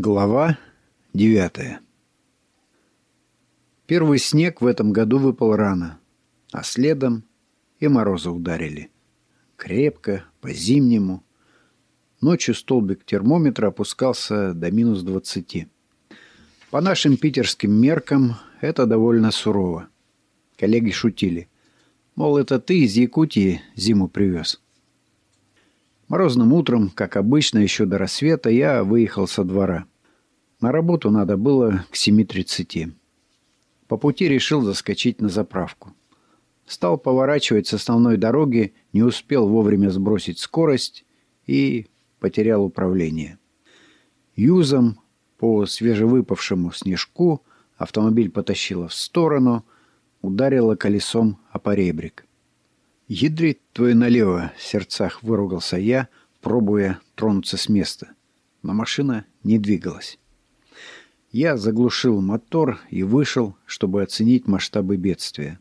Глава девятая Первый снег в этом году выпал рано, а следом и морозы ударили. Крепко, по-зимнему. Ночью столбик термометра опускался до минус двадцати. По нашим питерским меркам это довольно сурово. Коллеги шутили. Мол, это ты из Якутии зиму привез. Морозным утром, как обычно, еще до рассвета, я выехал со двора. На работу надо было к 7.30. По пути решил заскочить на заправку. Стал поворачивать с основной дороги, не успел вовремя сбросить скорость и потерял управление. Юзом по свежевыпавшему снежку автомобиль потащило в сторону, ударило колесом о поребрик. «Ядрить твою налево!» — в сердцах выругался я, пробуя тронуться с места. Но машина не двигалась. Я заглушил мотор и вышел, чтобы оценить масштабы бедствия.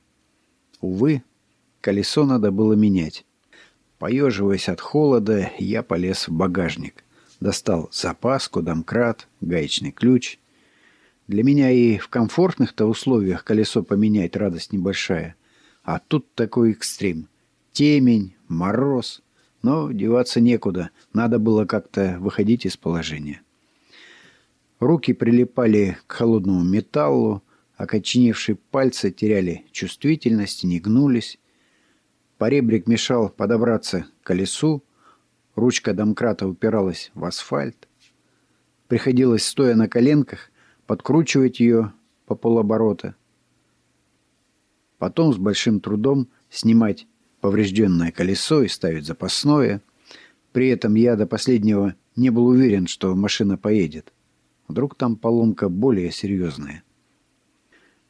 Увы, колесо надо было менять. Поеживаясь от холода, я полез в багажник. Достал запаску, домкрат, гаечный ключ. Для меня и в комфортных-то условиях колесо поменять радость небольшая. А тут такой экстрим — Темень, мороз. Но деваться некуда. Надо было как-то выходить из положения. Руки прилипали к холодному металлу, окоченевшие пальцы теряли чувствительность и не гнулись. Поребрик мешал подобраться к колесу, ручка домкрата упиралась в асфальт. Приходилось, стоя на коленках, подкручивать ее по полоборота. Потом с большим трудом снимать поврежденное колесо и ставить запасное. При этом я до последнего не был уверен, что машина поедет. Вдруг там поломка более серьезная.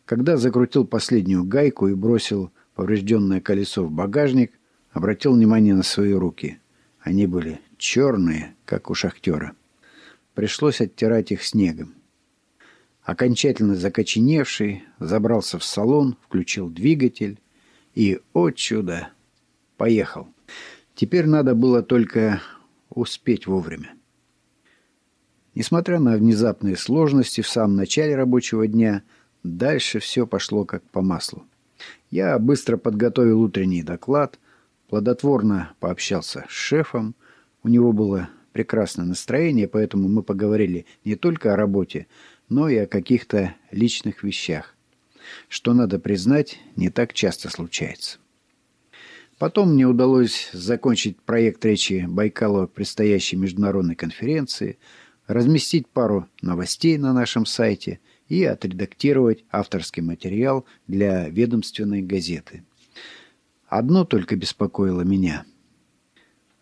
Когда закрутил последнюю гайку и бросил поврежденное колесо в багажник, обратил внимание на свои руки. Они были черные, как у шахтера. Пришлось оттирать их снегом. Окончательно закоченевший, забрался в салон, включил двигатель и, о чудо, Поехал. Теперь надо было только успеть вовремя. Несмотря на внезапные сложности в самом начале рабочего дня, дальше все пошло как по маслу. Я быстро подготовил утренний доклад, плодотворно пообщался с шефом. У него было прекрасное настроение, поэтому мы поговорили не только о работе, но и о каких-то личных вещах, что, надо признать, не так часто случается. Потом мне удалось закончить проект речи Байкала предстоящей международной конференции, разместить пару новостей на нашем сайте и отредактировать авторский материал для ведомственной газеты. Одно только беспокоило меня.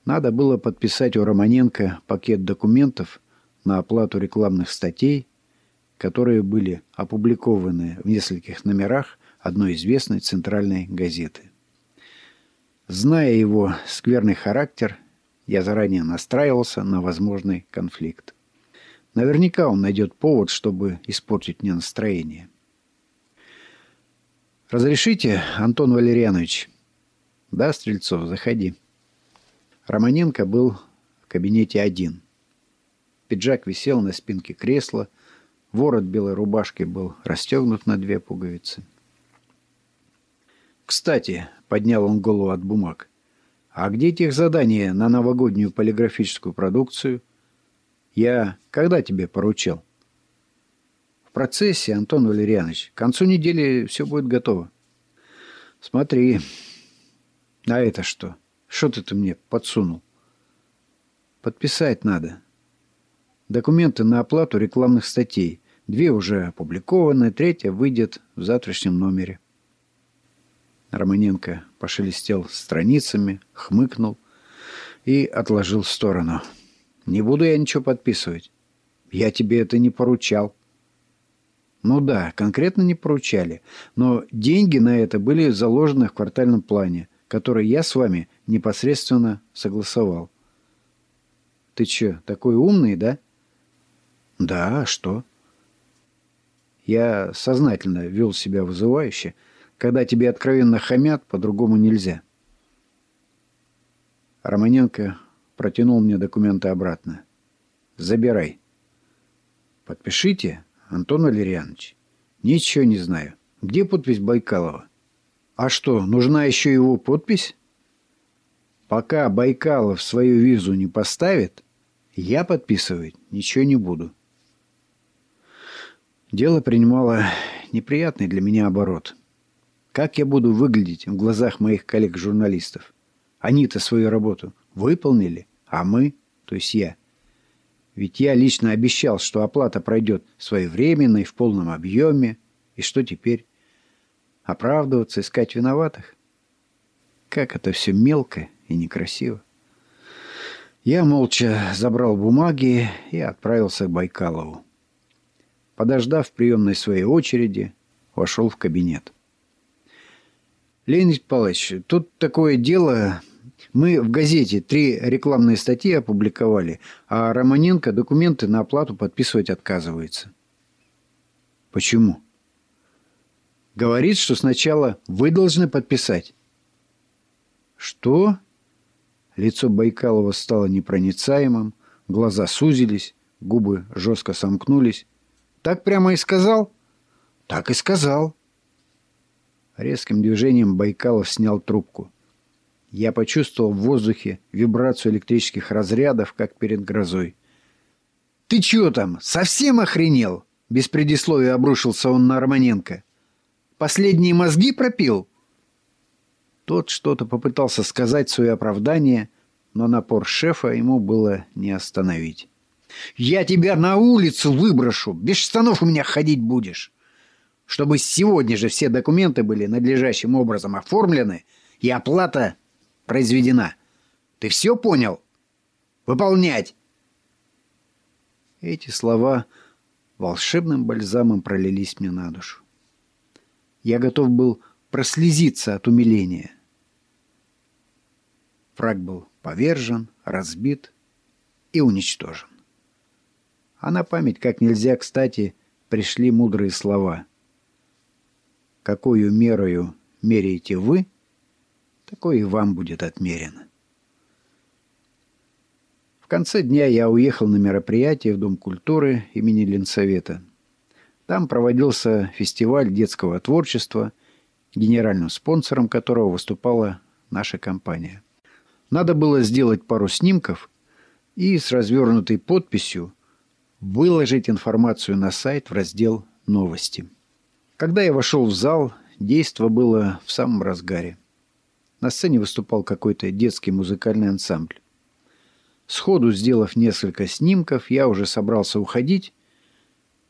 Надо было подписать у Романенко пакет документов на оплату рекламных статей, которые были опубликованы в нескольких номерах одной известной центральной газеты. Зная его скверный характер, я заранее настраивался на возможный конфликт. Наверняка он найдет повод, чтобы испортить мне настроение. «Разрешите, Антон Валерьянович?» «Да, Стрельцов, заходи». Романенко был в кабинете один. Пиджак висел на спинке кресла, ворот белой рубашки был расстегнут на две пуговицы. «Кстати, поднял он голову от бумаг. А где тех задания на новогоднюю полиграфическую продукцию? Я когда тебе поручил? В процессе, Антон Валерьянович. К концу недели все будет готово. Смотри. А это что? Что ты, ты мне подсунул? Подписать надо. Документы на оплату рекламных статей. Две уже опубликованы, третья выйдет в завтрашнем номере. Романенко пошелестел страницами, хмыкнул и отложил в сторону. «Не буду я ничего подписывать. Я тебе это не поручал». Ну да, конкретно не поручали, но деньги на это были заложены в квартальном плане, который я с вами непосредственно согласовал. Ты что, такой умный, да? Да, а что? Я сознательно вел себя вызывающе, когда тебе откровенно хамят, по-другому нельзя. Романенко протянул мне документы обратно. Забирай. Подпишите, Антон Валерьянович. Ничего не знаю. Где подпись Байкалова? А что, нужна еще его подпись? Пока Байкалов свою визу не поставит, я подписывать ничего не буду. Дело принимало неприятный для меня оборот. Как я буду выглядеть в глазах моих коллег-журналистов? Они-то свою работу выполнили, а мы, то есть я. Ведь я лично обещал, что оплата пройдет своевременно и в полном объеме. И что теперь? Оправдываться, искать виноватых? Как это все мелко и некрасиво. Я молча забрал бумаги и отправился к Байкалову. Подождав приемной своей очереди, вошел в кабинет. Леонид Павлович, тут такое дело... Мы в газете три рекламные статьи опубликовали, а Романенко документы на оплату подписывать отказывается. Почему? Говорит, что сначала вы должны подписать. Что? Лицо Байкалова стало непроницаемым, глаза сузились, губы жестко сомкнулись. Так прямо и сказал? Так и сказал. Резким движением Байкалов снял трубку. Я почувствовал в воздухе вибрацию электрических разрядов, как перед грозой. «Ты чё там, совсем охренел?» Без предисловия обрушился он на Романенко. «Последние мозги пропил?» Тот что-то попытался сказать свое оправдание, но напор шефа ему было не остановить. «Я тебя на улицу выброшу! Без штанов у меня ходить будешь!» Чтобы сегодня же все документы были надлежащим образом оформлены и оплата произведена. Ты все понял? Выполнять!» Эти слова волшебным бальзамом пролились мне на душу. Я готов был прослезиться от умиления. Враг был повержен, разбит и уничтожен. А на память как нельзя кстати пришли мудрые слова. «Какую мерою меряете вы, такой и вам будет отмерено». В конце дня я уехал на мероприятие в Дом культуры имени Ленсовета. Там проводился фестиваль детского творчества, генеральным спонсором которого выступала наша компания. Надо было сделать пару снимков и с развернутой подписью выложить информацию на сайт в раздел «Новости». Когда я вошел в зал, действо было в самом разгаре. На сцене выступал какой-то детский музыкальный ансамбль. Сходу сделав несколько снимков, я уже собрался уходить,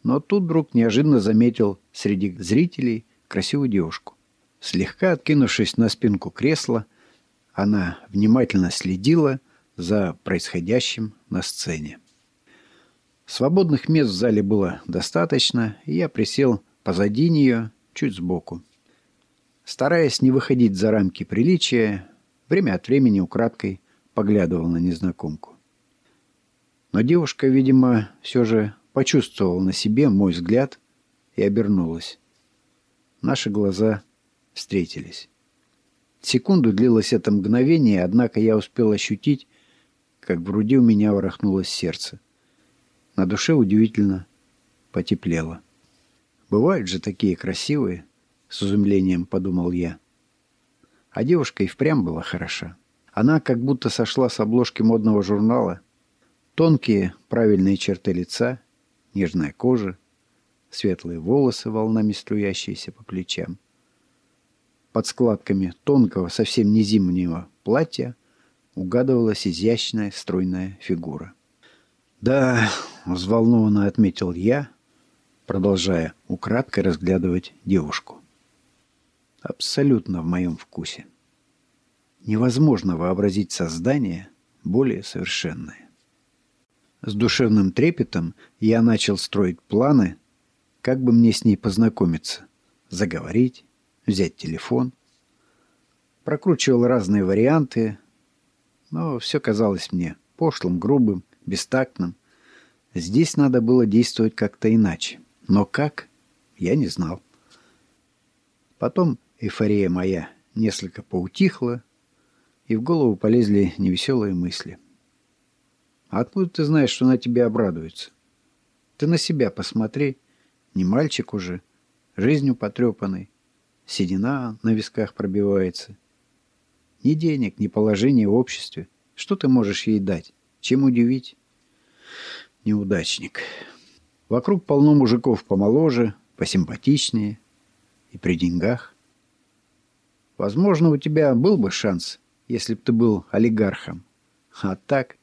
но тут вдруг неожиданно заметил среди зрителей красивую девушку. Слегка откинувшись на спинку кресла, она внимательно следила за происходящим на сцене. Свободных мест в зале было достаточно, и я присел позади нее, чуть сбоку. Стараясь не выходить за рамки приличия, время от времени украдкой поглядывал на незнакомку. Но девушка, видимо, все же почувствовала на себе мой взгляд и обернулась. Наши глаза встретились. Секунду длилось это мгновение, однако я успел ощутить, как в груди у меня ворохнулось сердце. На душе удивительно потеплело. Бывают же такие красивые, с изумлением подумал я. А девушка и впрямь была хороша. Она как будто сошла с обложки модного журнала. Тонкие, правильные черты лица, нежная кожа, светлые волосы, волнами струящиеся по плечам. Под складками тонкого, совсем не зимнего платья угадывалась изящная стройная фигура. «Да», — взволнованно отметил я, продолжая украдкой разглядывать девушку. «Абсолютно в моем вкусе. Невозможно вообразить создание более совершенное». С душевным трепетом я начал строить планы, как бы мне с ней познакомиться, заговорить, взять телефон. Прокручивал разные варианты, но все казалось мне пошлым, грубым, бестактным. Здесь надо было действовать как-то иначе. Но как, я не знал. Потом эйфория моя несколько поутихла, и в голову полезли невеселые мысли. «А откуда ты знаешь, что она тебе обрадуется?» Ты на себя посмотри. Не мальчик уже, жизнью потрепанный. Седина на висках пробивается. Ни денег, ни положения в обществе. Что ты можешь ей дать? Чем удивить? Неудачник. Вокруг полно мужиков помоложе, посимпатичнее и при деньгах. Возможно, у тебя был бы шанс, если бы ты был олигархом. А так...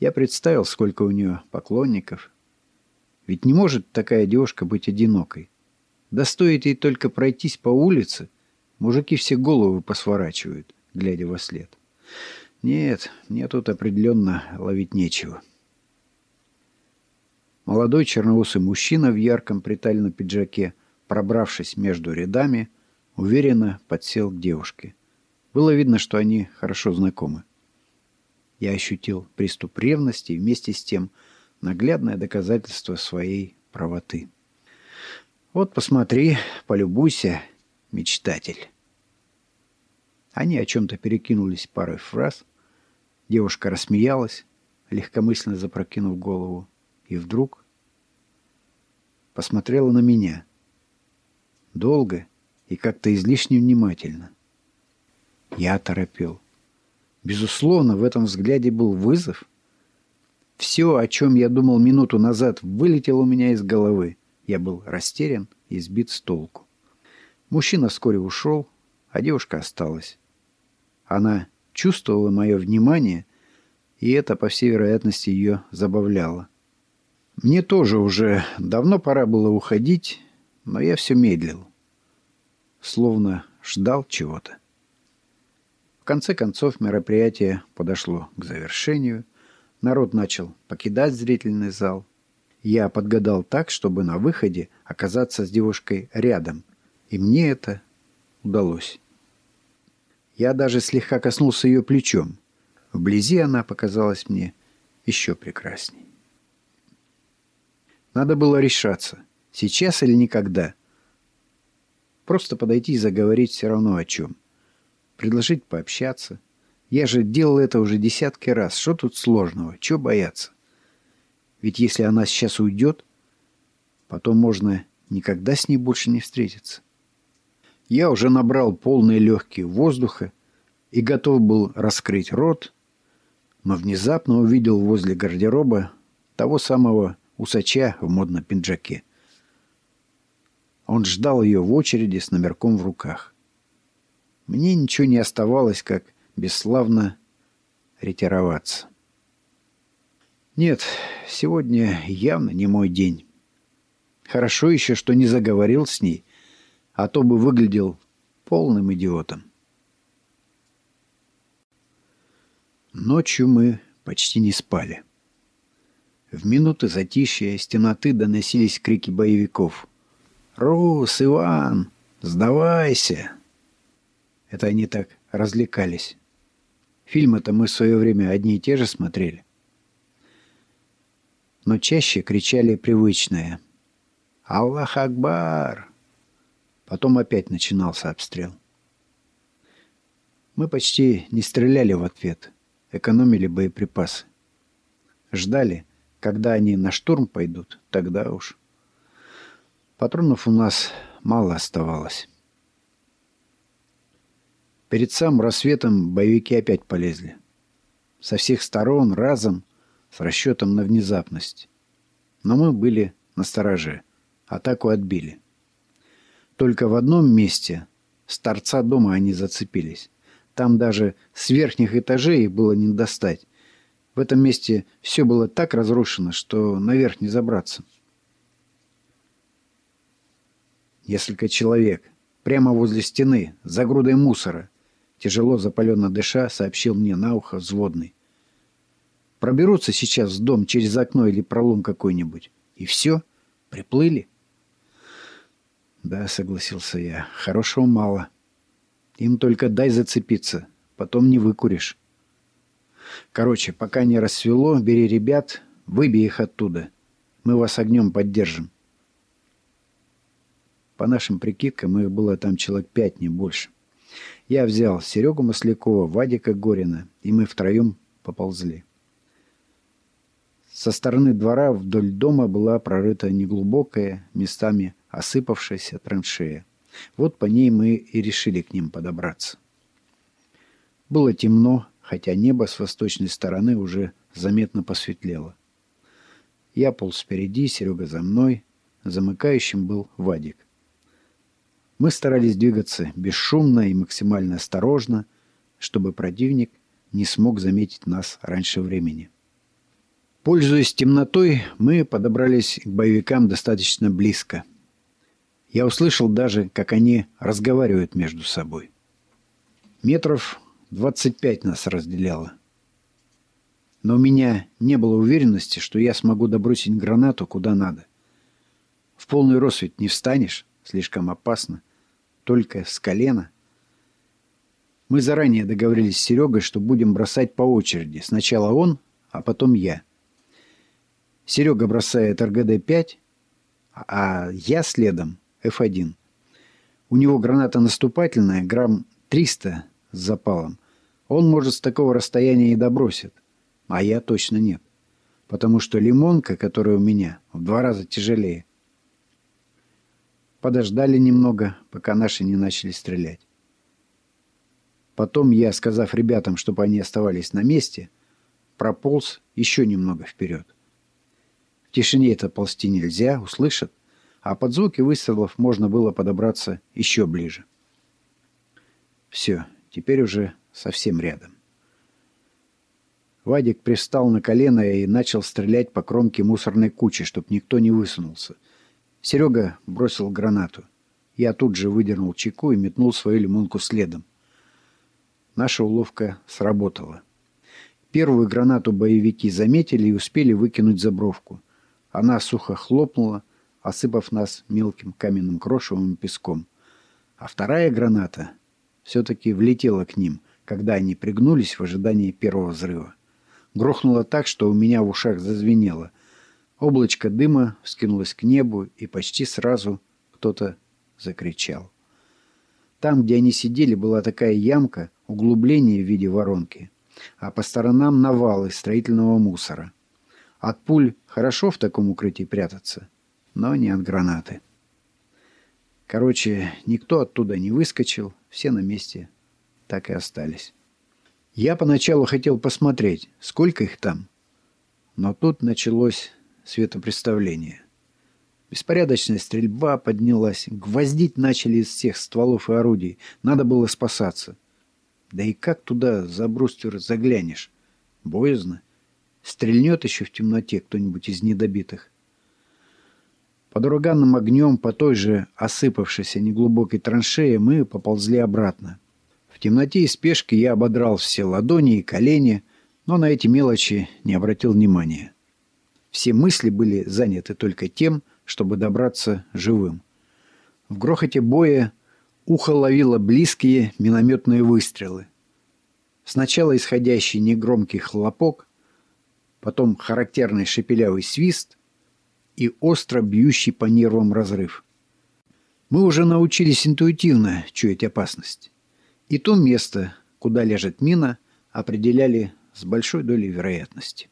Я представил, сколько у нее поклонников. Ведь не может такая девушка быть одинокой. Да стоит ей только пройтись по улице, мужики все головы посворачивают, глядя во след. Нет, мне тут определенно ловить нечего. Молодой черноусый мужчина в ярком притальном пиджаке, пробравшись между рядами, уверенно подсел к девушке. Было видно, что они хорошо знакомы. Я ощутил приступ ревности и вместе с тем наглядное доказательство своей правоты. Вот посмотри, полюбуйся, мечтатель. Они о чем-то перекинулись парой фраз. Девушка рассмеялась, легкомысленно запрокинув голову, и вдруг посмотрела на меня. Долго и как-то излишне внимательно. Я торопел. Безусловно, в этом взгляде был вызов. Все, о чем я думал минуту назад, вылетело у меня из головы. Я был растерян и сбит с толку. Мужчина вскоре ушел, а девушка осталась. Она чувствовала мое внимание, и это, по всей вероятности, ее забавляло. Мне тоже уже давно пора было уходить, но я все медлил, словно ждал чего-то. В конце концов мероприятие подошло к завершению. Народ начал покидать зрительный зал. Я подгадал так, чтобы на выходе оказаться с девушкой рядом. И мне это удалось. Я даже слегка коснулся ее плечом. Вблизи она показалась мне еще прекрасней. Надо было решаться, сейчас или никогда. Просто подойти и заговорить все равно о чем предложить пообщаться. Я же делал это уже десятки раз. Что тут сложного? Чего бояться? Ведь если она сейчас уйдет, потом можно никогда с ней больше не встретиться. Я уже набрал полные легкие воздуха и готов был раскрыть рот, но внезапно увидел возле гардероба того самого усача в модном пинджаке. Он ждал ее в очереди с номерком в руках. Мне ничего не оставалось, как бесславно ретироваться. Нет, сегодня явно не мой день. Хорошо еще, что не заговорил с ней, а то бы выглядел полным идиотом. Ночью мы почти не спали. В минуты затишья из темноты доносились крики боевиков. «Рус, Иван, сдавайся!» Это они так развлекались. Фильмы-то мы в свое время одни и те же смотрели. Но чаще кричали привычное «Аллах Акбар!». Потом опять начинался обстрел. Мы почти не стреляли в ответ, экономили боеприпасы. Ждали, когда они на штурм пойдут, тогда уж. Патронов у нас мало оставалось. Перед самым рассветом боевики опять полезли. Со всех сторон, разом, с расчетом на внезапность. Но мы были на стороже. Атаку отбили. Только в одном месте с торца дома они зацепились. Там даже с верхних этажей было не достать. В этом месте все было так разрушено, что наверх не забраться. Несколько человек прямо возле стены, за грудой мусора. Тяжело запаленно дыша, сообщил мне на ухо взводный. Проберутся сейчас в дом через окно или пролом какой-нибудь. И все? Приплыли? Да, согласился я. Хорошего мало. Им только дай зацепиться. Потом не выкуришь. Короче, пока не рассвело, бери ребят, выбей их оттуда. Мы вас огнем поддержим. По нашим прикидкам, их было там человек пять, не больше. Я взял Серегу Маслякова, Вадика Горина, и мы втроем поползли. Со стороны двора вдоль дома была прорыта неглубокая, местами осыпавшаяся траншея. Вот по ней мы и решили к ним подобраться. Было темно, хотя небо с восточной стороны уже заметно посветлело. Я полз впереди, Серега за мной. Замыкающим был Вадик. Мы старались двигаться бесшумно и максимально осторожно, чтобы противник не смог заметить нас раньше времени. Пользуясь темнотой, мы подобрались к боевикам достаточно близко. Я услышал даже, как они разговаривают между собой. Метров 25 нас разделяло. Но у меня не было уверенности, что я смогу добросить гранату куда надо. В полный рост не встанешь, слишком опасно. Только с колена. Мы заранее договорились с Серегой, что будем бросать по очереди. Сначала он, а потом я. Серега бросает РГД-5, а я следом F1. У него граната наступательная, грамм 300 с запалом. Он, может, с такого расстояния и добросит. А я точно нет. Потому что лимонка, которая у меня, в два раза тяжелее. Подождали немного, пока наши не начали стрелять. Потом я, сказав ребятам, чтобы они оставались на месте, прополз еще немного вперед. В тишине это ползти нельзя, услышат, а под звуки выстрелов можно было подобраться еще ближе. Все, теперь уже совсем рядом. Вадик пристал на колено и начал стрелять по кромке мусорной кучи, чтобы никто не высунулся. Серега бросил гранату. Я тут же выдернул чеку и метнул свою лимонку следом. Наша уловка сработала. Первую гранату боевики заметили и успели выкинуть за бровку. Она сухо хлопнула, осыпав нас мелким каменным крошевым песком. А вторая граната все-таки влетела к ним, когда они пригнулись в ожидании первого взрыва. Грохнуло так, что у меня в ушах зазвенело. Облачко дыма вскинулось к небу, и почти сразу кто-то закричал. Там, где они сидели, была такая ямка, углубление в виде воронки, а по сторонам навалы строительного мусора. От пуль хорошо в таком укрытии прятаться, но не от гранаты. Короче, никто оттуда не выскочил, все на месте так и остались. Я поначалу хотел посмотреть, сколько их там. Но тут началось светопреставление. Беспорядочная стрельба поднялась. Гвоздить начали из всех стволов и орудий. Надо было спасаться. Да и как туда за бруствер заглянешь? Боязно. Стрельнет еще в темноте кто-нибудь из недобитых. Под ураганным огнем по той же осыпавшейся неглубокой траншее мы поползли обратно. В темноте и спешке я ободрал все ладони и колени, но на эти мелочи не обратил внимания. Все мысли были заняты только тем, чтобы добраться живым. В грохоте боя ухо ловило близкие минометные выстрелы. Сначала исходящий негромкий хлопок, потом характерный шепелявый свист и остро бьющий по нервам разрыв. Мы уже научились интуитивно чуять опасность. И то место, куда лежит мина, определяли с большой долей вероятности.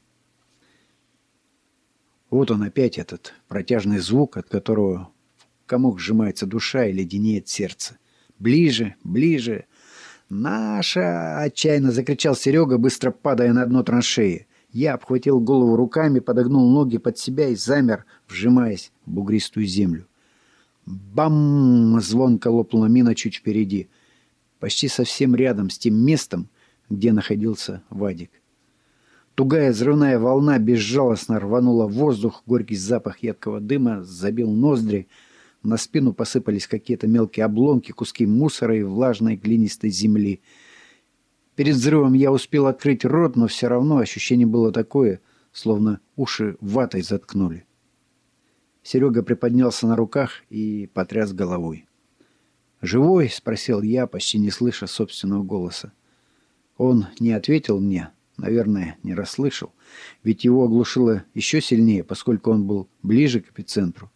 Вот он опять этот протяжный звук, от которого комок сжимается душа и леденеет сердце. Ближе, ближе. «Наша!» — отчаянно закричал Серега, быстро падая на дно траншеи. Я обхватил голову руками, подогнул ноги под себя и замер, вжимаясь в бугристую землю. Бам! Звонко лопнула мина чуть впереди — почти совсем рядом с тем местом, где находился Вадик. Тугая взрывная волна безжалостно рванула воздух, горький запах едкого дыма забил ноздри, на спину посыпались какие-то мелкие обломки, куски мусора и влажной глинистой земли. Перед взрывом я успел открыть рот, но все равно ощущение было такое, словно уши ватой заткнули. Серега приподнялся на руках и потряс головой. «Живой?» — спросил я, почти не слыша собственного голоса. Он не ответил мне, наверное, не расслышал, ведь его оглушило еще сильнее, поскольку он был ближе к эпицентру.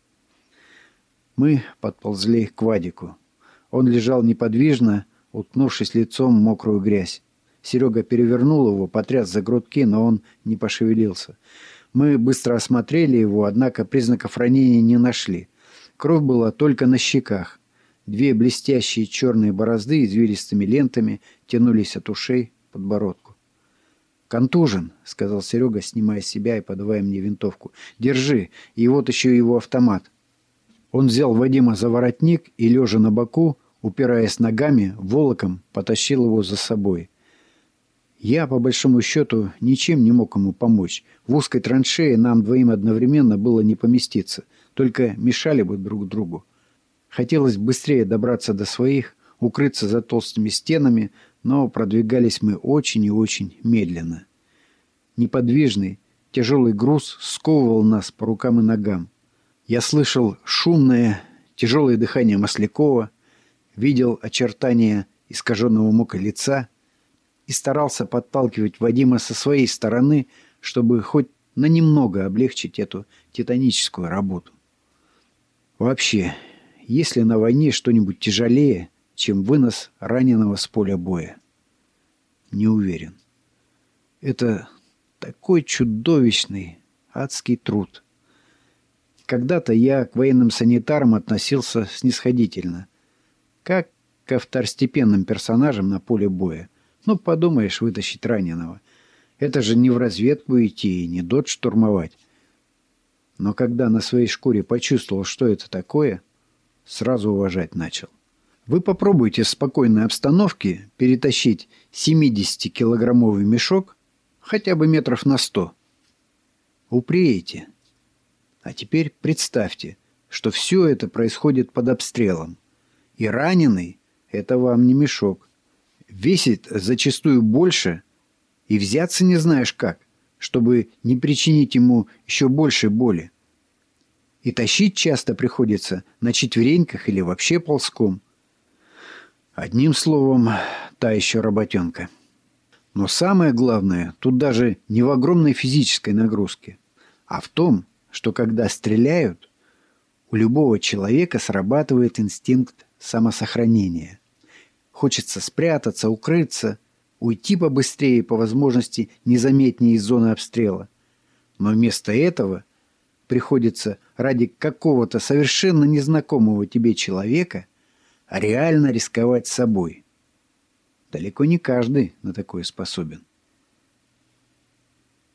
Мы подползли к Вадику. Он лежал неподвижно, уткнувшись лицом в мокрую грязь. Серега перевернул его, потряс за грудки, но он не пошевелился. Мы быстро осмотрели его, однако признаков ранения не нашли. Кровь была только на щеках. Две блестящие черные борозды извилистыми лентами тянулись от ушей подбородку. «Контужен», — сказал Серега, снимая с себя и подавая мне винтовку. «Держи, и вот еще его автомат». Он взял Вадима за воротник и, лежа на боку, упираясь ногами, волоком потащил его за собой. Я, по большому счету, ничем не мог ему помочь. В узкой траншее нам двоим одновременно было не поместиться, только мешали бы друг другу. Хотелось быстрее добраться до своих, укрыться за толстыми стенами, но продвигались мы очень и очень медленно. Неподвижный, тяжелый груз сковывал нас по рукам и ногам. Я слышал шумное, тяжелое дыхание Маслякова, видел очертания искаженного мукой лица и старался подталкивать Вадима со своей стороны, чтобы хоть на немного облегчить эту титаническую работу. Вообще, есть ли на войне что-нибудь тяжелее, чем вынос раненого с поля боя? Не уверен. Это такой чудовищный, адский труд. Когда-то я к военным санитарам относился снисходительно, как ко второстепенным персонажам на поле боя. Ну, подумаешь, вытащить раненого. Это же не в разведку идти и не дот штурмовать. Но когда на своей шкуре почувствовал, что это такое, сразу уважать начал. Вы попробуйте в спокойной обстановке перетащить 70-килограммовый мешок хотя бы метров на сто. Упреете. А теперь представьте, что все это происходит под обстрелом. И раненый – это вам не мешок. Весит зачастую больше, и взяться не знаешь как, чтобы не причинить ему еще больше боли. И тащить часто приходится на четвереньках или вообще ползком. Одним словом, та еще работенка. Но самое главное тут даже не в огромной физической нагрузке, а в том, что когда стреляют, у любого человека срабатывает инстинкт самосохранения. Хочется спрятаться, укрыться, уйти побыстрее, по возможности незаметнее из зоны обстрела. Но вместо этого приходится ради какого-то совершенно незнакомого тебе человека реально рисковать собой. Далеко не каждый на такое способен.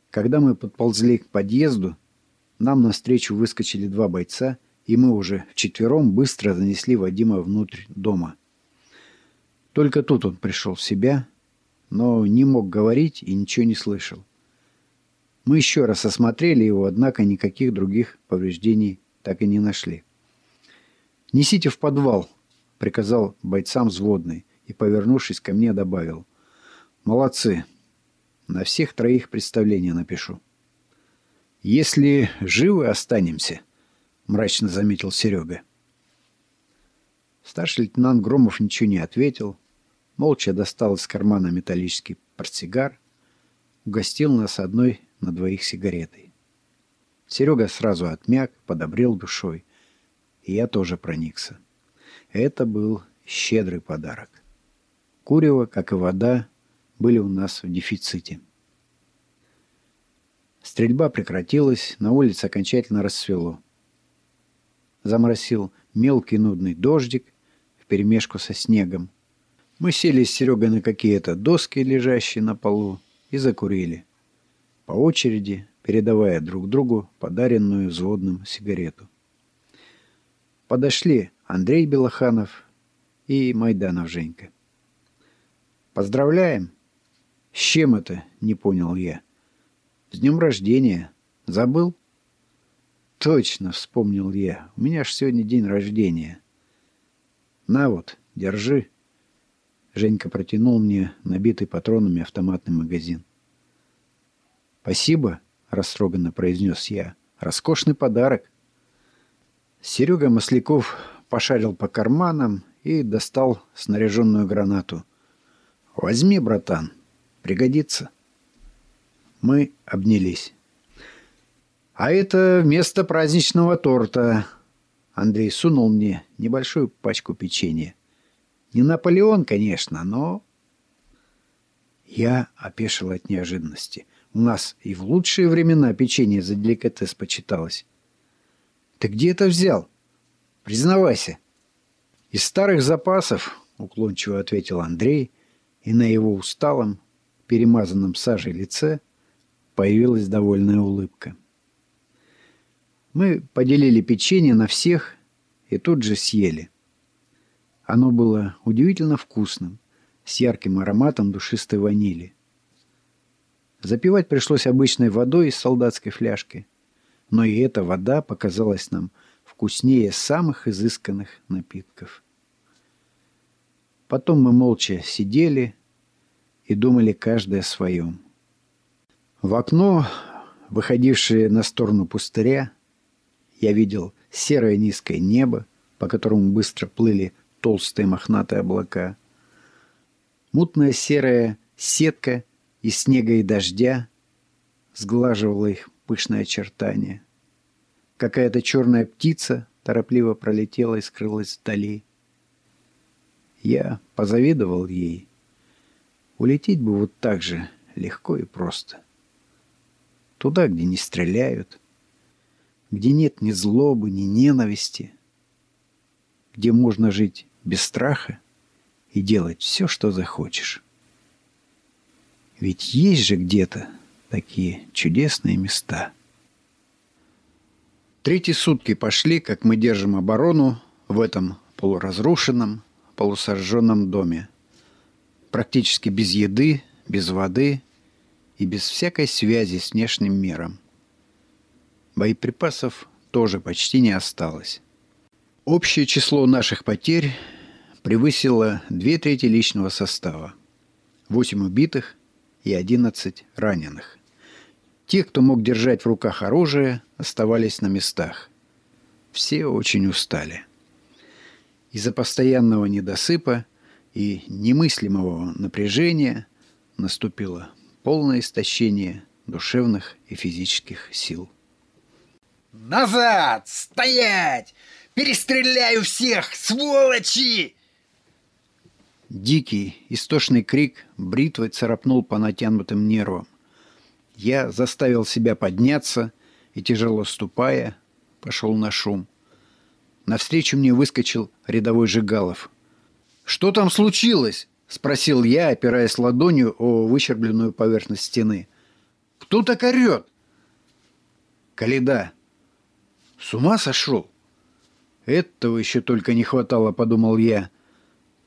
Когда мы подползли к подъезду, нам навстречу выскочили два бойца, и мы уже вчетвером быстро занесли Вадима внутрь дома. Только тут он пришел в себя, но не мог говорить и ничего не слышал. Мы еще раз осмотрели его, однако никаких других повреждений так и не нашли. «Несите в подвал», — приказал бойцам взводный и, повернувшись ко мне, добавил. «Молодцы. На всех троих представление напишу». «Если живы останемся», — мрачно заметил Серега. Старший лейтенант Громов ничего не ответил, молча достал из кармана металлический портсигар, угостил нас одной на двоих сигаретой. Серега сразу отмяк, подобрел душой. И я тоже проникся. Это был щедрый подарок. Курево, как и вода, были у нас в дефиците. Стрельба прекратилась, на улице окончательно рассвело. Заморосил мелкий нудный дождик вперемешку со снегом. Мы сели с Серегой на какие-то доски, лежащие на полу, и закурили по очереди передавая друг другу подаренную взводным сигарету. Подошли Андрей Белоханов и Майданов Женька. «Поздравляем!» «С чем это?» — не понял я. «С днем рождения. Забыл?» «Точно!» — вспомнил я. «У меня ж сегодня день рождения». «На вот, держи». Женька протянул мне набитый патронами автоматный магазин. «Спасибо», — растроганно произнес я. «Роскошный подарок». Серега Масляков пошарил по карманам и достал снаряженную гранату. «Возьми, братан, пригодится». Мы обнялись. «А это вместо праздничного торта». Андрей сунул мне небольшую пачку печенья. Не Наполеон, конечно, но... Я опешил от неожиданности. У нас и в лучшие времена печенье за деликатес почиталось. Ты где это взял? Признавайся. Из старых запасов, уклончиво ответил Андрей, и на его усталом, перемазанном сажей лице появилась довольная улыбка. Мы поделили печенье на всех и тут же съели. Оно было удивительно вкусным, с ярким ароматом душистой ванили. Запивать пришлось обычной водой из солдатской фляжки, но и эта вода показалась нам вкуснее самых изысканных напитков. Потом мы молча сидели и думали каждый о своем. В окно, выходившее на сторону пустыря, я видел серое низкое небо, по которому быстро плыли толстые мохнатые облака. Мутная серая сетка из снега и дождя сглаживала их пышные очертания. Какая-то черная птица торопливо пролетела и скрылась вдали. Я позавидовал ей. Улететь бы вот так же легко и просто. Туда, где не стреляют, где нет ни злобы, ни ненависти, где можно жить без страха и делать все, что захочешь. Ведь есть же где-то такие чудесные места. Третьи сутки пошли, как мы держим оборону в этом полуразрушенном, полусожженном доме. Практически без еды, без воды и без всякой связи с внешним миром. Боеприпасов тоже почти не осталось. Общее число наших потерь превысило две трети личного состава. Восемь убитых и 11 раненых. Те, кто мог держать в руках оружие, оставались на местах. Все очень устали. Из-за постоянного недосыпа и немыслимого напряжения наступило полное истощение душевных и физических сил. «Назад! Стоять! Перестреляю всех, сволочи!» Дикий, истошный крик бритвой царапнул по натянутым нервам. Я заставил себя подняться и, тяжело ступая, пошел на шум. Навстречу мне выскочил рядовой Жигалов. «Что там случилось?» — спросил я, опираясь ладонью о выщербленную поверхность стены. «Кто так орет?» «Каледа». «С ума сошел?» «Этого еще только не хватало», — подумал я.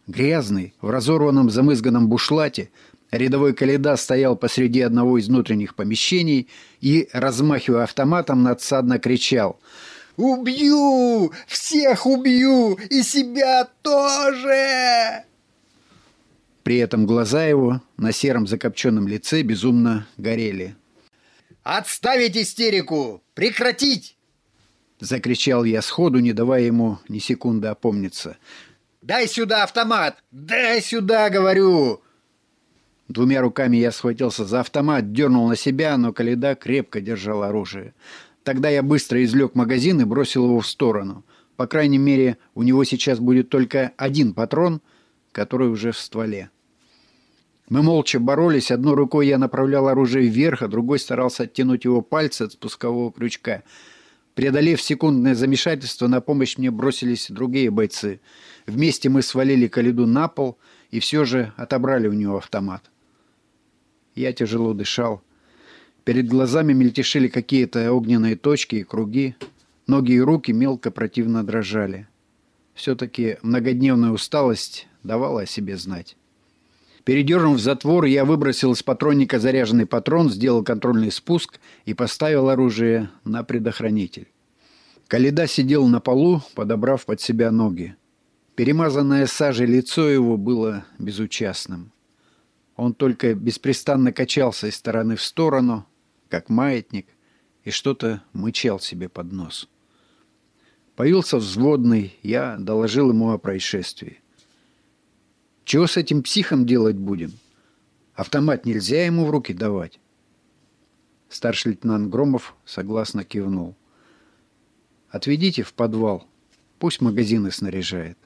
Грязный, в разорванном замызганном бушлате, рядовой Каледа стоял посреди одного из внутренних помещений и, размахивая автоматом, надсадно кричал «Убью! Всех убью! И себя тоже!» При этом глаза его на сером закопченном лице безумно горели. «Отставить истерику! Прекратить!» Закричал я сходу, не давая ему ни секунды опомниться – Дай сюда автомат! Дай сюда, говорю!» Двумя руками я схватился за автомат, дернул на себя, но Каледа крепко держал оружие. Тогда я быстро извлек магазин и бросил его в сторону. По крайней мере, у него сейчас будет только один патрон, который уже в стволе. Мы молча боролись. Одной рукой я направлял оружие вверх, а другой старался оттянуть его пальцы от спускового крючка. Преодолев секундное замешательство, на помощь мне бросились другие бойцы — Вместе мы свалили Калиду на пол и все же отобрали у него автомат. Я тяжело дышал. Перед глазами мельтешили какие-то огненные точки и круги. Ноги и руки мелко противно дрожали. Все-таки многодневная усталость давала о себе знать. Передернув затвор, я выбросил из патронника заряженный патрон, сделал контрольный спуск и поставил оружие на предохранитель. Каледа сидел на полу, подобрав под себя ноги. Перемазанное сажей лицо его было безучастным. Он только беспрестанно качался из стороны в сторону, как маятник, и что-то мычал себе под нос. Появился взводный, я доложил ему о происшествии. «Чего с этим психом делать будем? Автомат нельзя ему в руки давать». Старший лейтенант Громов согласно кивнул. «Отведите в подвал, пусть магазины снаряжает»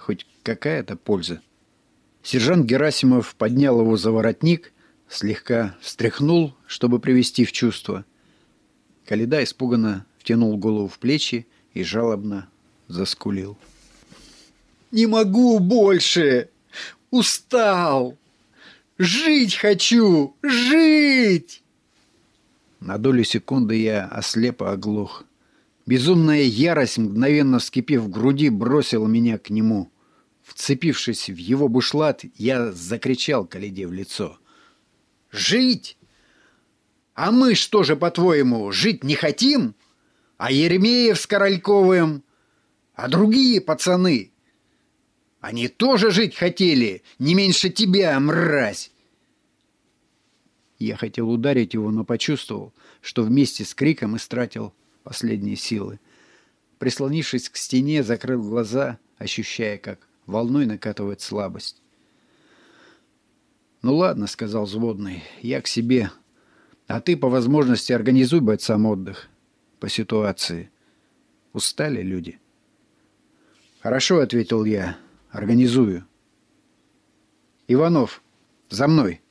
хоть какая-то польза. Сержант Герасимов поднял его за воротник, слегка встряхнул, чтобы привести в чувство. Каледа испуганно втянул голову в плечи и жалобно заскулил. «Не могу больше! Устал! Жить хочу! Жить!» На долю секунды я ослепо оглох. Безумная ярость, мгновенно вскипев в груди, бросила меня к нему. Вцепившись в его бушлат, я закричал Каледе в лицо. «Жить? А мы что же, по-твоему, жить не хотим? А Еремеев с Корольковым? А другие пацаны? Они тоже жить хотели, не меньше тебя, мразь!» Я хотел ударить его, но почувствовал, что вместе с криком истратил последние силы. Прислонившись к стене, закрыл глаза, ощущая, как волной накатывает слабость. «Ну ладно», — сказал взводный, — «я к себе. А ты по возможности организуй бойцам отдых. По ситуации. Устали люди». «Хорошо», — ответил я, — «организую». «Иванов, за мной!»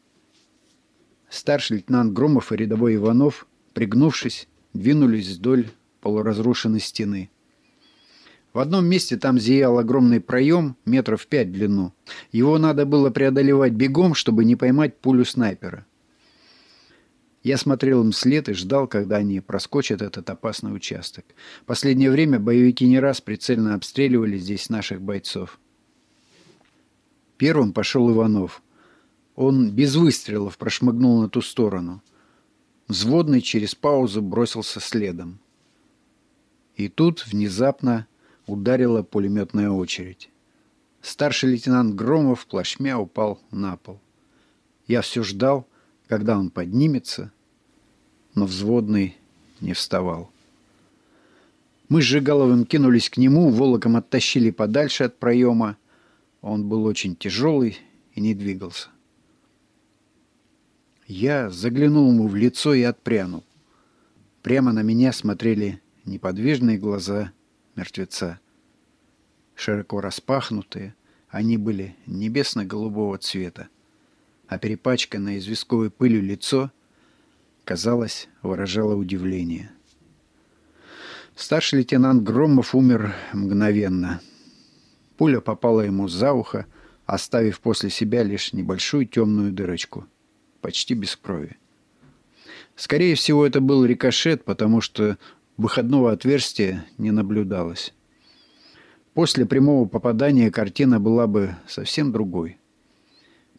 Старший лейтенант Громов и рядовой Иванов, пригнувшись, двинулись вдоль полуразрушенной стены. В одном месте там зиял огромный проем, метров пять в длину. Его надо было преодолевать бегом, чтобы не поймать пулю снайпера. Я смотрел им вслед и ждал, когда они проскочат этот опасный участок. Последнее время боевики не раз прицельно обстреливали здесь наших бойцов. Первым пошел Иванов – он без выстрелов прошмыгнул на ту сторону. Взводный через паузу бросился следом. И тут внезапно ударила пулеметная очередь. Старший лейтенант Громов плашмя упал на пол. Я все ждал, когда он поднимется, но взводный не вставал. Мы с Жигаловым кинулись к нему, волоком оттащили подальше от проема. Он был очень тяжелый и не двигался. Я заглянул ему в лицо и отпрянул. Прямо на меня смотрели неподвижные глаза мертвеца. Широко распахнутые, они были небесно-голубого цвета, а перепачканное известковой пылью лицо, казалось, выражало удивление. Старший лейтенант Громов умер мгновенно. Пуля попала ему за ухо, оставив после себя лишь небольшую темную дырочку — почти без крови. Скорее всего, это был рикошет, потому что выходного отверстия не наблюдалось. После прямого попадания картина была бы совсем другой.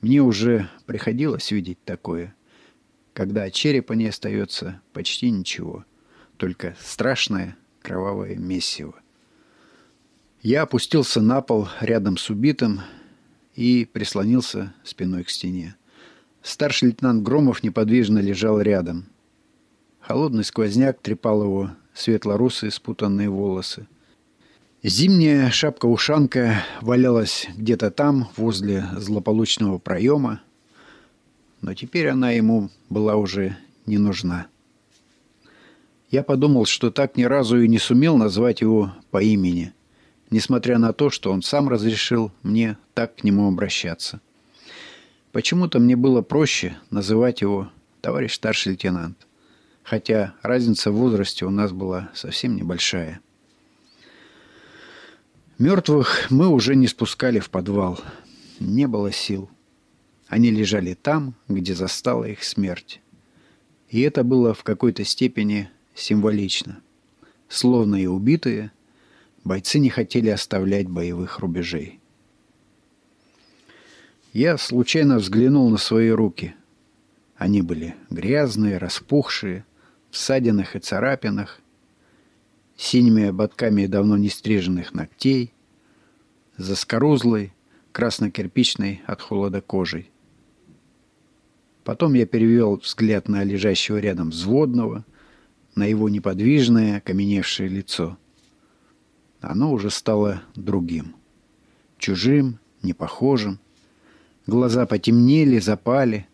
Мне уже приходилось видеть такое, когда от черепа не остается почти ничего, только страшное кровавое месиво. Я опустился на пол рядом с убитым и прислонился спиной к стене. Старший лейтенант Громов неподвижно лежал рядом. Холодный сквозняк трепал его светло-русые спутанные волосы. Зимняя шапка-ушанка валялась где-то там, возле злополучного проема, но теперь она ему была уже не нужна. Я подумал, что так ни разу и не сумел назвать его по имени, несмотря на то, что он сам разрешил мне так к нему обращаться. Почему-то мне было проще называть его товарищ старший лейтенант, хотя разница в возрасте у нас была совсем небольшая. Мертвых мы уже не спускали в подвал. Не было сил. Они лежали там, где застала их смерть. И это было в какой-то степени символично. Словно и убитые, бойцы не хотели оставлять боевых рубежей. Я случайно взглянул на свои руки. Они были грязные, распухшие, в ссадинах и царапинах, синими ободками давно не стриженных ногтей, заскорузлой, красно-кирпичной от холода кожей. Потом я перевел взгляд на лежащего рядом взводного, на его неподвижное, окаменевшее лицо. Оно уже стало другим. Чужим, непохожим, Глаза потемнели, запали,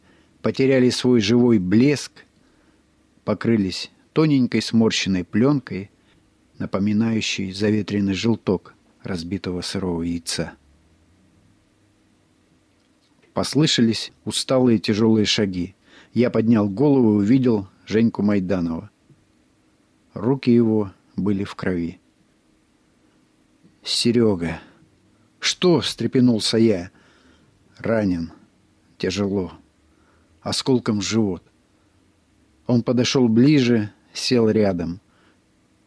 потеряли свой живой блеск, покрылись тоненькой сморщенной пленкой, напоминающей заветренный желток разбитого сырого яйца. Послышались усталые тяжелые шаги. Я поднял голову и увидел Женьку Майданова. Руки его были в крови. «Серега!» «Что?» — встрепенулся я. «Ранен. Тяжело. Осколком в живот». Он подошел ближе, сел рядом.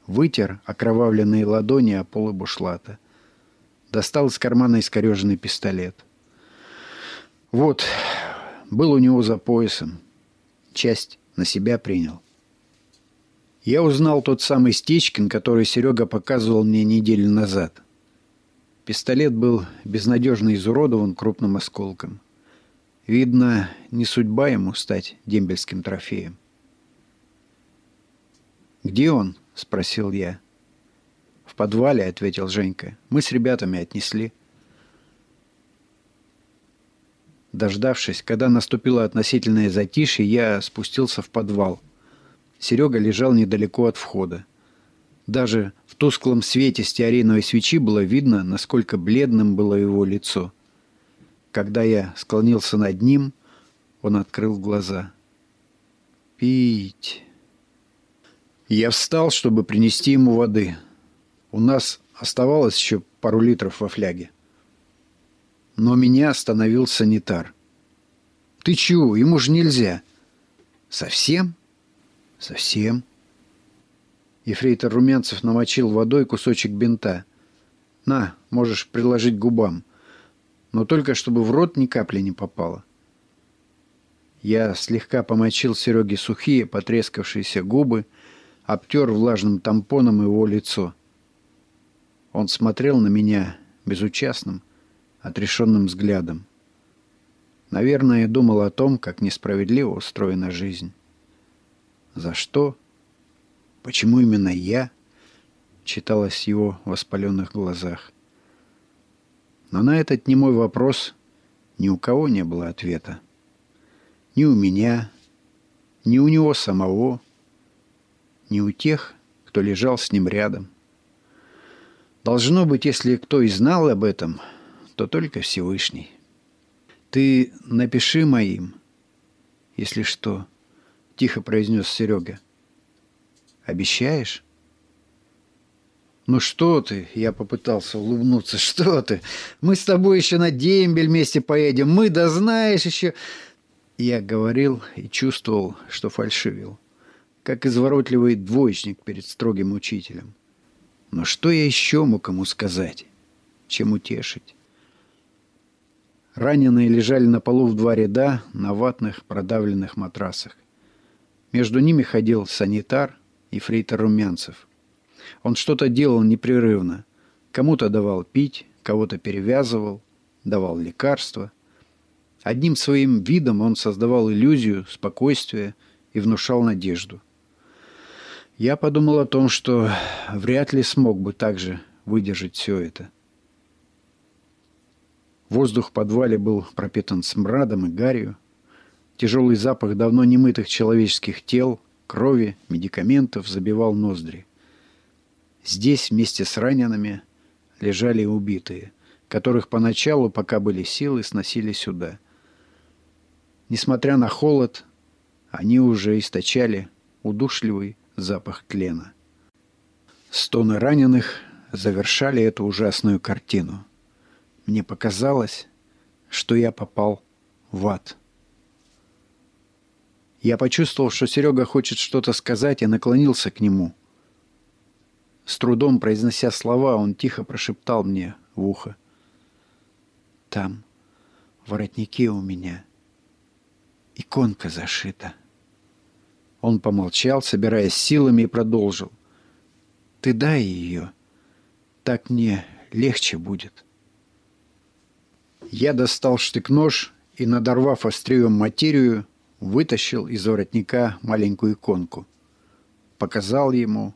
Вытер окровавленные ладони о полы бушлата. Достал из кармана искореженный пистолет. Вот, был у него за поясом. Часть на себя принял. Я узнал тот самый Стечкин, который Серега показывал мне неделю назад. Пистолет был безнадежно изуродован крупным осколком. Видно, не судьба ему стать дембельским трофеем. «Где он?» — спросил я. «В подвале», — ответил Женька. «Мы с ребятами отнесли». Дождавшись, когда наступило относительное затишье, я спустился в подвал. Серега лежал недалеко от входа. Даже тусклом свете стеариновой свечи было видно, насколько бледным было его лицо. Когда я склонился над ним, он открыл глаза. «Пить!» Я встал, чтобы принести ему воды. У нас оставалось еще пару литров во фляге. Но меня остановил санитар. «Ты чего? Ему же нельзя». «Совсем?» «Совсем». Ефрейтор Румянцев намочил водой кусочек бинта. «На, можешь приложить губам. Но только чтобы в рот ни капли не попало». Я слегка помочил Сереге сухие, потрескавшиеся губы, обтер влажным тампоном его лицо. Он смотрел на меня безучастным, отрешенным взглядом. Наверное, думал о том, как несправедливо устроена жизнь. За что? Почему именно я? Читалось в его воспаленных глазах. Но на этот немой вопрос ни у кого не было ответа. Ни у меня, ни у него самого, ни у тех, кто лежал с ним рядом. Должно быть, если кто и знал об этом, то только Всевышний. Ты напиши моим, если что, тихо произнес Серега. Обещаешь? «Ну что ты?» — я попытался улыбнуться. «Что ты? Мы с тобой еще на дембель вместе поедем. Мы, да знаешь, еще...» Я говорил и чувствовал, что фальшивил как изворотливый двоечник перед строгим учителем. Но что я еще мог ему сказать? Чем утешить? Раненые лежали на полу в два ряда на ватных продавленных матрасах. Между ними ходил санитар и фрейтор Румянцев. Он что-то делал непрерывно. Кому-то давал пить, кого-то перевязывал, давал лекарства. Одним своим видом он создавал иллюзию спокойствия и внушал надежду – я подумал о том, что вряд ли смог бы также выдержать все это. Воздух в подвале был пропитан смрадом и гарью. Тяжелый запах давно немытых человеческих тел, крови, медикаментов забивал ноздри. Здесь вместе с ранеными лежали убитые, которых поначалу, пока были силы, сносили сюда. Несмотря на холод, они уже источали удушливый запах тлена. Стоны раненых завершали эту ужасную картину. Мне показалось, что я попал в ад. Я почувствовал, что Серега хочет что-то сказать, и наклонился к нему. С трудом произнося слова, он тихо прошептал мне в ухо. «Там, в воротнике у меня, иконка зашита». Он помолчал, собираясь силами, и продолжил. «Ты дай ее. Так мне легче будет». Я достал штык-нож и, надорвав острием материю, вытащил из воротника маленькую иконку. Показал ему,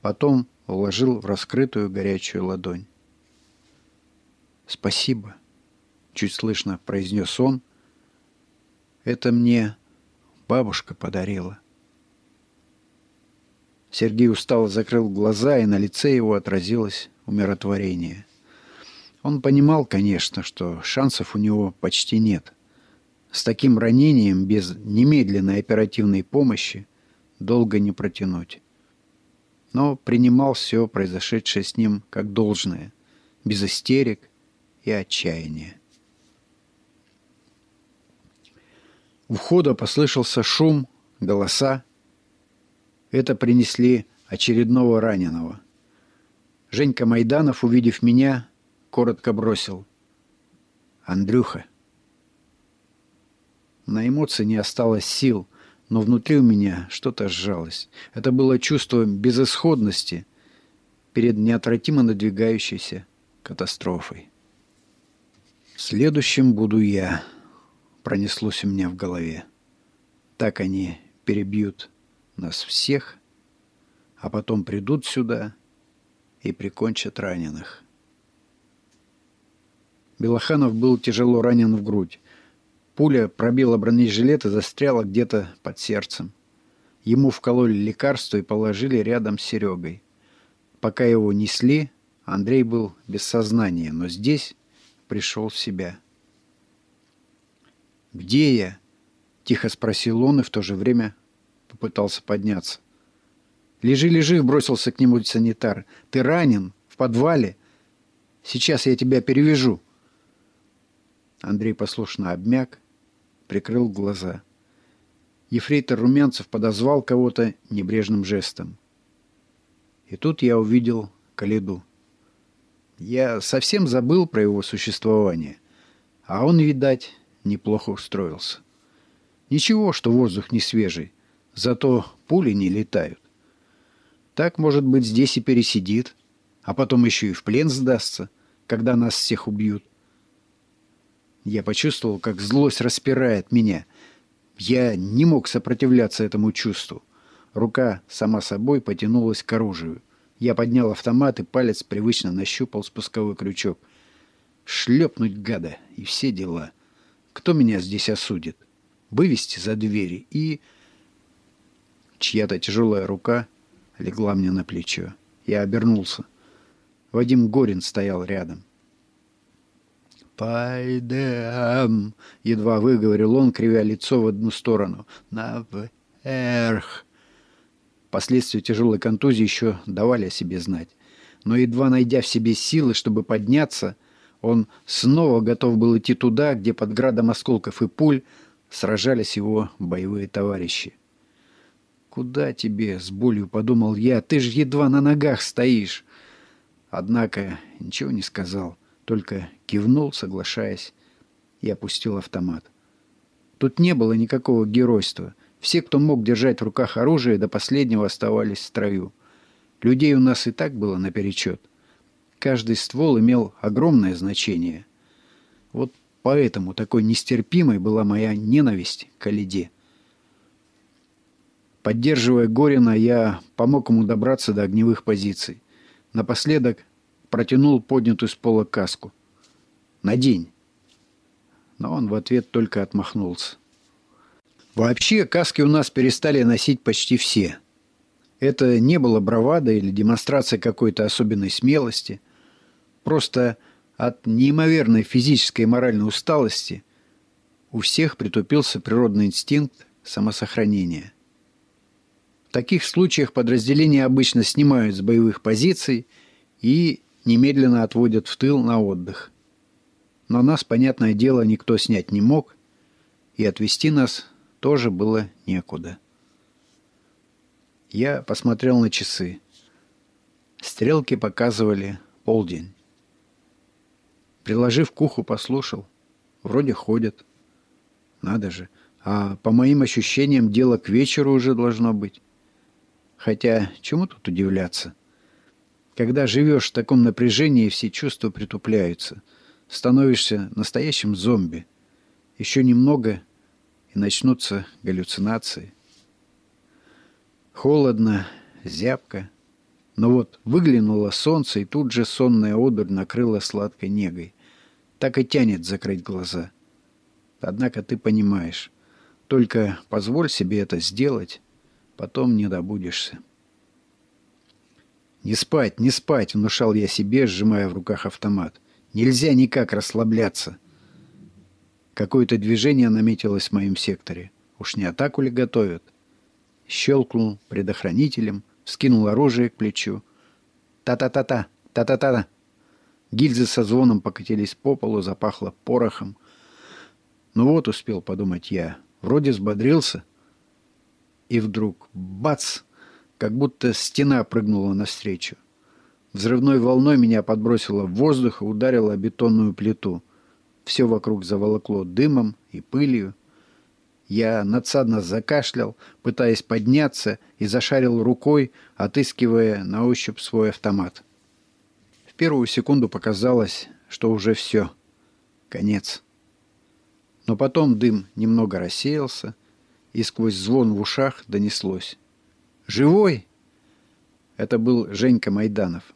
потом вложил в раскрытую горячую ладонь. «Спасибо», — чуть слышно произнес он. «Это мне бабушка подарила». Сергей устало закрыл глаза, и на лице его отразилось умиротворение. Он понимал, конечно, что шансов у него почти нет. С таким ранением без немедленной оперативной помощи долго не протянуть. Но принимал все произошедшее с ним как должное, без истерик и отчаяния. У входа послышался шум, голоса. Это принесли очередного раненого. Женька Майданов, увидев меня, коротко бросил. «Андрюха». На эмоции не осталось сил, но внутри у меня что-то сжалось. Это было чувство безысходности перед неотвратимо надвигающейся катастрофой. Следующим буду я, пронеслось у меня в голове. Так они перебьют нас всех, а потом придут сюда и прикончат раненых. Белоханов был тяжело ранен в грудь. Пуля пробила бронежилет и застряла где-то под сердцем. Ему вкололи лекарство и положили рядом с Серегой. Пока его несли, Андрей был без сознания, но здесь пришел в себя. «Где я?» — тихо спросил он и в то же время попытался подняться. «Лежи, лежи!» — бросился к нему санитар. «Ты ранен? В подвале? Сейчас я тебя перевяжу!» Андрей послушно обмяк, прикрыл глаза. Ефрейтор Румянцев подозвал кого-то небрежным жестом. И тут я увидел Калиду. Я совсем забыл про его существование. А он, видать, неплохо устроился. Ничего, что воздух не свежий, зато пули не летают. Так, может быть, здесь и пересидит, а потом еще и в плен сдастся, когда нас всех убьют. Я почувствовал, как злость распирает меня. Я не мог сопротивляться этому чувству. Рука сама собой потянулась к оружию. Я поднял автомат, и палец привычно нащупал спусковой крючок. Шлепнуть гада и все дела. Кто меня здесь осудит? Вывести за двери и... Чья-то тяжелая рука легла мне на плечо. Я обернулся. Вадим Горин стоял рядом. «Пойдем!» — едва выговорил он, кривя лицо в одну сторону. «Наверх!» Последствия тяжелой контузии еще давали о себе знать. Но едва найдя в себе силы, чтобы подняться, он снова готов был идти туда, где под градом осколков и пуль сражались его боевые товарищи. «Куда тебе?» — с болью подумал я. «Ты же едва на ногах стоишь!» Однако ничего не сказал, только кивнул, соглашаясь, и опустил автомат. Тут не было никакого геройства. Все, кто мог держать в руках оружие, до последнего оставались в строю. Людей у нас и так было наперечет. Каждый ствол имел огромное значение. Вот поэтому такой нестерпимой была моя ненависть к Алиде. Поддерживая Горина, я помог ему добраться до огневых позиций. Напоследок протянул поднятую с пола каску. «Надень!» Но он в ответ только отмахнулся. Вообще, каски у нас перестали носить почти все. Это не было бравада или демонстрация какой-то особенной смелости. Просто от неимоверной физической и моральной усталости у всех притупился природный инстинкт самосохранения. В таких случаях подразделения обычно снимают с боевых позиций и немедленно отводят в тыл на отдых. Но нас, понятное дело, никто снять не мог, и отвезти нас тоже было некуда. Я посмотрел на часы. Стрелки показывали полдень. Приложив к уху, послушал. Вроде ходят. Надо же. А по моим ощущениям, дело к вечеру уже должно быть. Хотя, чему тут удивляться? Когда живешь в таком напряжении, все чувства притупляются. Становишься настоящим зомби. Еще немного — и начнутся галлюцинации. Холодно, зябко. Но вот выглянуло солнце, и тут же сонная одурь накрыла сладкой негой. Так и тянет закрыть глаза. Однако ты понимаешь, только позволь себе это сделать, потом не добудешься. «Не спать, не спать!» — внушал я себе, сжимая в руках автомат. Нельзя никак расслабляться. Какое-то движение наметилось в моем секторе. Уж не атаку ли готовят? Щелкнул предохранителем, вскинул оружие к плечу. Та-та-та-та, та-та-та-та. Гильзы со звоном покатились по полу, запахло порохом. Ну вот, успел подумать я. Вроде взбодрился. И вдруг бац! Как будто стена прыгнула навстречу. Взрывной волной меня подбросило в воздух и ударило о бетонную плиту. Все вокруг заволокло дымом и пылью. Я надсадно закашлял, пытаясь подняться, и зашарил рукой, отыскивая на ощупь свой автомат. В первую секунду показалось, что уже все. Конец. Но потом дым немного рассеялся, и сквозь звон в ушах донеслось. «Живой?» Это был Женька Майданов.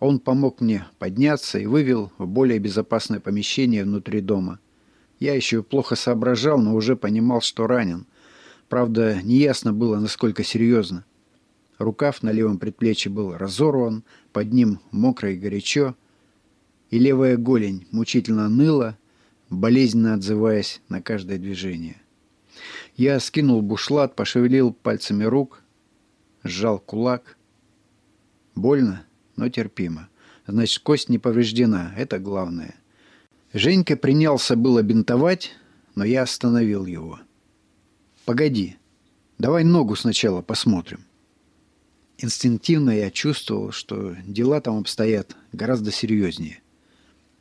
Он помог мне подняться и вывел в более безопасное помещение внутри дома – я еще плохо соображал, но уже понимал, что ранен. Правда, неясно было, насколько серьезно. Рукав на левом предплечье был разорван, под ним мокро и горячо, и левая голень мучительно ныла, болезненно отзываясь на каждое движение. Я скинул бушлат, пошевелил пальцами рук, сжал кулак. Больно, но терпимо. Значит, кость не повреждена, это главное — Женька принялся было бинтовать, но я остановил его. «Погоди, давай ногу сначала посмотрим». Инстинктивно я чувствовал, что дела там обстоят гораздо серьезнее.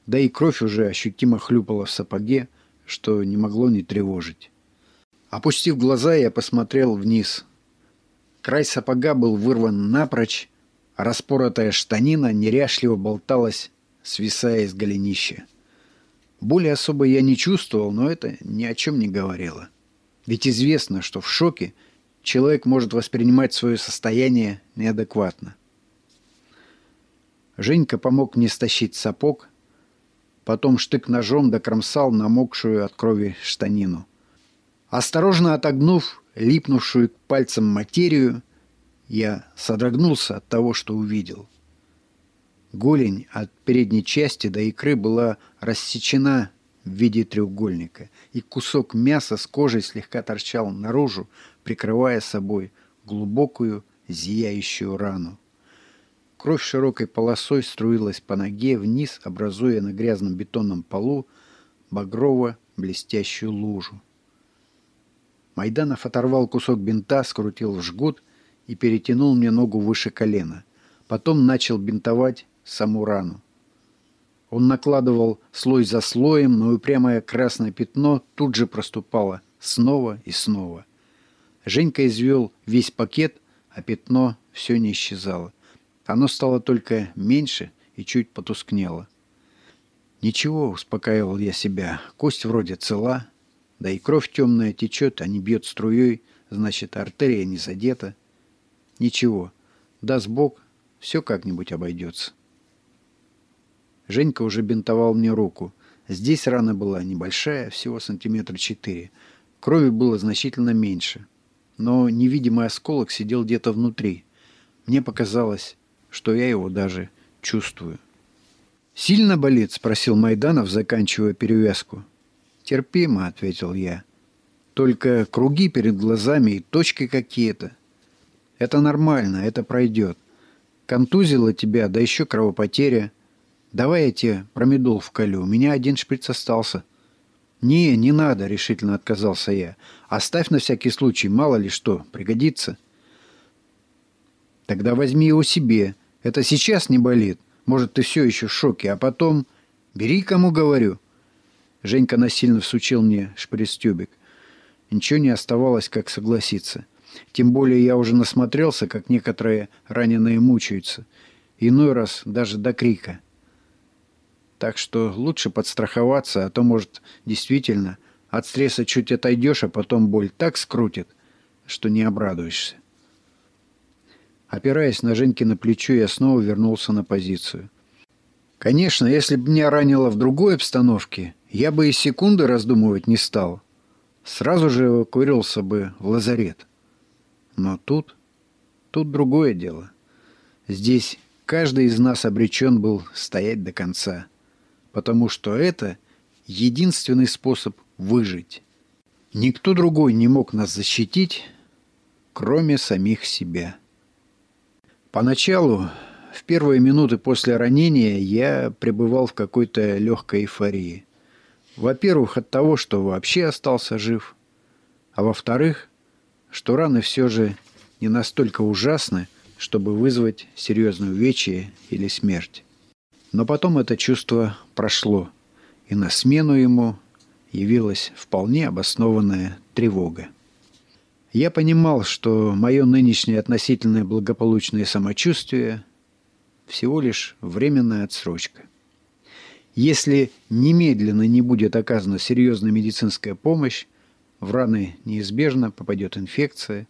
Да и кровь уже ощутимо хлюпала в сапоге, что не могло не тревожить. Опустив глаза, я посмотрел вниз. Край сапога был вырван напрочь, распоротая штанина неряшливо болталась, свисая из голенища. Боли особо я не чувствовал, но это ни о чем не говорило. Ведь известно, что в шоке человек может воспринимать свое состояние неадекватно. Женька помог мне стащить сапог, потом штык-ножом докромсал намокшую от крови штанину. Осторожно отогнув липнувшую к пальцам материю, я содрогнулся от того, что увидел – Голень от передней части до икры была рассечена в виде треугольника, и кусок мяса с кожей слегка торчал наружу, прикрывая собой глубокую зияющую рану. Кровь широкой полосой струилась по ноге вниз, образуя на грязном бетонном полу багрово-блестящую лужу. Майданов оторвал кусок бинта, скрутил в жгут и перетянул мне ногу выше колена. Потом начал бинтовать саму рану. Он накладывал слой за слоем, но упрямое красное пятно тут же проступало снова и снова. Женька извел весь пакет, а пятно все не исчезало. Оно стало только меньше и чуть потускнело. Ничего, успокаивал я себя, кость вроде цела, да и кровь темная течет, а не бьет струей, значит, артерия не задета. Ничего, даст Бог, все как-нибудь обойдется. Женька уже бинтовал мне руку. Здесь рана была небольшая, всего сантиметра четыре. Крови было значительно меньше. Но невидимый осколок сидел где-то внутри. Мне показалось, что я его даже чувствую. «Сильно болит?» – спросил Майданов, заканчивая перевязку. «Терпимо», – ответил я. «Только круги перед глазами и точки какие-то. Это нормально, это пройдет. Контузило тебя, да еще кровопотеря. «Давай я тебе промедол вколю. У меня один шприц остался». «Не, не надо», — решительно отказался я. «Оставь на всякий случай, мало ли что, пригодится». «Тогда возьми его себе. Это сейчас не болит. Может, ты все еще в шоке, а потом...» «Бери, кому говорю». Женька насильно всучил мне шприц-тюбик. Ничего не оставалось, как согласиться. Тем более я уже насмотрелся, как некоторые раненые мучаются. Иной раз даже до крика. Так что лучше подстраховаться, а то, может, действительно от стресса чуть отойдешь, а потом боль так скрутит, что не обрадуешься. Опираясь на Женькино плечо, я снова вернулся на позицию. Конечно, если бы меня ранило в другой обстановке, я бы и секунды раздумывать не стал. Сразу же эвакуировался бы в лазарет. Но тут... тут другое дело. Здесь каждый из нас обречен был стоять до конца потому что это единственный способ выжить. Никто другой не мог нас защитить, кроме самих себя. Поначалу, в первые минуты после ранения, я пребывал в какой-то легкой эйфории. Во-первых, от того, что вообще остался жив, а во-вторых, что раны все же не настолько ужасны, чтобы вызвать серьезное увечье или смерть. Но потом это чувство прошло, и на смену ему явилась вполне обоснованная тревога. Я понимал, что мое нынешнее относительное благополучное самочувствие всего лишь временная отсрочка. Если немедленно не будет оказана серьезная медицинская помощь, в раны неизбежно попадет инфекция,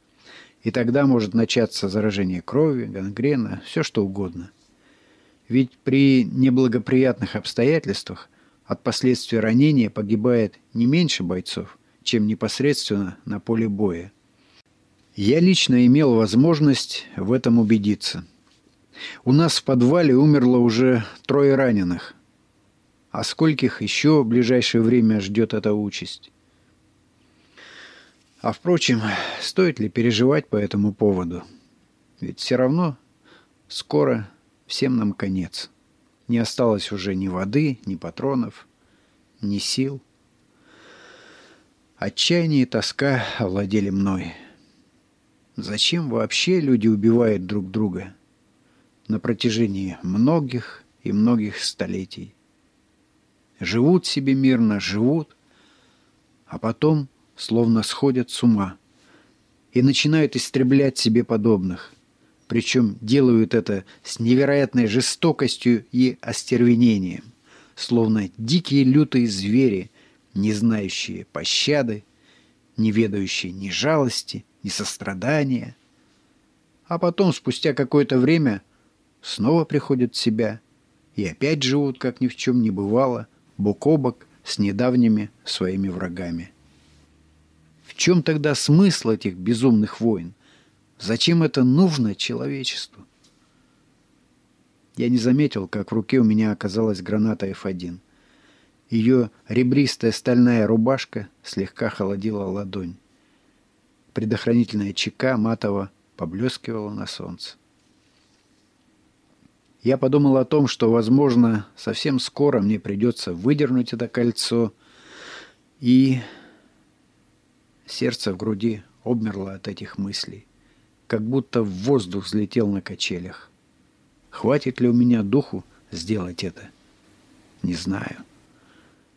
и тогда может начаться заражение крови, гангрена, все что угодно. Ведь при неблагоприятных обстоятельствах от последствий ранения погибает не меньше бойцов, чем непосредственно на поле боя. Я лично имел возможность в этом убедиться. У нас в подвале умерло уже трое раненых. А скольких еще в ближайшее время ждет эта участь? А впрочем, стоит ли переживать по этому поводу? Ведь все равно скоро всем нам конец. Не осталось уже ни воды, ни патронов, ни сил. Отчаяние и тоска овладели мной. Зачем вообще люди убивают друг друга на протяжении многих и многих столетий? Живут себе мирно, живут, а потом словно сходят с ума и начинают истреблять себе подобных. Причем делают это с невероятной жестокостью и остервенением, словно дикие лютые звери, не знающие пощады, не ведающие ни жалости, ни сострадания. А потом, спустя какое-то время, снова приходят в себя и опять живут, как ни в чем не бывало, бок о бок с недавними своими врагами. Чем тогда смысл этих безумных войн? Зачем это нужно человечеству? Я не заметил, как в руке у меня оказалась граната F1. Ее ребристая стальная рубашка слегка холодила ладонь. Предохранительная чека матово поблескивала на солнце. Я подумал о том, что, возможно, совсем скоро мне придется выдернуть это кольцо, и сердце в груди обмерло от этих мыслей, как будто в воздух взлетел на качелях. Хватит ли у меня духу сделать это? Не знаю.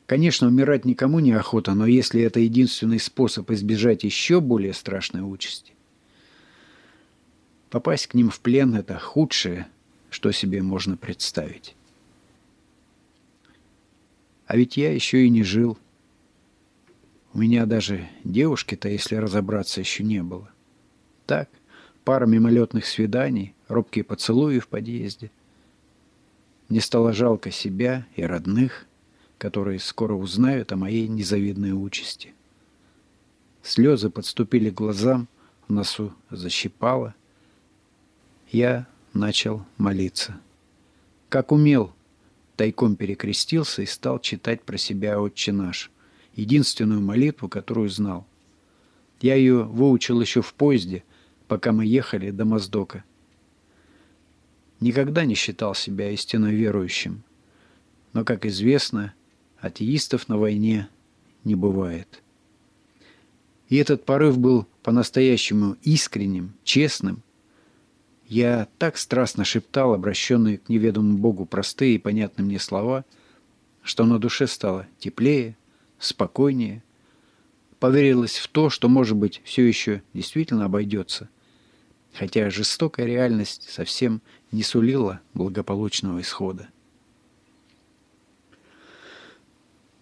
Конечно, умирать никому не охота, но если это единственный способ избежать еще более страшной участи, попасть к ним в плен – это худшее, что себе можно представить. А ведь я еще и не жил. У меня даже девушки-то, если разобраться, еще не было. Так, пара мимолетных свиданий, робкие поцелуи в подъезде. Мне стало жалко себя и родных – которые скоро узнают о моей незавидной участи. Слезы подступили к глазам, в носу защипало. Я начал молиться. Как умел, тайком перекрестился и стал читать про себя «Отче наш», единственную молитву, которую знал. Я ее выучил еще в поезде, пока мы ехали до Моздока. Никогда не считал себя истинно верующим. Но, как известно, атеистов на войне не бывает. И этот порыв был по-настоящему искренним, честным. Я так страстно шептал обращенные к неведомому Богу простые и понятные мне слова, что на душе стало теплее, спокойнее. Поверилось в то, что, может быть, все еще действительно обойдется, хотя жестокая реальность совсем не сулила благополучного исхода.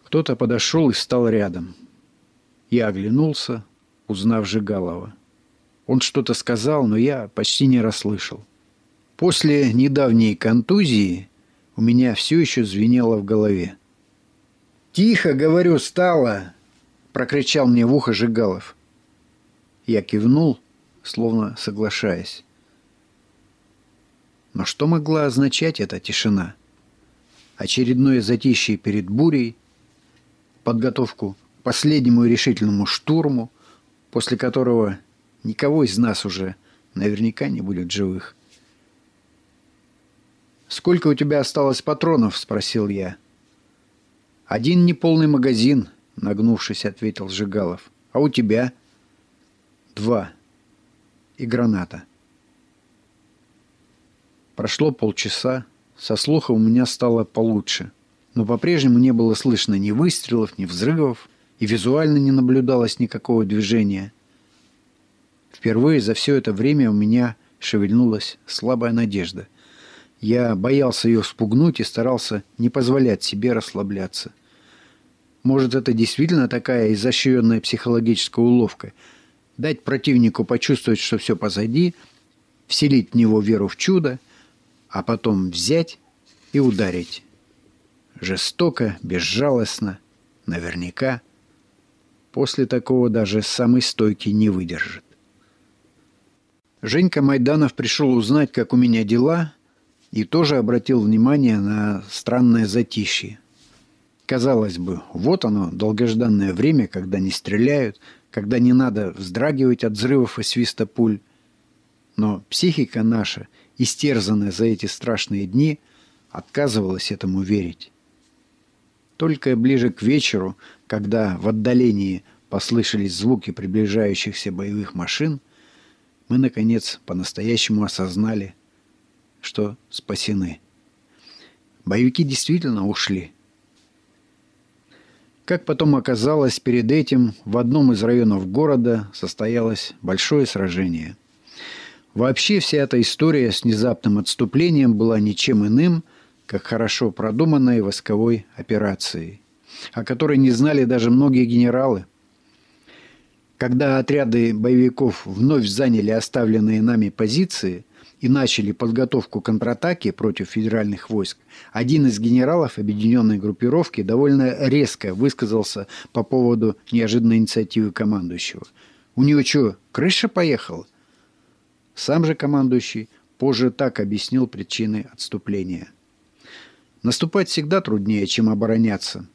Кто-то подошел и стал рядом. Я оглянулся, узнав Жигалова. Он что-то сказал, но я почти не расслышал. После недавней контузии у меня все еще звенело в голове. «Тихо, говорю, стало!» – прокричал мне в ухо Жигалов. Я кивнул, словно соглашаясь. Но что могла означать эта тишина? очередное затишье перед бурей, подготовку к последнему решительному штурму, после которого никого из нас уже наверняка не будет живых. «Сколько у тебя осталось патронов?» – спросил я. «Один неполный магазин», – нагнувшись, ответил Жигалов. «А у тебя?» «Два. И граната». Прошло полчаса. Со слуха у меня стало получше. Но по-прежнему не было слышно ни выстрелов, ни взрывов, и визуально не наблюдалось никакого движения. Впервые за все это время у меня шевельнулась слабая надежда – я боялся ее спугнуть и старался не позволять себе расслабляться. Может, это действительно такая изощренная психологическая уловка? Дать противнику почувствовать, что все позади, вселить в него веру в чудо, а потом взять и ударить. Жестоко, безжалостно, наверняка. После такого даже самый стойкий не выдержит. Женька Майданов пришел узнать, как у меня дела, и тоже обратил внимание на странное затишье. Казалось бы, вот оно, долгожданное время, когда не стреляют, когда не надо вздрагивать от взрывов и свиста пуль. Но психика наша, истерзанная за эти страшные дни, отказывалась этому верить. Только ближе к вечеру, когда в отдалении послышались звуки приближающихся боевых машин, мы, наконец, по-настоящему осознали, что спасены. Боевики действительно ушли. Как потом оказалось, перед этим в одном из районов города состоялось большое сражение. Вообще вся эта история с внезапным отступлением была ничем иным, как хорошо продуманной восковой операцией, о которой не знали даже многие генералы. Когда отряды боевиков вновь заняли оставленные нами позиции, и начали подготовку контратаки против федеральных войск, один из генералов объединенной группировки довольно резко высказался по поводу неожиданной инициативы командующего. «У него что, крыша поехала?» Сам же командующий позже так объяснил причины отступления. Наступать всегда труднее, чем обороняться.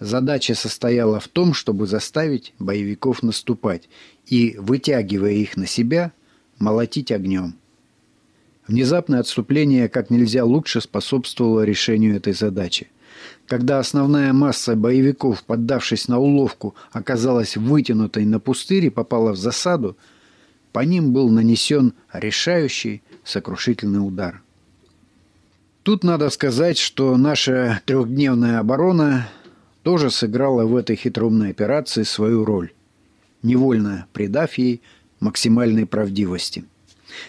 Задача состояла в том, чтобы заставить боевиков наступать и, вытягивая их на себя, молотить огнем – Внезапное отступление как нельзя лучше способствовало решению этой задачи. Когда основная масса боевиков, поддавшись на уловку, оказалась вытянутой на пустырь и попала в засаду, по ним был нанесен решающий сокрушительный удар. Тут надо сказать, что наша трехдневная оборона тоже сыграла в этой хитроумной операции свою роль, невольно придав ей максимальной правдивости –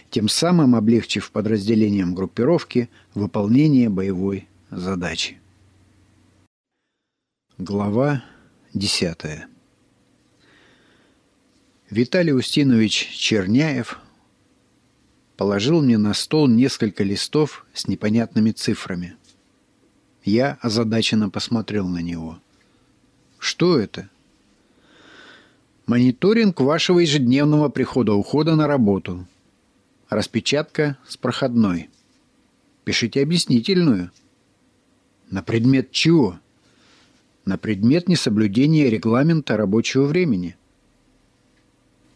тем самым облегчив подразделениям группировки выполнение боевой задачи. Глава 10. Виталий Устинович Черняев положил мне на стол несколько листов с непонятными цифрами. Я озадаченно посмотрел на него. «Что это?» «Мониторинг вашего ежедневного прихода-ухода на работу», Распечатка с проходной. Пишите объяснительную. На предмет чего? На предмет несоблюдения регламента рабочего времени.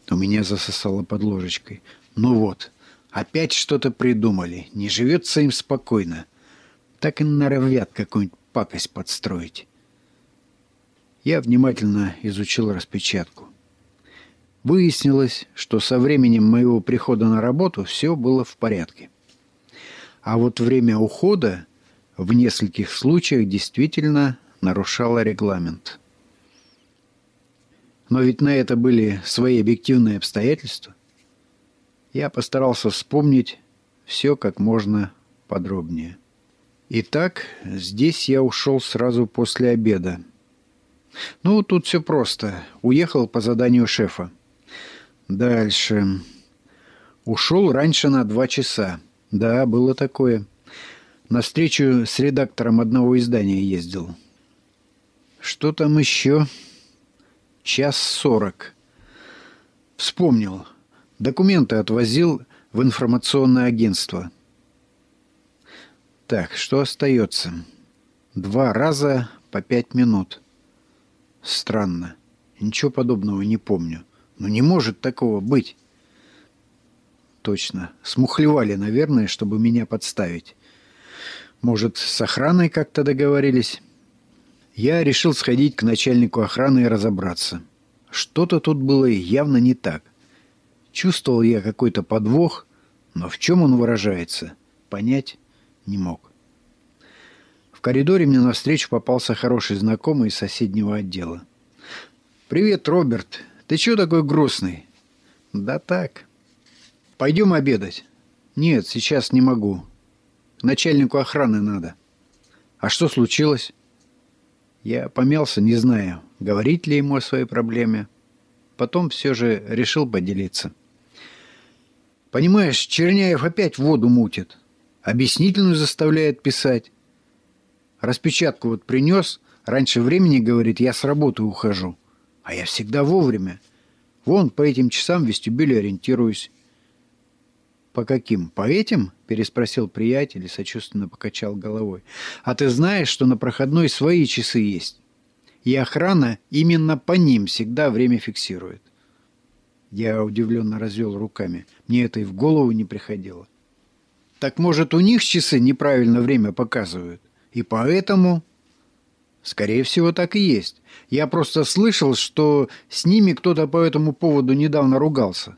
У меня засосало под ложечкой. Ну вот, опять что-то придумали. Не живется им спокойно. Так и норовят какую-нибудь пакость подстроить. Я внимательно изучил распечатку. Выяснилось, что со временем моего прихода на работу все было в порядке. А вот время ухода в нескольких случаях действительно нарушало регламент. Но ведь на это были свои объективные обстоятельства. Я постарался вспомнить все как можно подробнее. Итак, здесь я ушел сразу после обеда. Ну, тут все просто. Уехал по заданию шефа. Дальше. Ушел раньше на два часа. Да, было такое. На встречу с редактором одного издания ездил. Что там еще? Час сорок. Вспомнил. Документы отвозил в информационное агентство. Так, что остается? Два раза по пять минут. Странно. Ничего подобного не помню. Но не может такого быть. Точно. Смухлевали, наверное, чтобы меня подставить. Может, с охраной как-то договорились? Я решил сходить к начальнику охраны и разобраться. Что-то тут было явно не так. Чувствовал я какой-то подвох, но в чем он выражается, понять не мог. В коридоре мне навстречу попался хороший знакомый из соседнего отдела. «Привет, Роберт. Ты чего такой грустный?» «Да так. Пойдем обедать?» «Нет, сейчас не могу. Начальнику охраны надо». «А что случилось?» Я помялся, не знаю, говорить ли ему о своей проблеме. Потом все же решил поделиться. Понимаешь, Черняев опять воду мутит. Объяснительную заставляет писать. Распечатку вот принес. Раньше времени, говорит, я с работы ухожу. А я всегда вовремя. Вон по этим часам в вестибюле ориентируюсь. «По каким? По этим?» – переспросил приятель и сочувственно покачал головой. «А ты знаешь, что на проходной свои часы есть? И охрана именно по ним всегда время фиксирует». Я удивленно развел руками. Мне это и в голову не приходило. «Так, может, у них часы неправильно время показывают? И поэтому...» «Скорее всего, так и есть. Я просто слышал, что с ними кто-то по этому поводу недавно ругался».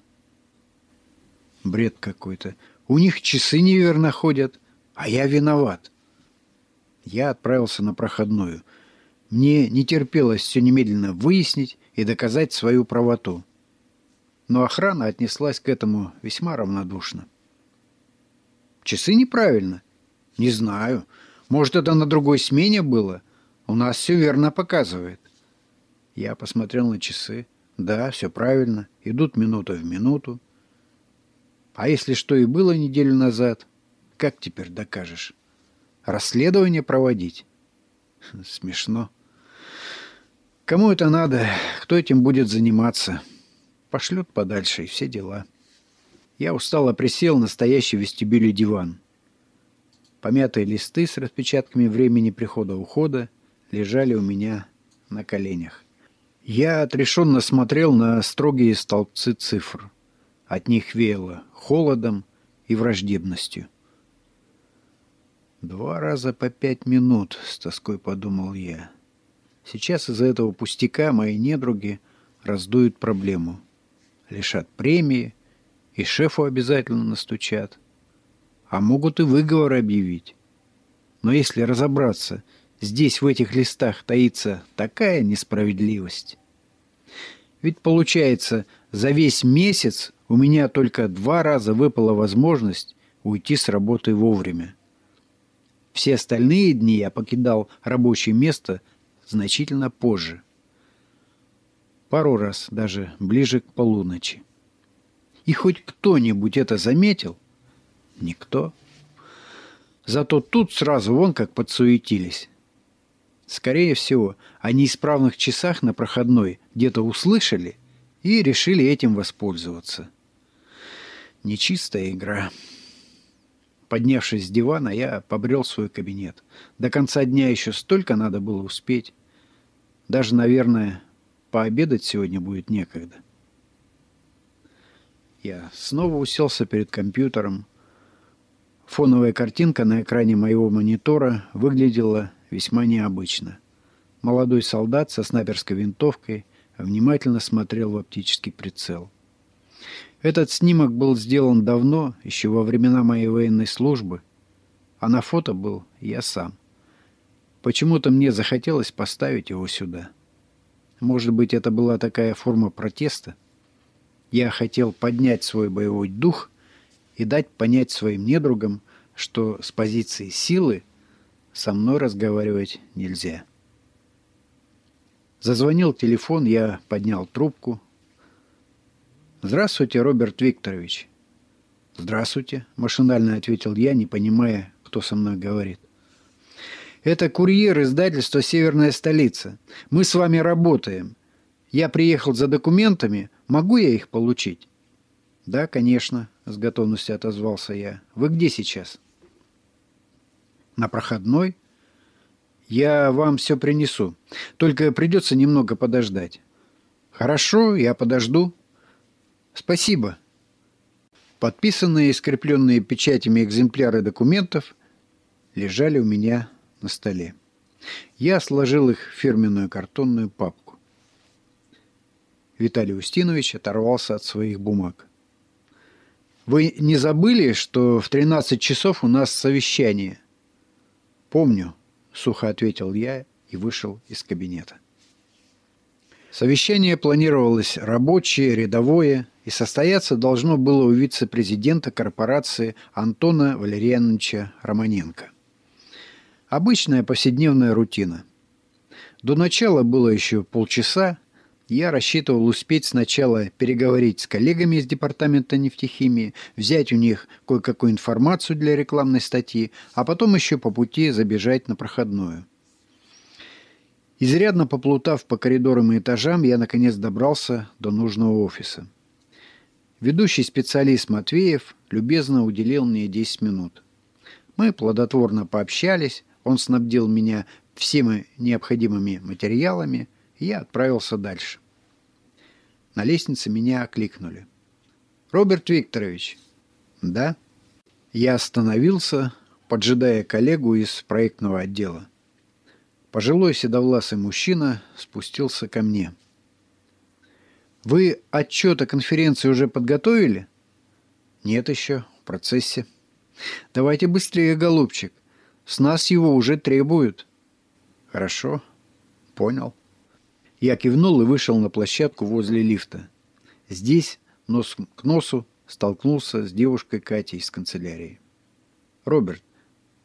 Бред какой-то. У них часы неверно ходят, а я виноват. Я отправился на проходную. Мне не терпелось все немедленно выяснить и доказать свою правоту. Но охрана отнеслась к этому весьма равнодушно. Часы неправильно. Не знаю. Может, это на другой смене было? У нас все верно показывает. Я посмотрел на часы. Да, все правильно. Идут минута в минуту. А если что и было неделю назад, как теперь докажешь? Расследование проводить? Смешно. Кому это надо? Кто этим будет заниматься? Пошлют подальше и все дела. Я устало присел на стоящий вестибюле диван. Помятые листы с распечатками времени прихода-ухода лежали у меня на коленях. Я отрешенно смотрел на строгие столбцы цифр. От них веяло холодом и враждебностью. «Два раза по пять минут», — с тоской подумал я. «Сейчас из-за этого пустяка мои недруги раздуют проблему. Лишат премии, и шефу обязательно настучат. А могут и выговор объявить. Но если разобраться, здесь в этих листах таится такая несправедливость. Ведь получается, за весь месяц у меня только два раза выпала возможность уйти с работы вовремя. Все остальные дни я покидал рабочее место значительно позже. Пару раз даже ближе к полуночи. И хоть кто-нибудь это заметил? Никто. Зато тут сразу вон как подсуетились. Скорее всего, о неисправных часах на проходной где-то услышали и решили этим воспользоваться. Нечистая игра. Поднявшись с дивана, я побрел свой кабинет. До конца дня еще столько надо было успеть. Даже, наверное, пообедать сегодня будет некогда. Я снова уселся перед компьютером. Фоновая картинка на экране моего монитора выглядела весьма необычно. Молодой солдат со снайперской винтовкой внимательно смотрел в оптический прицел. Этот снимок был сделан давно, еще во времена моей военной службы, а на фото был я сам. Почему-то мне захотелось поставить его сюда. Может быть, это была такая форма протеста? Я хотел поднять свой боевой дух и дать понять своим недругам, что с позиции силы со мной разговаривать нельзя. Зазвонил телефон, я поднял трубку, «Здравствуйте, Роберт Викторович». «Здравствуйте», – машинально ответил я, не понимая, кто со мной говорит. «Это курьер издательства «Северная столица». Мы с вами работаем. Я приехал за документами. Могу я их получить?» «Да, конечно», – с готовностью отозвался я. «Вы где сейчас?» «На проходной?» Я вам все принесу. Только придется немного подождать. Хорошо, я подожду. Спасибо. Подписанные и скрепленные печатями экземпляры документов лежали у меня на столе. Я сложил их в фирменную картонную папку. Виталий Устинович оторвался от своих бумаг. «Вы не забыли, что в 13 часов у нас совещание?» «Помню», — сухо ответил я и вышел из кабинета. Совещание планировалось рабочее, рядовое, и состояться должно было у вице-президента корпорации Антона Валерьяновича Романенко. Обычная повседневная рутина. До начала было еще полчаса, я рассчитывал успеть сначала переговорить с коллегами из департамента нефтехимии, взять у них кое-какую информацию для рекламной статьи, а потом еще по пути забежать на проходную. Изрядно поплутав по коридорам и этажам, я наконец добрался до нужного офиса. Ведущий специалист Матвеев любезно уделил мне 10 минут. Мы плодотворно пообщались, он снабдил меня всеми необходимыми материалами, я отправился дальше. На лестнице меня окликнули. «Роберт Викторович». «Да?» Я остановился, поджидая коллегу из проектного отдела. Пожилой седовласый мужчина спустился ко мне. «Вы отчет о конференции уже подготовили?» «Нет еще, в процессе». «Давайте быстрее, голубчик. С нас его уже требуют». «Хорошо. Понял». Я кивнул и вышел на площадку возле лифта. Здесь, нос к носу, столкнулся с девушкой Катей из канцелярии. «Роберт,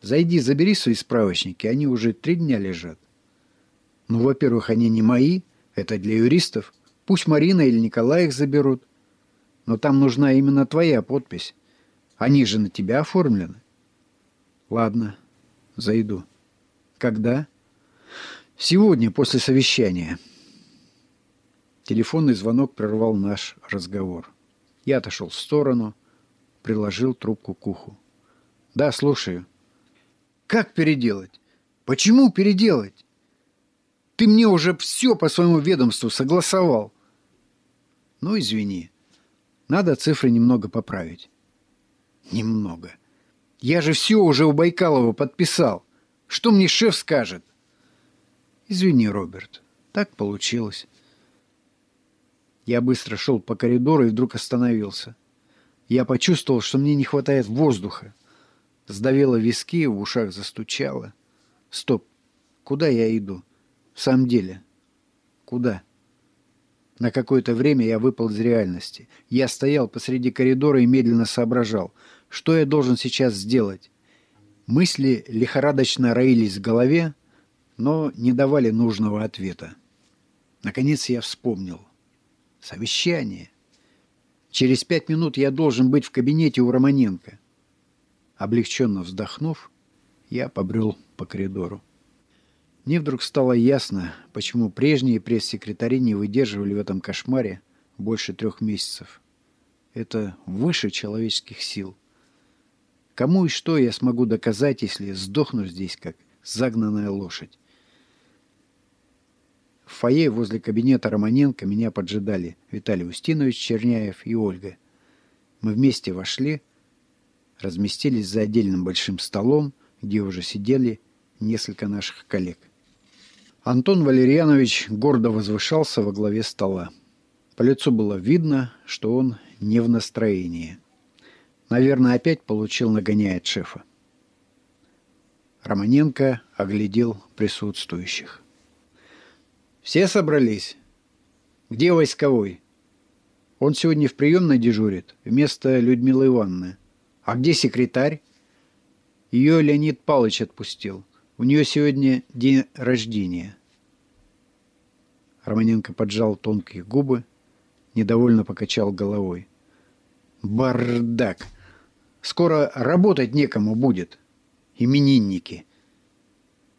зайди, забери свои справочники, они уже три дня лежат». «Ну, во-первых, они не мои, это для юристов. Пусть Марина или Николай их заберут. Но там нужна именно твоя подпись. Они же на тебя оформлены». «Ладно, зайду». «Когда?» «Сегодня, после совещания». Телефонный звонок прервал наш разговор. Я отошел в сторону, приложил трубку к уху. «Да, слушаю». «Как переделать? Почему переделать? Ты мне уже все по своему ведомству согласовал». «Ну, извини. Надо цифры немного поправить». «Немного. Я же все уже у Байкалова подписал. Что мне шеф скажет?» «Извини, Роберт. Так получилось». Я быстро шел по коридору и вдруг остановился. Я почувствовал, что мне не хватает воздуха. Сдавило виски, в ушах застучало. Стоп. Куда я иду? В самом деле. Куда? На какое-то время я выпал из реальности. Я стоял посреди коридора и медленно соображал, что я должен сейчас сделать. Мысли лихорадочно роились в голове, но не давали нужного ответа. Наконец я вспомнил. Совещание. Через пять минут я должен быть в кабинете у Романенко. Облегченно вздохнув, я побрел по коридору. Мне вдруг стало ясно, почему прежние пресс-секретари не выдерживали в этом кошмаре больше трех месяцев. Это выше человеческих сил. Кому и что я смогу доказать, если сдохну здесь, как загнанная лошадь? В фойе возле кабинета Романенко меня поджидали Виталий Устинович Черняев и Ольга. Мы вместе вошли, разместились за отдельным большим столом, где уже сидели несколько наших коллег. Антон Валерьянович гордо возвышался во главе стола. По лицу было видно, что он не в настроении. Наверное, опять получил нагоняя от шефа. Романенко оглядел присутствующих. Все собрались? Где войсковой? Он сегодня в приемной дежурит, вместо Людмилы Ивановны. А где секретарь? Ее Леонид Палыч отпустил. У нее сегодня день рождения. Романенко поджал тонкие губы, недовольно покачал головой. Бардак! Скоро работать некому будет. Именинники.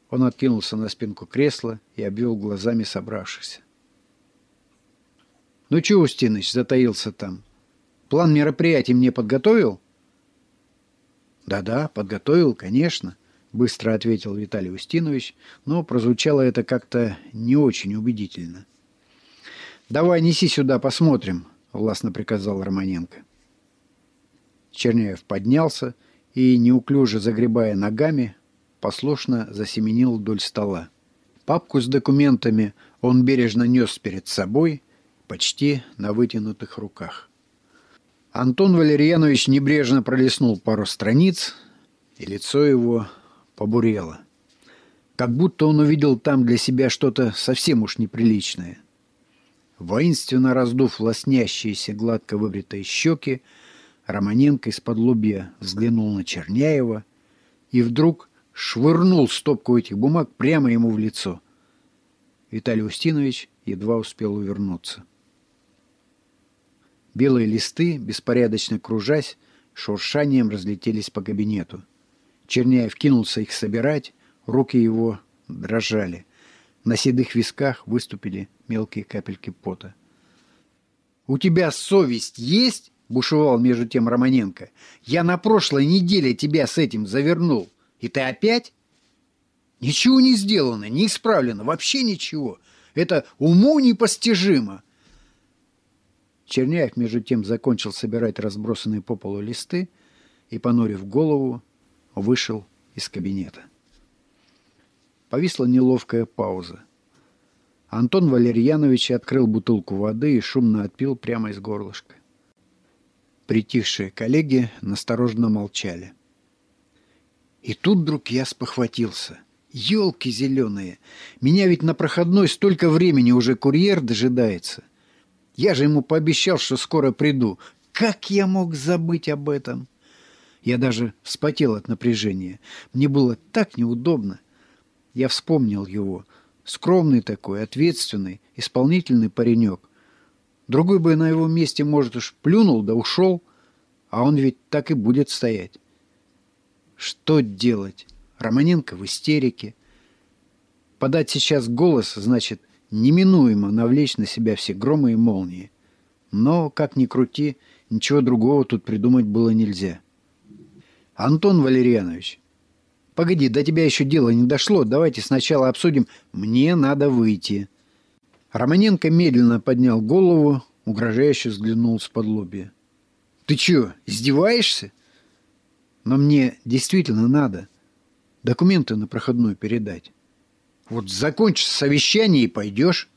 Он откинулся на спинку кресла и обвел глазами собравшихся. «Ну чего, Устиныч, затаился там? План мероприятий мне подготовил?» «Да-да, подготовил, конечно. — быстро ответил Виталий Устинович, но прозвучало это как-то не очень убедительно. «Давай неси сюда, посмотрим», — властно приказал Романенко. Черняев поднялся и, неуклюже загребая ногами, послушно засеменил вдоль стола. Папку с документами он бережно нес перед собой, почти на вытянутых руках. Антон Валерьянович небрежно пролистнул пару страниц, и лицо его побурело. Как будто он увидел там для себя что-то совсем уж неприличное. Воинственно раздув лоснящиеся гладко выбритые щеки, Романенко из-под лобья взглянул на Черняева и вдруг швырнул стопку этих бумаг прямо ему в лицо. Виталий Устинович едва успел увернуться. Белые листы, беспорядочно кружась, шуршанием разлетелись по кабинету. Черняев кинулся их собирать, руки его дрожали. На седых висках выступили мелкие капельки пота. «У тебя совесть есть?» — бушевал между тем Романенко. «Я на прошлой неделе тебя с этим завернул. И ты опять?» «Ничего не сделано, не исправлено, вообще ничего. Это уму непостижимо». Черняев, между тем, закончил собирать разбросанные по полу листы и, понурив голову, вышел из кабинета. Повисла неловкая пауза. Антон Валерьянович открыл бутылку воды и шумно отпил прямо из горлышка. Притихшие коллеги настороженно молчали. И тут вдруг я спохватился. Елки зеленые! Меня ведь на проходной столько времени уже курьер дожидается. Я же ему пообещал, что скоро приду. Как я мог забыть об этом? Я даже вспотел от напряжения. Мне было так неудобно. Я вспомнил его. Скромный такой, ответственный, исполнительный паренек. Другой бы на его месте, может, уж плюнул да ушел, а он ведь так и будет стоять. Что делать? Романенко в истерике. Подать сейчас голос значит неминуемо навлечь на себя все громы и молнии. Но, как ни крути, ничего другого тут придумать было нельзя. Антон Валерьянович, погоди, до тебя еще дело не дошло. Давайте сначала обсудим. Мне надо выйти. Романенко медленно поднял голову, угрожающе взглянул с-под лобья. Ты что, издеваешься? Но мне действительно надо документы на проходную передать. Вот закончишь совещание и пойдешь.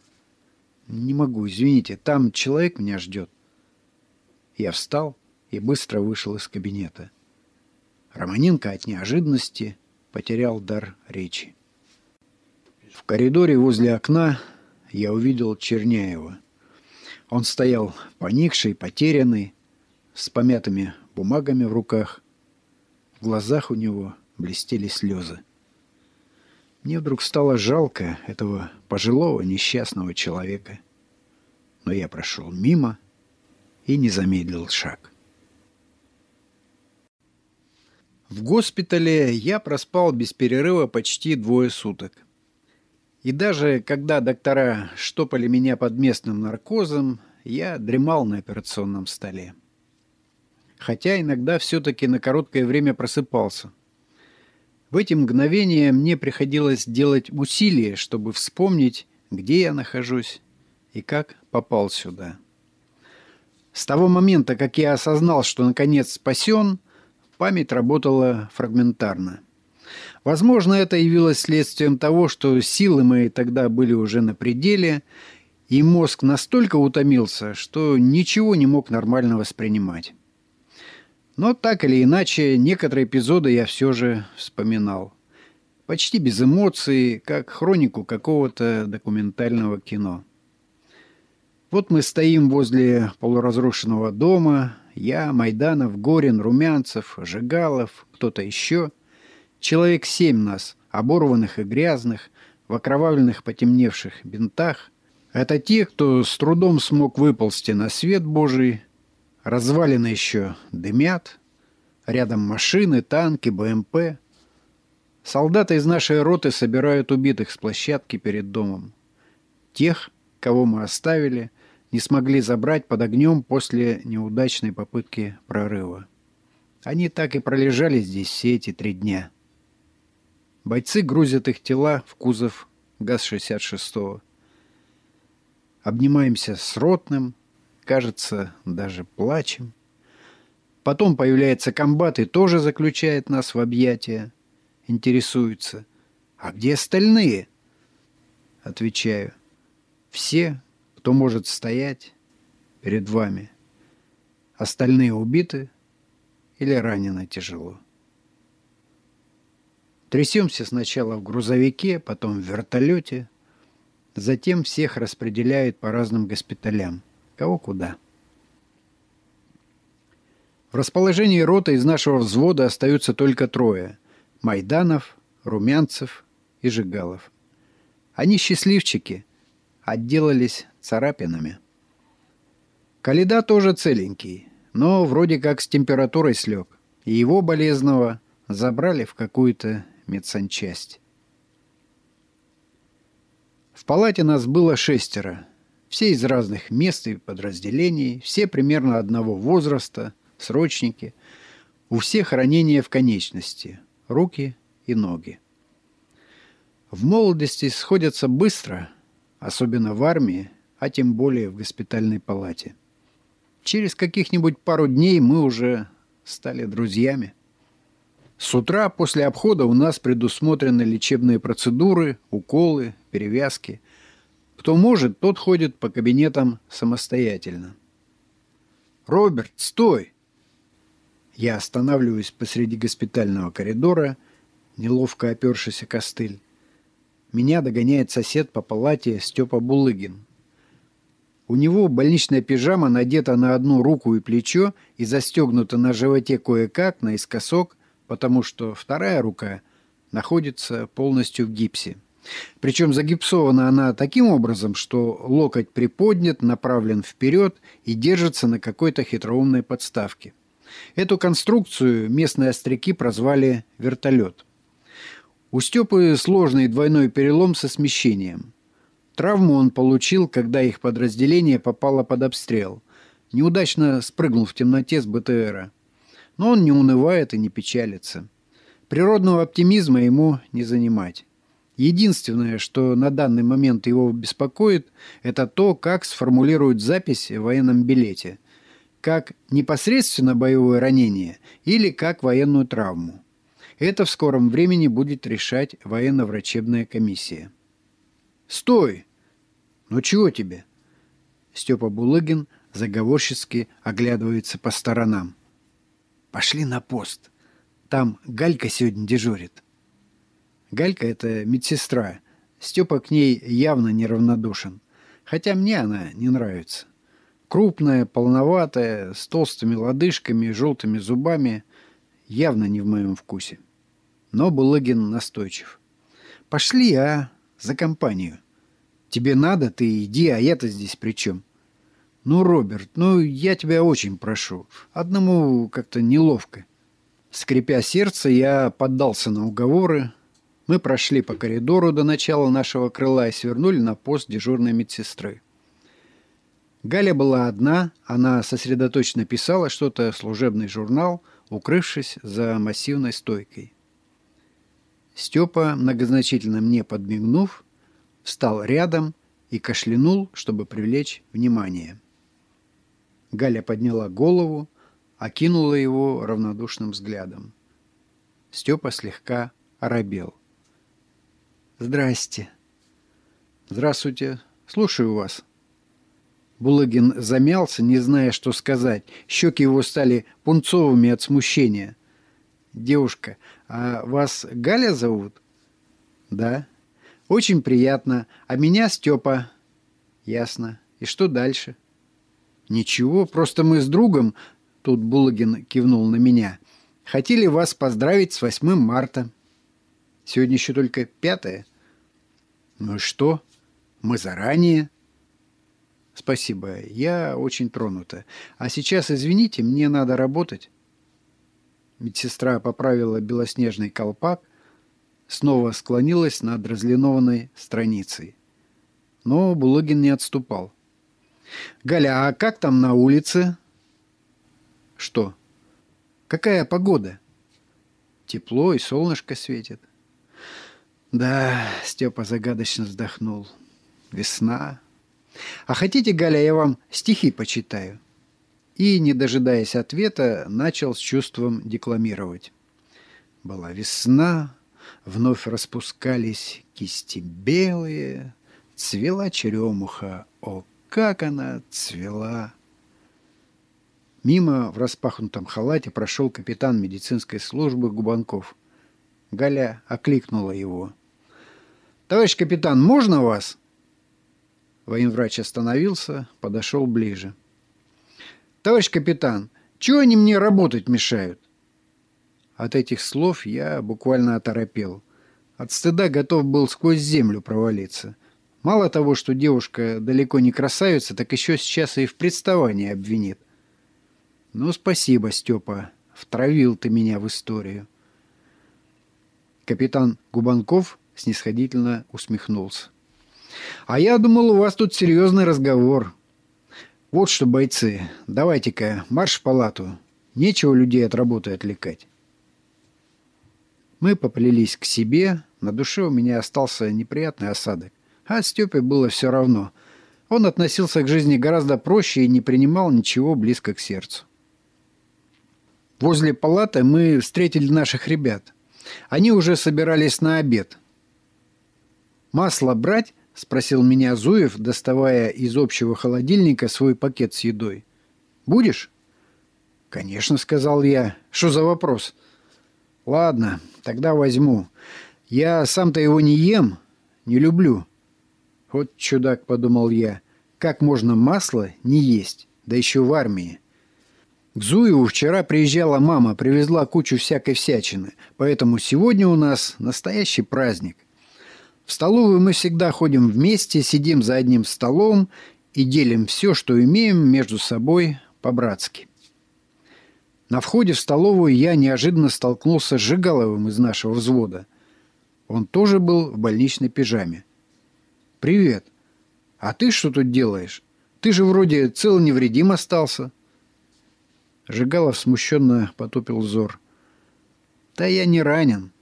Не могу, извините, там человек меня ждет. Я встал и быстро вышел из кабинета. Романенко от неожиданности потерял дар речи. В коридоре возле окна я увидел Черняева. Он стоял поникший, потерянный, с помятыми бумагами в руках. В глазах у него блестели слезы. Мне вдруг стало жалко этого пожилого несчастного человека. Но я прошел мимо и не замедлил шаг. В госпитале я проспал без перерыва почти двое суток. И даже когда доктора штопали меня под местным наркозом, я дремал на операционном столе. Хотя иногда все-таки на короткое время просыпался – в эти мгновения мне приходилось делать усилия, чтобы вспомнить, где я нахожусь и как попал сюда. С того момента, как я осознал, что наконец спасен, память работала фрагментарно. Возможно, это явилось следствием того, что силы мои тогда были уже на пределе, и мозг настолько утомился, что ничего не мог нормально воспринимать. Но так или иначе, некоторые эпизоды я все же вспоминал. Почти без эмоций, как хронику какого-то документального кино. Вот мы стоим возле полуразрушенного дома. Я, Майданов, Горин, Румянцев, Жигалов, кто-то еще. Человек семь нас, оборванных и грязных, в окровавленных потемневших бинтах. Это те, кто с трудом смог выползти на свет Божий, Развалины еще дымят. Рядом машины, танки, БМП. Солдаты из нашей роты собирают убитых с площадки перед домом. Тех, кого мы оставили, не смогли забрать под огнем после неудачной попытки прорыва. Они так и пролежали здесь все эти три дня. Бойцы грузят их тела в кузов ГАЗ-66. Обнимаемся с ротным, кажется, даже плачем. Потом появляется комбат и тоже заключает нас в объятия. Интересуется. «А где остальные?» Отвечаю. «Все, кто может стоять перед вами. Остальные убиты или ранены тяжело». Трясемся сначала в грузовике, потом в вертолете. Затем всех распределяют по разным госпиталям. Кого куда. В расположении роты из нашего взвода остаются только трое. Майданов, Румянцев и Жигалов. Они счастливчики, отделались царапинами. Каледа тоже целенький, но вроде как с температурой слег, и его болезного забрали в какую-то медсанчасть. В палате нас было шестеро. Все из разных мест и подразделений, все примерно одного возраста, срочники. У всех ранения в конечности, руки и ноги. В молодости сходятся быстро, особенно в армии, а тем более в госпитальной палате. Через каких-нибудь пару дней мы уже стали друзьями. С утра после обхода у нас предусмотрены лечебные процедуры, уколы, перевязки. Кто может, тот ходит по кабинетам самостоятельно. «Роберт, стой!» Я останавливаюсь посреди госпитального коридора, неловко опершись о костыль. Меня догоняет сосед по палате Степа Булыгин. У него больничная пижама надета на одну руку и плечо и застегнута на животе кое-как, наискосок, потому что вторая рука находится полностью в гипсе. Причем загипсована она таким образом, что локоть приподнят, направлен вперед и держится на какой-то хитроумной подставке. Эту конструкцию местные остряки прозвали «вертолет». У Степы сложный двойной перелом со смещением. Травму он получил, когда их подразделение попало под обстрел. Неудачно спрыгнул в темноте с БТРа. Но он не унывает и не печалится. Природного оптимизма ему не занимать. Единственное, что на данный момент его беспокоит, это то, как сформулируют запись в военном билете. Как непосредственно боевое ранение или как военную травму. Это в скором времени будет решать военно-врачебная комиссия. «Стой! Ну чего тебе?» Степа Булыгин заговорчески оглядывается по сторонам. Пошли на пост. Там Галька сегодня дежурит. Галька — это медсестра. Степа к ней явно неравнодушен. Хотя мне она не нравится. Крупная, полноватая, с толстыми лодыжками и желтыми зубами. Явно не в моем вкусе. Но Булыгин настойчив. «Пошли, а? За компанию. Тебе надо, ты иди, а я-то здесь при чем?» «Ну, Роберт, ну я тебя очень прошу. Одному как-то неловко». Скрипя сердце, я поддался на уговоры. Мы прошли по коридору до начала нашего крыла и свернули на пост дежурной медсестры. Галя была одна, она сосредоточенно писала что-то в служебный журнал, укрывшись за массивной стойкой. Степа, многозначительно мне подмигнув, встал рядом и кашлянул, чтобы привлечь внимание. Галя подняла голову, окинула его равнодушным взглядом. Степа слегка оробел. «Здрасте». «Здравствуйте. Слушаю вас». Булагин замялся, не зная, что сказать. Щеки его стали пунцовыми от смущения. «Девушка, а вас Галя зовут?» «Да». «Очень приятно. А меня Степа». «Ясно. И что дальше?» «Ничего, просто мы с другом...» Тут Булагин кивнул на меня. «Хотели вас поздравить с 8 марта. Сегодня еще только пятое». «Ну и что? Мы заранее...» «Спасибо, я очень тронута. А сейчас, извините, мне надо работать». Медсестра поправила белоснежный колпак, снова склонилась над разлинованной страницей. Но Булыгин не отступал. Галя, а как там на улице? Что? Какая погода? Тепло и солнышко светит. Да, Степа загадочно вздохнул. Весна. А хотите, Галя, я вам стихи почитаю? И, не дожидаясь ответа, начал с чувством декламировать. Была весна, вновь распускались кисти белые, цвела черемуха, о, как она цвела! Мимо в распахнутом халате прошел капитан медицинской службы Губанков. Галя окликнула его. «Товарищ капитан, можно вас?» Военврач остановился, подошел ближе. «Товарищ капитан, чего они мне работать мешают?» От этих слов я буквально оторопел. От стыда готов был сквозь землю провалиться. Мало того, что девушка далеко не красавица, так еще сейчас и в представании обвинит. Ну, спасибо, Степа. Втравил ты меня в историю. Капитан Губанков снисходительно усмехнулся. «А я думал, у вас тут серьезный разговор. Вот что, бойцы, давайте-ка марш в палату. Нечего людей от работы отвлекать». Мы поплелись к себе. На душе у меня остался неприятный осадок. А Степе было все равно. Он относился к жизни гораздо проще и не принимал ничего близко к сердцу. Возле палаты мы встретили наших ребят. Они уже собирались на обед. «Масло брать?» – спросил меня Зуев, доставая из общего холодильника свой пакет с едой. «Будешь?» «Конечно», – сказал я. «Что за вопрос?» «Ладно, тогда возьму. Я сам-то его не ем, не люблю». «Вот чудак», – подумал я. «Как можно масло не есть, да еще в армии?» К Зуеву вчера приезжала мама, привезла кучу всякой всячины, поэтому сегодня у нас настоящий праздник – в столовую мы всегда ходим вместе, сидим за одним столом и делим все, что имеем, между собой по-братски. На входе в столовую я неожиданно столкнулся с Жигаловым из нашего взвода. Он тоже был в больничной пижаме. «Привет. А ты что тут делаешь? Ты же вроде цел невредим остался». Жигалов смущенно потупил взор. «Да я не ранен.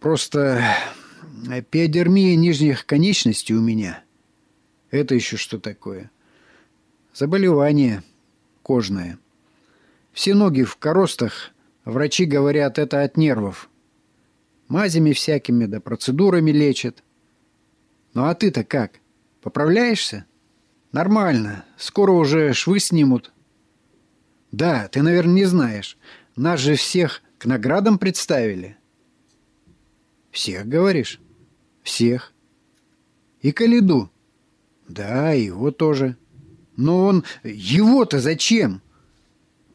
Просто Пиодермия нижних конечностей у меня. Это еще что такое? Заболевание кожное. Все ноги в коростах, врачи говорят, это от нервов. Мазями всякими да процедурами лечат. Ну а ты-то как? Поправляешься? Нормально. Скоро уже швы снимут. Да, ты, наверное, не знаешь. Нас же всех к наградам представили. Всех, говоришь? Всех. И Калиду. Да, его тоже. Но он... Его-то зачем?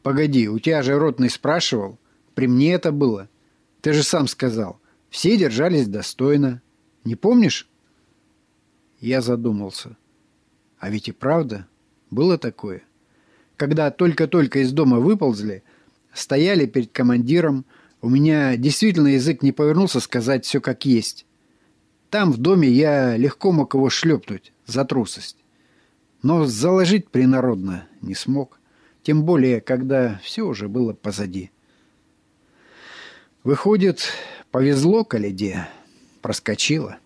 Погоди, у тебя же ротный спрашивал. При мне это было. Ты же сам сказал. Все держались достойно. Не помнишь? Я задумался. А ведь и правда было такое. Когда только-только из дома выползли, стояли перед командиром, у меня действительно язык не повернулся сказать все как есть. Там, в доме, я легко мог его шлепнуть за трусость. Но заложить принародно не смог. Тем более, когда все уже было позади. Выходит, повезло Каледе. Проскочило.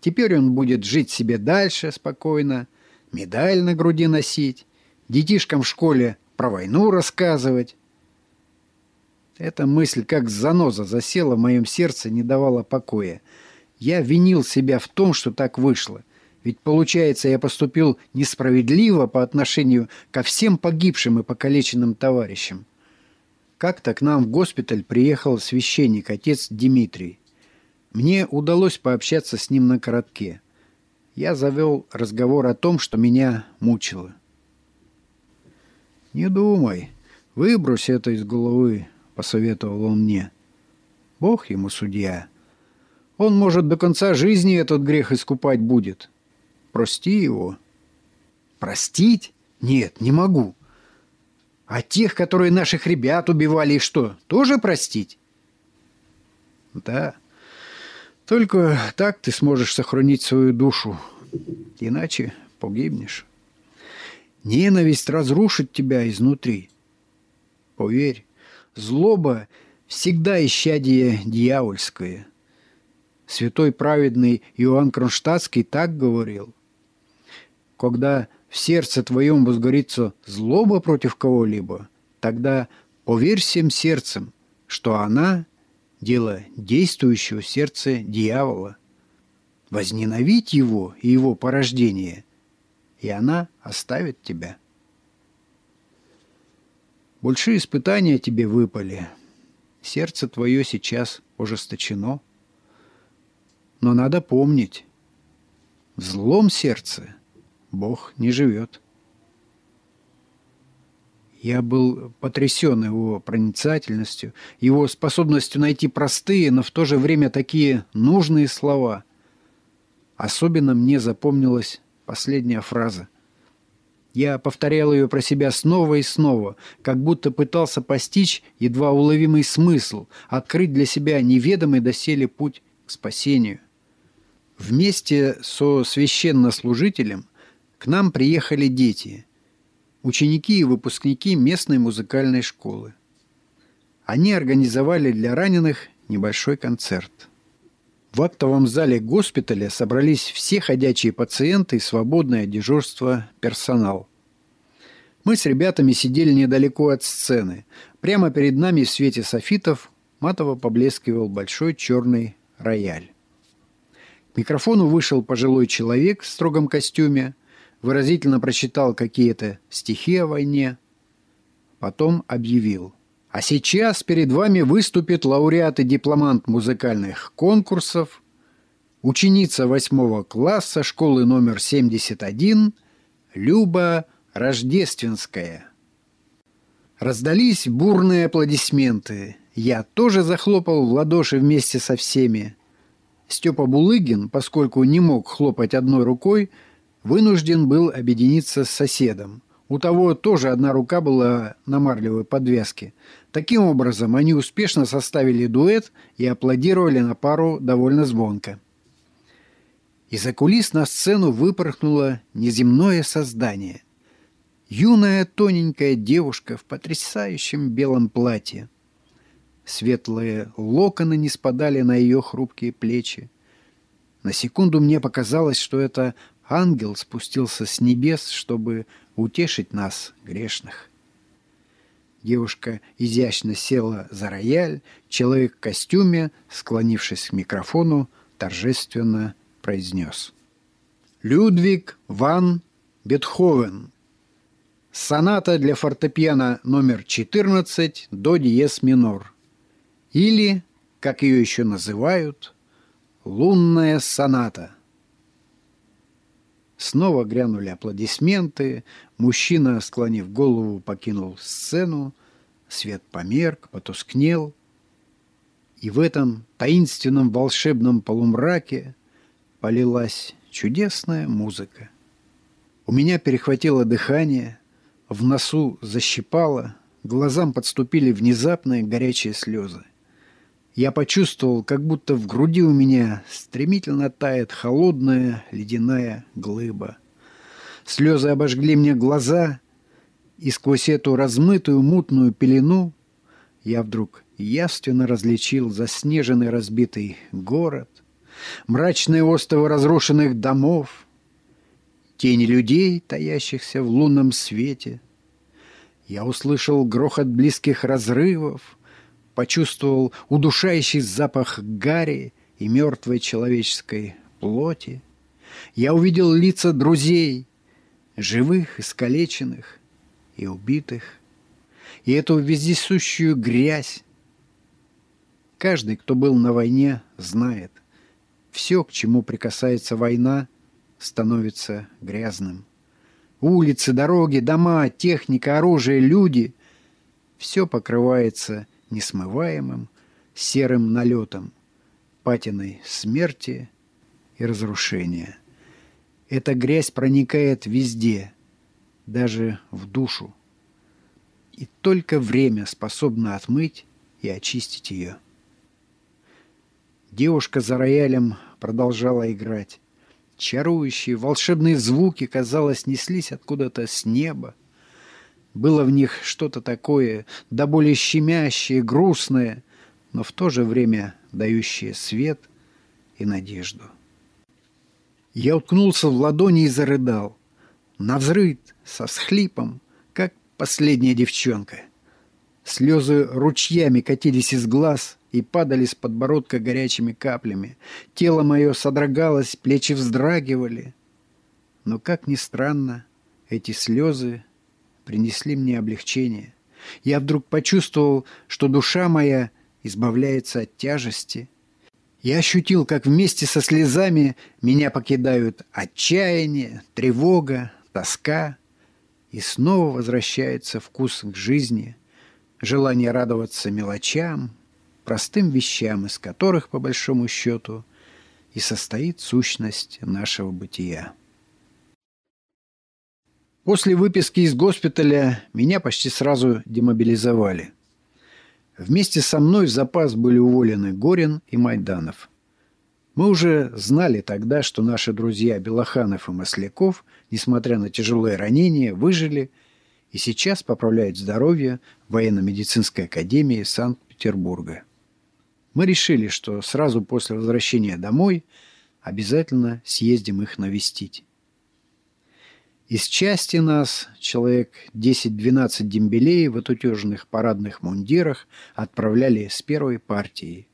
Теперь он будет жить себе дальше спокойно, медаль на груди носить, детишкам в школе про войну рассказывать. Эта мысль, как заноза, засела в моем сердце, не давала покоя. Я винил себя в том, что так вышло. Ведь, получается, я поступил несправедливо по отношению ко всем погибшим и покалеченным товарищам. Как-то к нам в госпиталь приехал священник, отец Дмитрий. Мне удалось пообщаться с ним на коротке. Я завел разговор о том, что меня мучило. «Не думай, выбрось это из головы», — посоветовал он мне. «Бог ему судья». Он, может, до конца жизни этот грех искупать будет. Прости его. Простить? Нет, не могу. А тех, которые наших ребят убивали, и что, тоже простить? Да. Только так ты сможешь сохранить свою душу. Иначе погибнешь. Ненависть разрушит тебя изнутри. Поверь, злоба всегда исчадие дьявольское – Святой праведный Иоанн Кронштадтский так говорил. Когда в сердце твоем возгорится злоба против кого-либо, тогда поверь всем сердцем, что она – дело действующего в сердце дьявола. Возненавидь его и его порождение, и она оставит тебя. Большие испытания тебе выпали. Сердце твое сейчас ожесточено. Но надо помнить, в злом сердце Бог не живет. Я был потрясен его проницательностью, его способностью найти простые, но в то же время такие нужные слова. Особенно мне запомнилась последняя фраза. Я повторял ее про себя снова и снова, как будто пытался постичь едва уловимый смысл, открыть для себя неведомый доселе путь к спасению. Вместе со священнослужителем к нам приехали дети, ученики и выпускники местной музыкальной школы. Они организовали для раненых небольшой концерт. В актовом зале госпиталя собрались все ходячие пациенты и свободное дежурство персонал. Мы с ребятами сидели недалеко от сцены. Прямо перед нами в свете софитов матово поблескивал большой черный рояль. Микрофону вышел пожилой человек в строгом костюме, выразительно прочитал какие-то стихи о войне, потом объявил. А сейчас перед вами выступит лауреат и дипломант музыкальных конкурсов, ученица восьмого класса школы номер 71 Люба Рождественская. Раздались бурные аплодисменты. Я тоже захлопал в ладоши вместе со всеми. Степа Булыгин, поскольку не мог хлопать одной рукой, вынужден был объединиться с соседом. У того тоже одна рука была на марлевой подвеске. Таким образом, они успешно составили дуэт и аплодировали на пару довольно звонко. Из-за кулис на сцену выпорхнуло неземное создание. Юная тоненькая девушка в потрясающем белом платье – Светлые локоны не спадали на ее хрупкие плечи. На секунду мне показалось, что это ангел спустился с небес, чтобы утешить нас, грешных. Девушка изящно села за рояль, человек в костюме, склонившись к микрофону, торжественно произнес. Людвиг ван Бетховен. Соната для фортепиано номер 14 до диез минор. Или, как ее еще называют, «Лунная соната». Снова грянули аплодисменты, мужчина, склонив голову, покинул сцену, свет померк, потускнел, и в этом таинственном волшебном полумраке полилась чудесная музыка. У меня перехватило дыхание, в носу защипало, глазам подступили внезапные горячие слезы. Я почувствовал, как будто в груди у меня стремительно тает холодная ледяная глыба. Слезы обожгли мне глаза, и сквозь эту размытую мутную пелену я вдруг явственно различил заснеженный разбитый город, мрачные остовы разрушенных домов, тени людей, таящихся в лунном свете. Я услышал грохот близких разрывов, почувствовал удушающий запах гари и мертвой человеческой плоти. Я увидел лица друзей, живых, искалеченных и убитых, и эту вездесущую грязь. Каждый, кто был на войне, знает, все, к чему прикасается война, становится грязным. Улицы, дороги, дома, техника, оружие, люди — все покрывается несмываемым серым налетом, патиной смерти и разрушения. Эта грязь проникает везде, даже в душу. И только время способно отмыть и очистить ее. Девушка за роялем продолжала играть. Чарующие волшебные звуки, казалось, неслись откуда-то с неба, было в них что-то такое, да более щемящее, грустное, но в то же время дающее свет, и надежду. Я уткнулся в ладони и зарыдал. Навзрыд, со схлипом, как последняя девчонка. Слезы ручьями катились из глаз и падали с подбородка горячими каплями. Тело мое содрогалось, плечи вздрагивали. Но, как ни странно, эти слезы принесли мне облегчение. Я вдруг почувствовал, что душа моя избавляется от тяжести. Я ощутил, как вместе со слезами меня покидают отчаяние, тревога, тоска, и снова возвращается вкус к жизни, желание радоваться мелочам, простым вещам, из которых, по большому счету, и состоит сущность нашего бытия. После выписки из госпиталя меня почти сразу демобилизовали. Вместе со мной в запас были уволены Горин и Майданов. Мы уже знали тогда, что наши друзья Белоханов и Масляков, несмотря на тяжелые ранения, выжили и сейчас поправляют здоровье в военно-медицинской академии Санкт-Петербурга. Мы решили, что сразу после возвращения домой обязательно съездим их навестить. Из части нас, человек 10-12 дембелей в отутеженных парадных мундирах, отправляли с первой партией.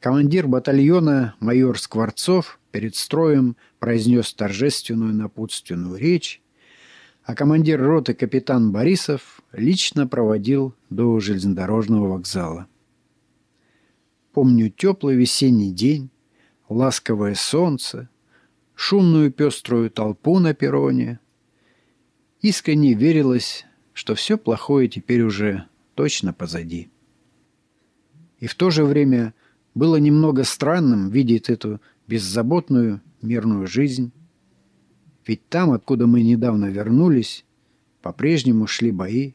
Командир батальона майор Скворцов перед строем произнес торжественную напутственную речь, а командир роты капитан Борисов лично проводил до железнодорожного вокзала. Помню теплый весенний день, ласковое солнце, шумную пеструю толпу на перроне. Искренне верилось, что все плохое теперь уже точно позади. И в то же время было немного странным видеть эту беззаботную мирную жизнь. Ведь там, откуда мы недавно вернулись, по-прежнему шли бои,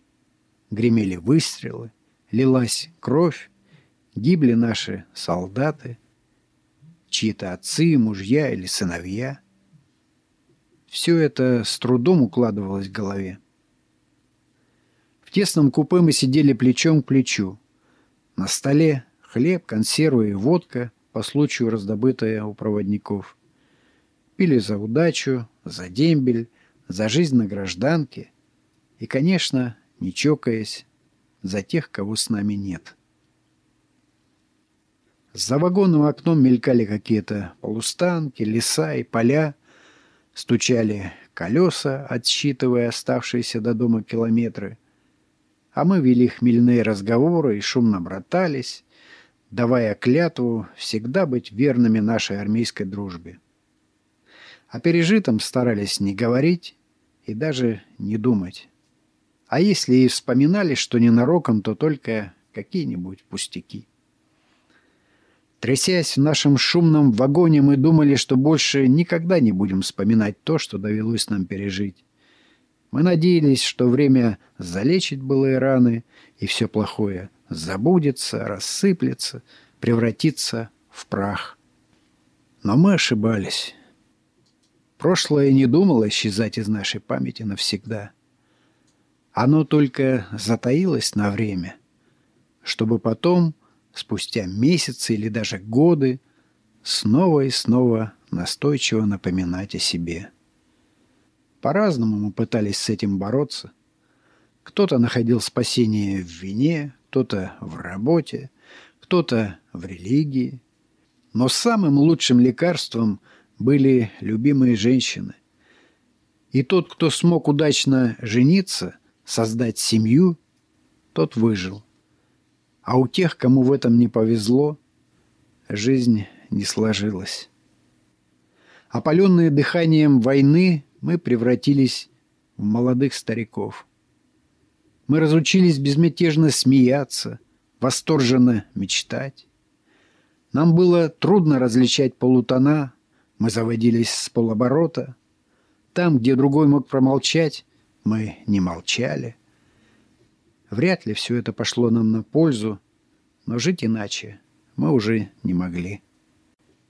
гремели выстрелы, лилась кровь, гибли наши солдаты – чьи-то отцы, мужья или сыновья. Все это с трудом укладывалось в голове. В тесном купе мы сидели плечом к плечу. На столе хлеб, консервы и водка, по случаю раздобытая у проводников. Пили за удачу, за дембель, за жизнь на гражданке и, конечно, не чокаясь, за тех, кого с нами нет. За вагонным окном мелькали какие-то полустанки, леса и поля. Стучали колеса, отсчитывая оставшиеся до дома километры. А мы вели хмельные разговоры и шумно братались, давая клятву всегда быть верными нашей армейской дружбе. О пережитом старались не говорить и даже не думать. А если и вспоминали, что ненароком, то только какие-нибудь пустяки. Трясясь в нашем шумном вагоне, мы думали, что больше никогда не будем вспоминать то, что довелось нам пережить. Мы надеялись, что время залечит былые раны, и все плохое забудется, рассыплется, превратится в прах. Но мы ошибались. Прошлое не думало исчезать из нашей памяти навсегда. Оно только затаилось на время, чтобы потом спустя месяцы или даже годы, снова и снова настойчиво напоминать о себе. По-разному мы пытались с этим бороться. Кто-то находил спасение в вине, кто-то в работе, кто-то в религии. Но самым лучшим лекарством были любимые женщины. И тот, кто смог удачно жениться, создать семью, тот выжил – а у тех, кому в этом не повезло, жизнь не сложилась. Опаленные дыханием войны, мы превратились в молодых стариков. Мы разучились безмятежно смеяться, восторженно мечтать. Нам было трудно различать полутона, мы заводились с полоборота. Там, где другой мог промолчать, мы не молчали – Вряд ли все это пошло нам на пользу, но жить иначе мы уже не могли.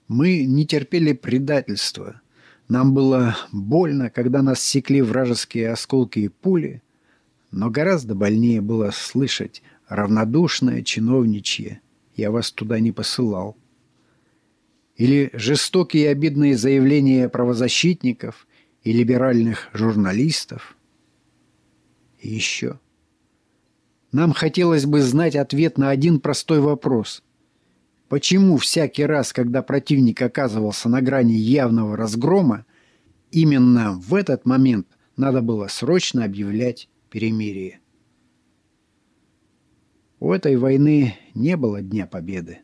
Мы не терпели предательства. Нам было больно, когда нас секли вражеские осколки и пули, но гораздо больнее было слышать равнодушное чиновничье «Я вас туда не посылал». Или жестокие и обидные заявления правозащитников и либеральных журналистов? И еще. Нам хотелось бы знать ответ на один простой вопрос. Почему всякий раз, когда противник оказывался на грани явного разгрома, именно в этот момент надо было срочно объявлять перемирие? У этой войны не было Дня Победы.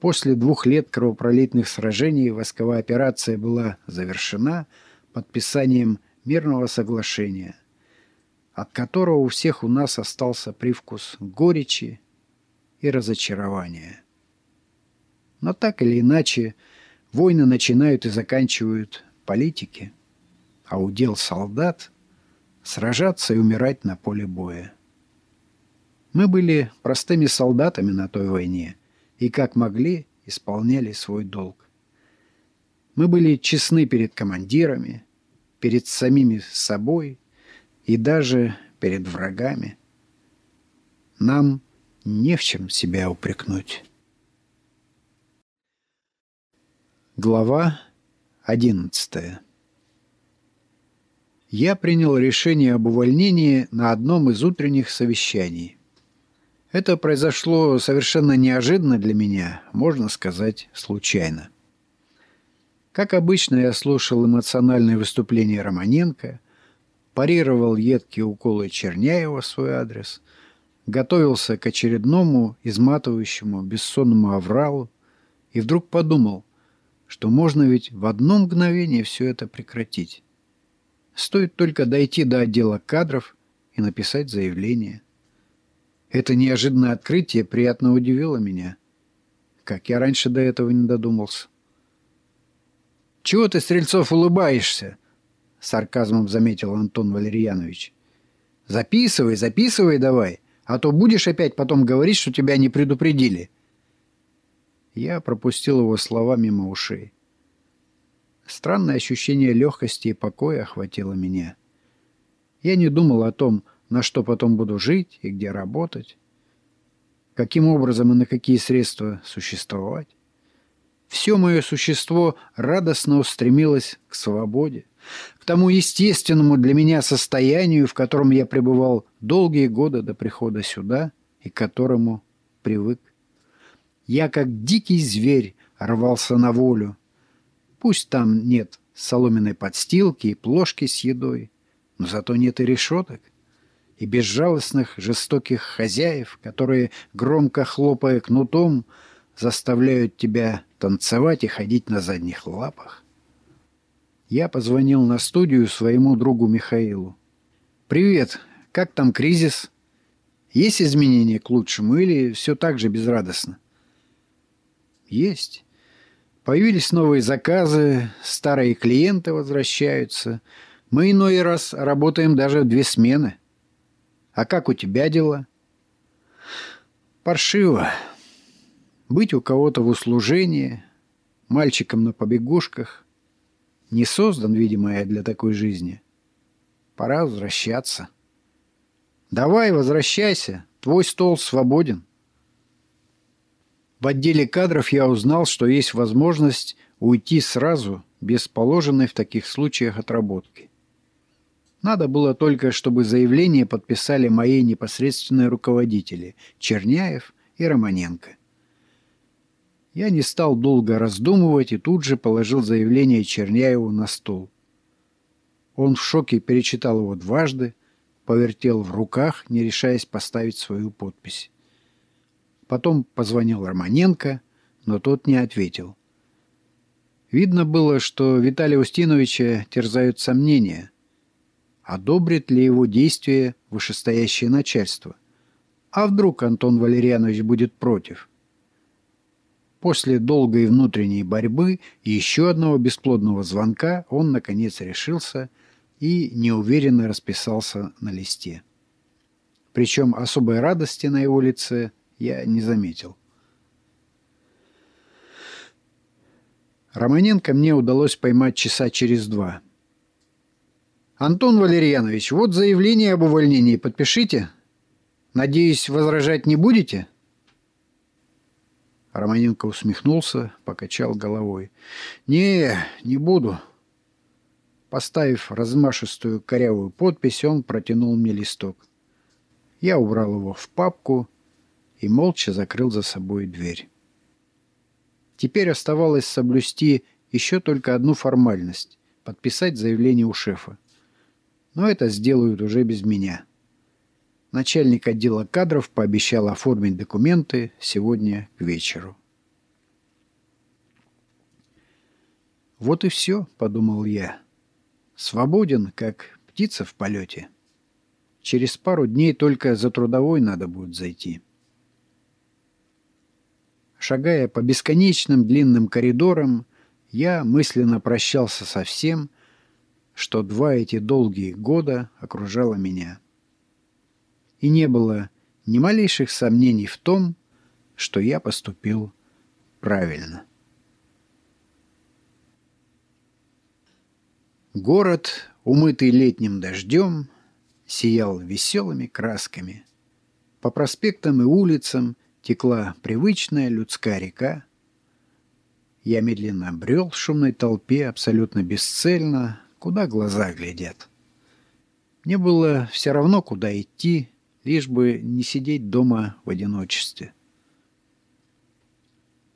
После двух лет кровопролитных сражений войсковая операция была завершена подписанием мирного соглашения, от которого у всех у нас остался привкус горечи и разочарования. Но так или иначе, войны начинают и заканчивают политики, а удел солдат — сражаться и умирать на поле боя. Мы были простыми солдатами на той войне и, как могли, исполняли свой долг. Мы были честны перед командирами, перед самими собой и даже перед врагами. Нам не в чем себя упрекнуть. Глава одиннадцатая Я принял решение об увольнении на одном из утренних совещаний – это произошло совершенно неожиданно для меня, можно сказать, случайно. Как обычно, я слушал эмоциональные выступления Романенко, парировал едкие уколы Черняева в свой адрес, готовился к очередному изматывающему бессонному авралу и вдруг подумал, что можно ведь в одно мгновение все это прекратить. Стоит только дойти до отдела кадров и написать заявление. Это неожиданное открытие приятно удивило меня. Как я раньше до этого не додумался. «Чего ты, Стрельцов, улыбаешься?» — сарказмом заметил Антон Валерьянович. «Записывай, записывай давай, а то будешь опять потом говорить, что тебя не предупредили». Я пропустил его слова мимо ушей. Странное ощущение легкости и покоя охватило меня. Я не думал о том, на что потом буду жить и где работать, каким образом и на какие средства существовать. Все мое существо радостно устремилось к свободе, к тому естественному для меня состоянию, в котором я пребывал долгие годы до прихода сюда и к которому привык. Я, как дикий зверь, рвался на волю. Пусть там нет соломенной подстилки и плошки с едой, но зато нет и решеток и безжалостных жестоких хозяев, которые, громко хлопая кнутом, заставляют тебя танцевать и ходить на задних лапах. Я позвонил на студию своему другу Михаилу. «Привет, как там кризис? Есть изменения к лучшему или все так же безрадостно?» «Есть. Появились новые заказы, старые клиенты возвращаются. Мы иной раз работаем даже две смены». А как у тебя дела? Паршиво. Быть у кого-то в услужении, мальчиком на побегушках. Не создан, видимо, я для такой жизни. Пора возвращаться. Давай, возвращайся. Твой стол свободен. В отделе кадров я узнал, что есть возможность уйти сразу, без положенной в таких случаях отработки. Надо было только, чтобы заявление подписали мои непосредственные руководители Черняев и Романенко. Я не стал долго раздумывать и тут же положил заявление Черняеву на стол. Он в шоке перечитал его дважды, повертел в руках, не решаясь поставить свою подпись. Потом позвонил Романенко, но тот не ответил. Видно было, что Виталия Устиновича терзают сомнения – одобрит ли его действия вышестоящее начальство. А вдруг Антон Валерьянович будет против? После долгой внутренней борьбы и еще одного бесплодного звонка он, наконец, решился и неуверенно расписался на листе. Причем особой радости на его лице я не заметил. Романенко мне удалось поймать часа через два – Антон Валерьянович, вот заявление об увольнении подпишите. Надеюсь, возражать не будете? Романенко усмехнулся, покачал головой. «Не, не буду». Поставив размашистую корявую подпись, он протянул мне листок. Я убрал его в папку и молча закрыл за собой дверь. Теперь оставалось соблюсти еще только одну формальность — подписать заявление у шефа. Но это сделают уже без меня. Начальник отдела кадров пообещал оформить документы сегодня к вечеру. «Вот и все», — подумал я. «Свободен, как птица в полете. Через пару дней только за трудовой надо будет зайти». Шагая по бесконечным длинным коридорам, я мысленно прощался со всем, что два эти долгие года окружало меня и не было ни малейших сомнений в том, что я поступил правильно. Город, умытый летним дождем, сиял веселыми красками. По проспектам и улицам текла привычная людская река. Я медленно брел в шумной толпе, абсолютно бесцельно, куда глаза глядят. Мне было все равно, куда идти, лишь бы не сидеть дома в одиночестве.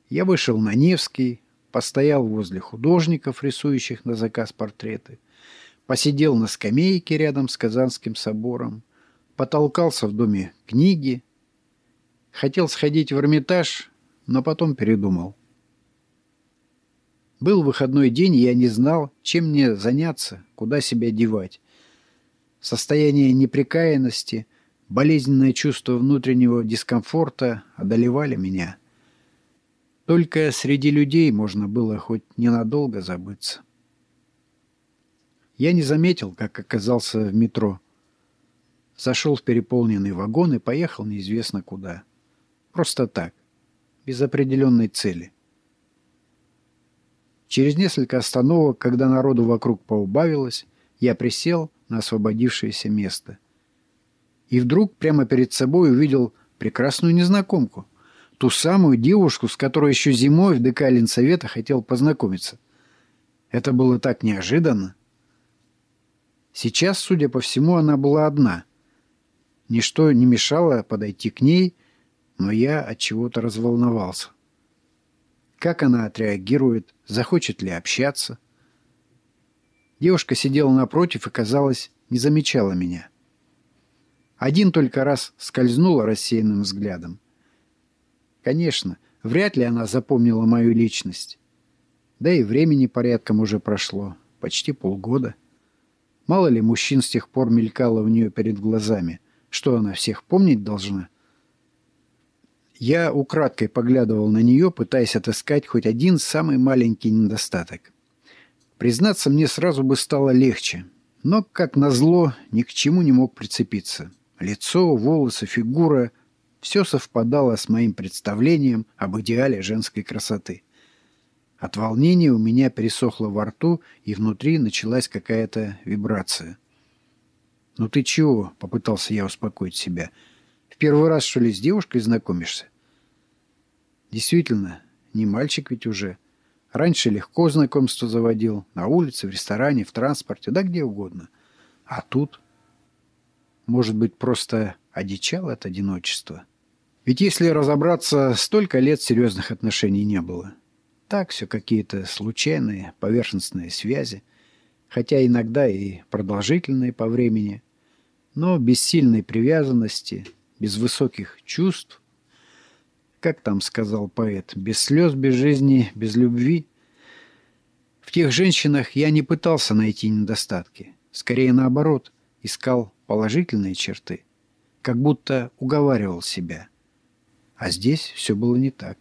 Я вышел на Невский, постоял возле художников, рисующих на заказ портреты, посидел на скамейке рядом с Казанским собором, потолкался в доме книги, хотел сходить в Эрмитаж, но потом передумал. Был выходной день, и я не знал, чем мне заняться, куда себя девать. Состояние неприкаянности — Болезненное чувство внутреннего дискомфорта одолевали меня. Только среди людей можно было хоть ненадолго забыться. Я не заметил, как оказался в метро. Зашел в переполненный вагон и поехал неизвестно куда. Просто так, без определенной цели. Через несколько остановок, когда народу вокруг поубавилось, я присел на освободившееся место — и вдруг прямо перед собой увидел прекрасную незнакомку. Ту самую девушку, с которой еще зимой в ДК Ленсовета хотел познакомиться. Это было так неожиданно. Сейчас, судя по всему, она была одна. Ничто не мешало подойти к ней, но я от чего-то разволновался. Как она отреагирует, захочет ли общаться? Девушка сидела напротив и, казалось, не замечала меня. Один только раз скользнула рассеянным взглядом. Конечно, вряд ли она запомнила мою личность. Да и времени порядком уже прошло. Почти полгода. Мало ли мужчин с тех пор мелькало у нее перед глазами. Что она всех помнить должна? Я украдкой поглядывал на нее, пытаясь отыскать хоть один самый маленький недостаток. Признаться, мне сразу бы стало легче. Но, как назло, ни к чему не мог прицепиться. Лицо, волосы, фигура — все совпадало с моим представлением об идеале женской красоты. От волнения у меня пересохло во рту, и внутри началась какая-то вибрация. «Ну ты чего?» — попытался я успокоить себя. «В первый раз, что ли, с девушкой знакомишься?» «Действительно, не мальчик ведь уже. Раньше легко знакомство заводил. На улице, в ресторане, в транспорте, да где угодно. А тут...» Может быть, просто одичал от одиночества? Ведь если разобраться, столько лет серьезных отношений не было. Так все какие-то случайные, поверхностные связи, хотя иногда и продолжительные по времени, но без сильной привязанности, без высоких чувств. Как там сказал поэт, без слез, без жизни, без любви. В тех женщинах я не пытался найти недостатки. Скорее наоборот, искал положительные черты, как будто уговаривал себя. А здесь все было не так.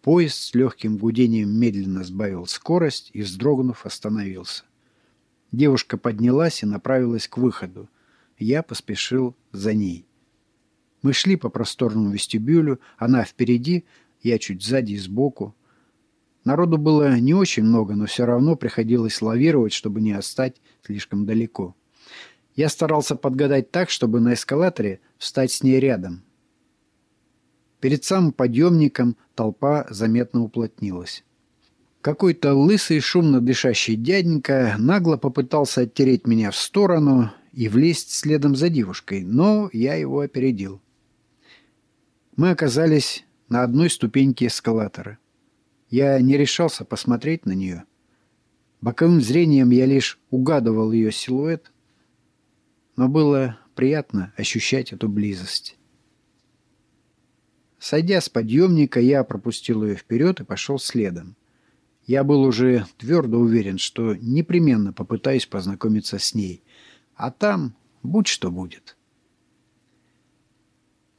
Поезд с легким гудением медленно сбавил скорость и, вздрогнув, остановился. Девушка поднялась и направилась к выходу. Я поспешил за ней. Мы шли по просторному вестибюлю, она впереди, я чуть сзади и сбоку. Народу было не очень много, но все равно приходилось лавировать, чтобы не отстать слишком далеко. Я старался подгадать так, чтобы на эскалаторе встать с ней рядом. Перед самым подъемником толпа заметно уплотнилась. Какой-то лысый, шумно дышащий дяденька нагло попытался оттереть меня в сторону и влезть следом за девушкой, но я его опередил. Мы оказались на одной ступеньке эскалатора. Я не решался посмотреть на нее. Боковым зрением я лишь угадывал ее силуэт, но было приятно ощущать эту близость. Сойдя с подъемника, я пропустил ее вперед и пошел следом. Я был уже твердо уверен, что непременно попытаюсь познакомиться с ней, а там будь что будет.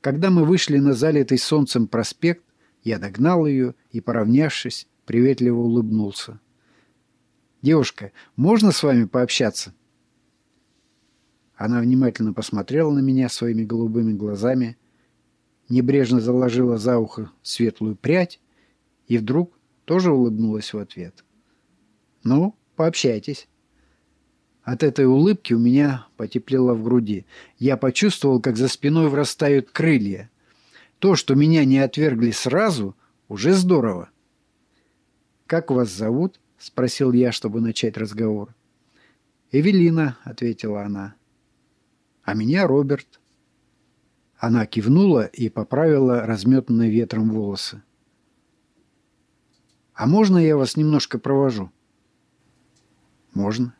Когда мы вышли на залитый солнцем проспект, я догнал ее и, поравнявшись, приветливо улыбнулся. «Девушка, можно с вами пообщаться?» Она внимательно посмотрела на меня своими голубыми глазами, небрежно заложила за ухо светлую прядь и вдруг тоже улыбнулась в ответ. «Ну, пообщайтесь». От этой улыбки у меня потеплело в груди. Я почувствовал, как за спиной врастают крылья. То, что меня не отвергли сразу, уже здорово. «Как вас зовут?» — спросил я, чтобы начать разговор. «Эвелина», — ответила она. «А меня Роберт». Она кивнула и поправила разметанные ветром волосы. «А можно я вас немножко провожу?» «Можно».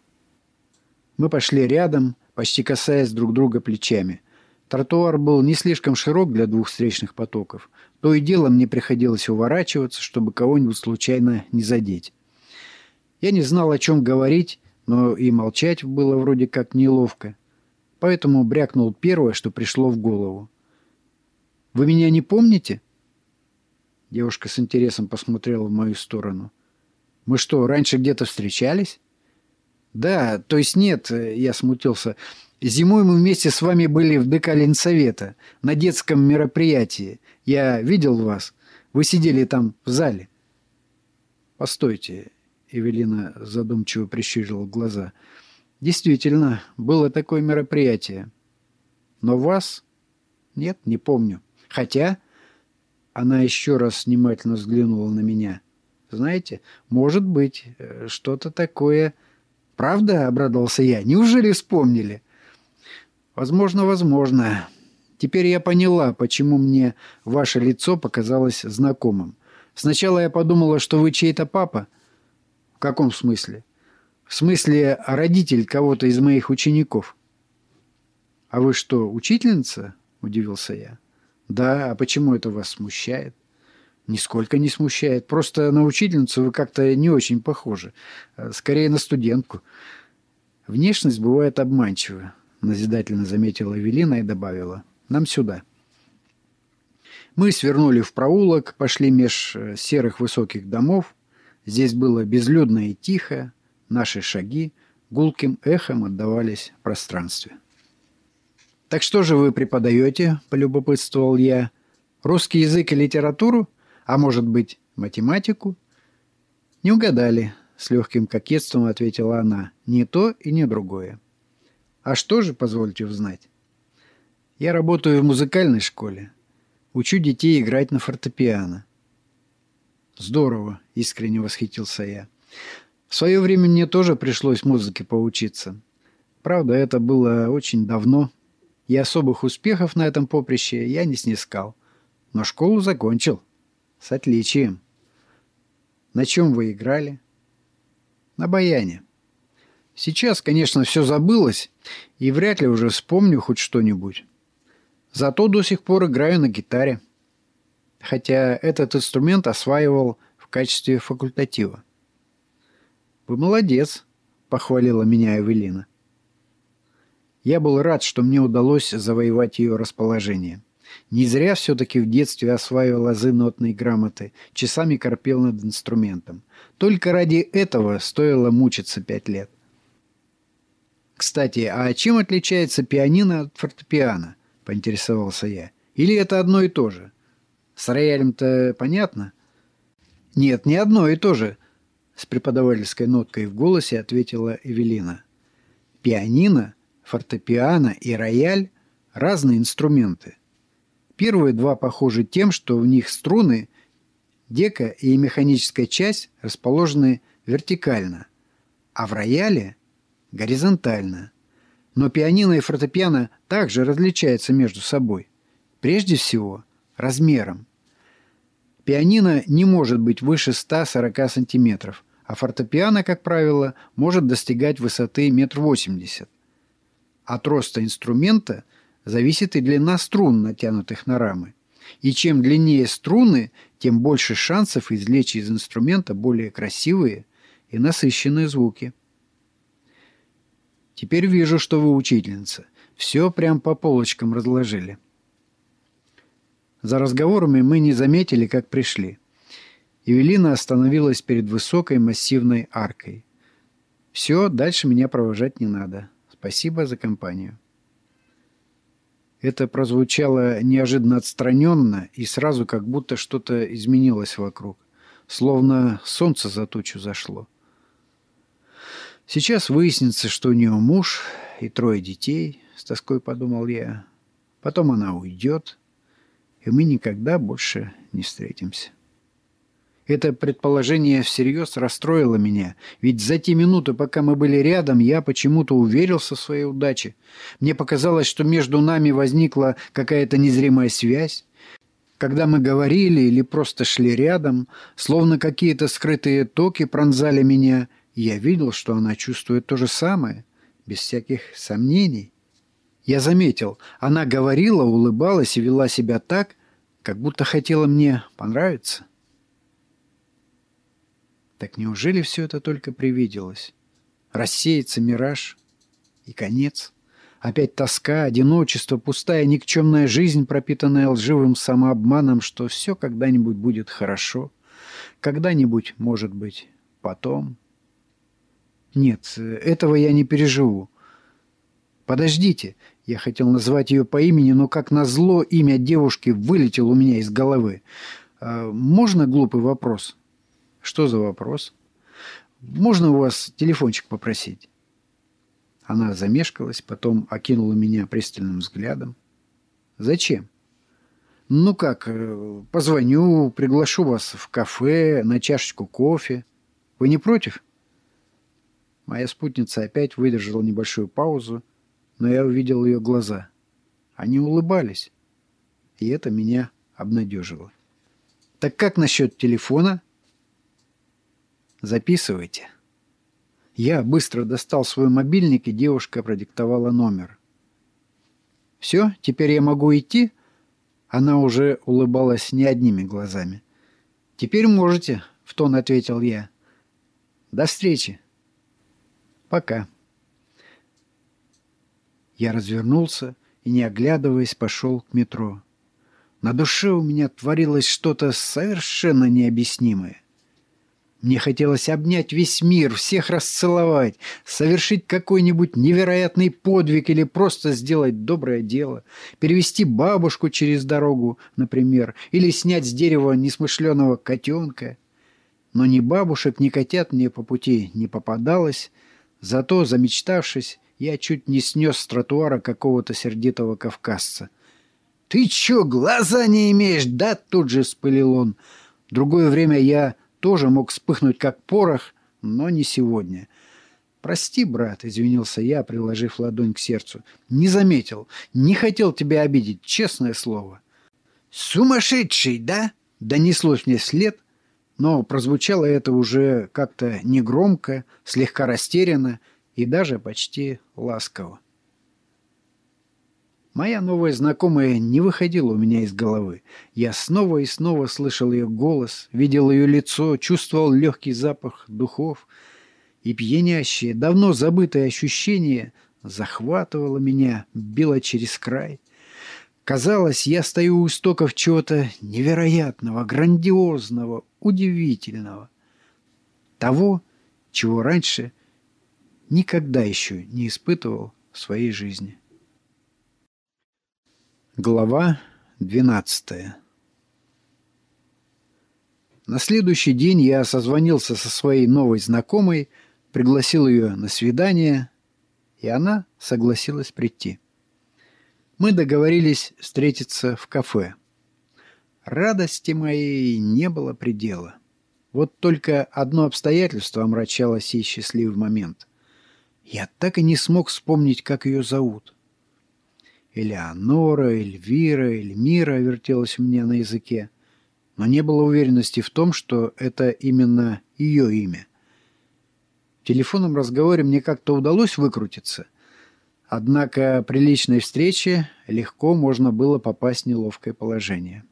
Мы пошли рядом, почти касаясь друг друга плечами. Тротуар был не слишком широк для двух встречных потоков. То и дело мне приходилось уворачиваться, чтобы кого-нибудь случайно не задеть. Я не знал, о чем говорить, но и молчать было вроде как неловко. Поэтому брякнул первое, что пришло в голову. «Вы меня не помните?» Девушка с интересом посмотрела в мою сторону. «Мы что, раньше где-то встречались?» «Да, то есть нет», — я смутился. «Зимой мы вместе с вами были в ДК Ленсовета, на детском мероприятии. Я видел вас. Вы сидели там в зале». «Постойте», — Эвелина задумчиво прищурила глаза. «Действительно, было такое мероприятие. Но вас? Нет, не помню. Хотя...» Она еще раз внимательно взглянула на меня. «Знаете, может быть, э, что-то такое...» «Правда?» — обрадовался я. «Неужели вспомнили?» «Возможно, возможно. Теперь я поняла, почему мне ваше лицо показалось знакомым. Сначала я подумала, что вы чей-то папа». «В каком смысле?» «В смысле, родитель кого-то из моих учеников». «А вы что, учительница?» — удивился я. «Да, а почему это вас смущает?» Нисколько не смущает. Просто на учительницу вы как-то не очень похожи. Э, скорее на студентку. Внешность бывает обманчива, назидательно заметила Эвелина и добавила. Нам сюда. Мы свернули в проулок, пошли меж э, серых высоких домов. Здесь было безлюдно и тихо. Наши шаги гулким эхом отдавались в пространстве. «Так что же вы преподаете?» – полюбопытствовал я. «Русский язык и литературу?» А может быть, математику? Не угадали, с легким кокетством ответила она. Не то и не другое. А что же, позвольте узнать? Я работаю в музыкальной школе. Учу детей играть на фортепиано. Здорово, искренне восхитился я. В свое время мне тоже пришлось музыке поучиться. Правда, это было очень давно, и особых успехов на этом поприще я не снискал. Но школу закончил. С отличием. На чем вы играли? На баяне. Сейчас, конечно, все забылось, и вряд ли уже вспомню хоть что-нибудь. Зато до сих пор играю на гитаре. Хотя этот инструмент осваивал в качестве факультатива. «Вы молодец», — похвалила меня Эвелина. Я был рад, что мне удалось завоевать ее расположение. Не зря все-таки в детстве осваивал азы нотной грамоты, часами корпел над инструментом. Только ради этого стоило мучиться пять лет. «Кстати, а чем отличается пианино от фортепиано?» – поинтересовался я. «Или это одно и то же? С роялем-то понятно?» «Нет, не одно и то же», – с преподавательской ноткой в голосе ответила Эвелина. «Пианино, фортепиано и рояль – разные инструменты. Первые два похожи тем, что в них струны, дека и механическая часть расположены вертикально, а в рояле – горизонтально. Но пианино и фортепиано также различаются между собой. Прежде всего, размером. Пианино не может быть выше 140 сантиметров, а фортепиано, как правило, может достигать высоты 1,80 м. От роста инструмента зависит и длина струн, натянутых на рамы. И чем длиннее струны, тем больше шансов извлечь из инструмента более красивые и насыщенные звуки. Теперь вижу, что вы учительница. Все прям по полочкам разложили. За разговорами мы не заметили, как пришли. Евелина остановилась перед высокой массивной аркой. «Все, дальше меня провожать не надо. Спасибо за компанию». Это прозвучало неожиданно отстраненно и сразу как будто что-то изменилось вокруг. Словно солнце за тучу зашло. Сейчас выяснится, что у нее муж и трое детей, с тоской подумал я. Потом она уйдет, и мы никогда больше не встретимся. Это предположение всерьез расстроило меня, ведь за те минуты, пока мы были рядом, я почему-то уверился в своей удаче. Мне показалось, что между нами возникла какая-то незримая связь. Когда мы говорили или просто шли рядом, словно какие-то скрытые токи пронзали меня, я видел, что она чувствует то же самое, без всяких сомнений. Я заметил, она говорила, улыбалась и вела себя так, как будто хотела мне понравиться. Так неужели все это только привиделось? Рассеется мираж и конец. Опять тоска, одиночество, пустая никчемная жизнь, пропитанная лживым самообманом, что все когда-нибудь будет хорошо. Когда-нибудь, может быть, потом. Нет, этого я не переживу. Подождите, я хотел назвать ее по имени, но как назло имя девушки вылетело у меня из головы. А, можно глупый вопрос? Что за вопрос? Можно у вас телефончик попросить? Она замешкалась, потом окинула меня пристальным взглядом. Зачем? Ну как, э, позвоню, приглашу вас в кафе на чашечку кофе. Вы не против? Моя спутница опять выдержала небольшую паузу, но я увидел ее глаза. Они улыбались, и это меня обнадежило. «Так как насчет телефона?» Записывайте. Я быстро достал свой мобильник, и девушка продиктовала номер. «Все, теперь я могу идти?» Она уже улыбалась не одними глазами. «Теперь можете», — в тон ответил я. «До встречи». «Пока». Я развернулся и, не оглядываясь, пошел к метро. На душе у меня творилось что-то совершенно необъяснимое. Мне хотелось обнять весь мир, всех расцеловать, совершить какой-нибудь невероятный подвиг или просто сделать доброе дело, перевести бабушку через дорогу, например, или снять с дерева несмышленого котенка. Но ни бабушек, ни котят мне по пути не попадалось, зато, замечтавшись, я чуть не снес с тротуара какого-то сердитого кавказца. «Ты чё, глаза не имеешь?» «Да!» — тут же вспылил он. Другое время я тоже мог вспыхнуть как порох, но не сегодня. «Прости, брат», — извинился я, приложив ладонь к сердцу. «Не заметил, не хотел тебя обидеть, честное слово». «Сумасшедший, да?» — донеслось мне след, но прозвучало это уже как-то негромко, слегка растерянно и даже почти ласково. Моя новая знакомая не выходила у меня из головы. Я снова и снова слышал ее голос, видел ее лицо, чувствовал легкий запах духов. И пьянящее, давно забытое ощущение захватывало меня, било через край. Казалось, я стою у истоков чего-то невероятного, грандиозного, удивительного. Того, чего раньше никогда еще не испытывал в своей жизни. Глава 12 На следующий день я созвонился со своей новой знакомой, пригласил ее на свидание, и она согласилась прийти. Мы договорились встретиться в кафе. Радости моей не было предела. Вот только одно обстоятельство омрачало сей счастливый момент. Я так и не смог вспомнить, как ее зовут. Элеонора, Эльвира, Эльмира вертелась у меня на языке, но не было уверенности в том, что это именно ее имя. В телефонном разговоре мне как-то удалось выкрутиться, однако при личной встрече легко можно было попасть в неловкое положение.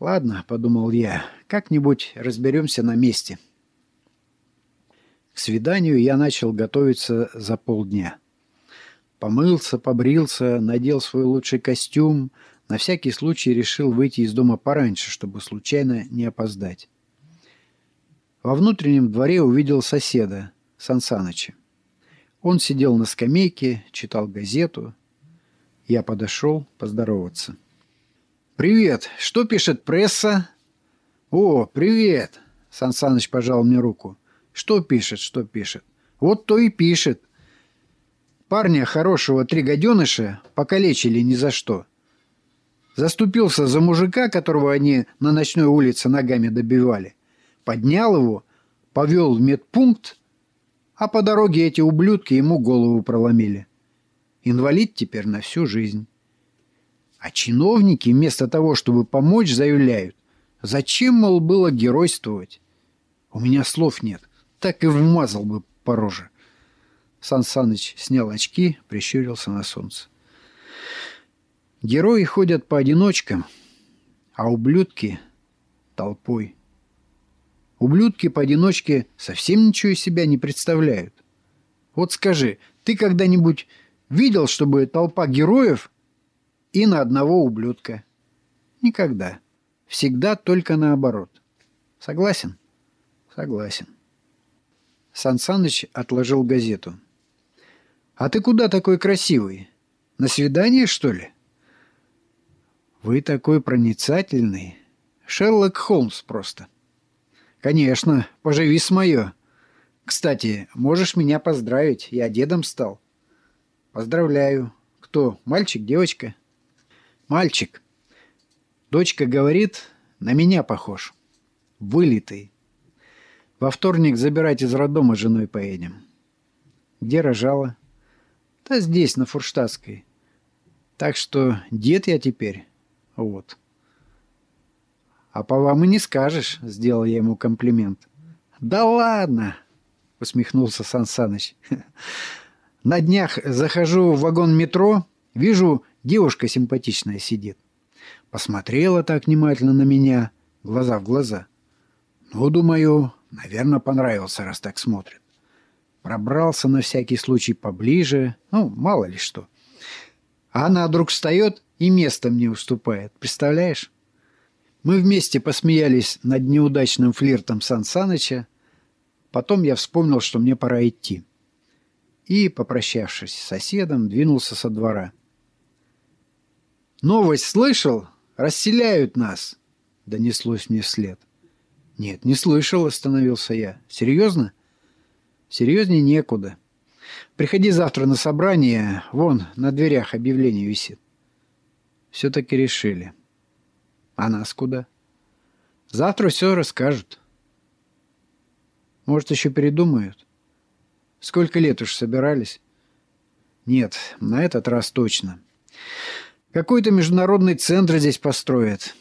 «Ладно», — подумал я, — «как-нибудь разберемся на месте». К свиданию я начал готовиться за полдня. Помылся, побрился, надел свой лучший костюм. На всякий случай решил выйти из дома пораньше, чтобы случайно не опоздать. Во внутреннем дворе увидел соседа, Сансаныча. Он сидел на скамейке, читал газету. Я подошел поздороваться. «Привет! Что пишет пресса?» «О, привет!» Сансаныч пожал мне руку. «Что пишет, что пишет?» «Вот то и пишет. Парня хорошего три гаденыша покалечили ни за что. Заступился за мужика, которого они на ночной улице ногами добивали. Поднял его, повел в медпункт, а по дороге эти ублюдки ему голову проломили. Инвалид теперь на всю жизнь. А чиновники вместо того, чтобы помочь, заявляют, зачем, мол, было геройствовать? У меня слов нет, так и вмазал бы по роже. Сан Саныч снял очки, прищурился на солнце. Герои ходят поодиночкам, а ублюдки — толпой. Ублюдки поодиночке совсем ничего из себя не представляют. Вот скажи, ты когда-нибудь видел, чтобы толпа героев и на одного ублюдка? Никогда. Всегда только наоборот. Согласен? Согласен. Сан отложил газету. «А ты куда такой красивый? На свидание, что ли?» «Вы такой проницательный. Шерлок Холмс просто». «Конечно, поживи с мое. Кстати, можешь меня поздравить, я дедом стал». «Поздравляю. Кто, мальчик, девочка?» «Мальчик. Дочка говорит, на меня похож. Вылитый. Во вторник забирать из роддома женой поедем». «Где рожала?» Да здесь, на Фурштадтской. Так что дед я теперь. Вот. А по вам и не скажешь, сделал я ему комплимент. Да ладно, усмехнулся Сан Саныч. На днях захожу в вагон метро, вижу, девушка симпатичная сидит. Посмотрела так внимательно на меня, глаза в глаза. Ну, думаю, наверное, понравился, раз так смотрит. Пробрался на всякий случай поближе, ну, мало ли что. А она вдруг встает и местом не уступает, представляешь? Мы вместе посмеялись над неудачным флиртом Сан Саныча. Потом я вспомнил, что мне пора идти. И, попрощавшись с соседом, двинулся со двора. «Новость слышал? Расселяют нас!» — донеслось мне вслед. «Нет, не слышал», — остановился я. «Серьезно?» Серьезнее некуда. Приходи завтра на собрание, вон на дверях объявление висит. Все-таки решили. А нас куда? Завтра все расскажут. Может, еще передумают? Сколько лет уж собирались? Нет, на этот раз точно. Какой-то международный центр здесь построят.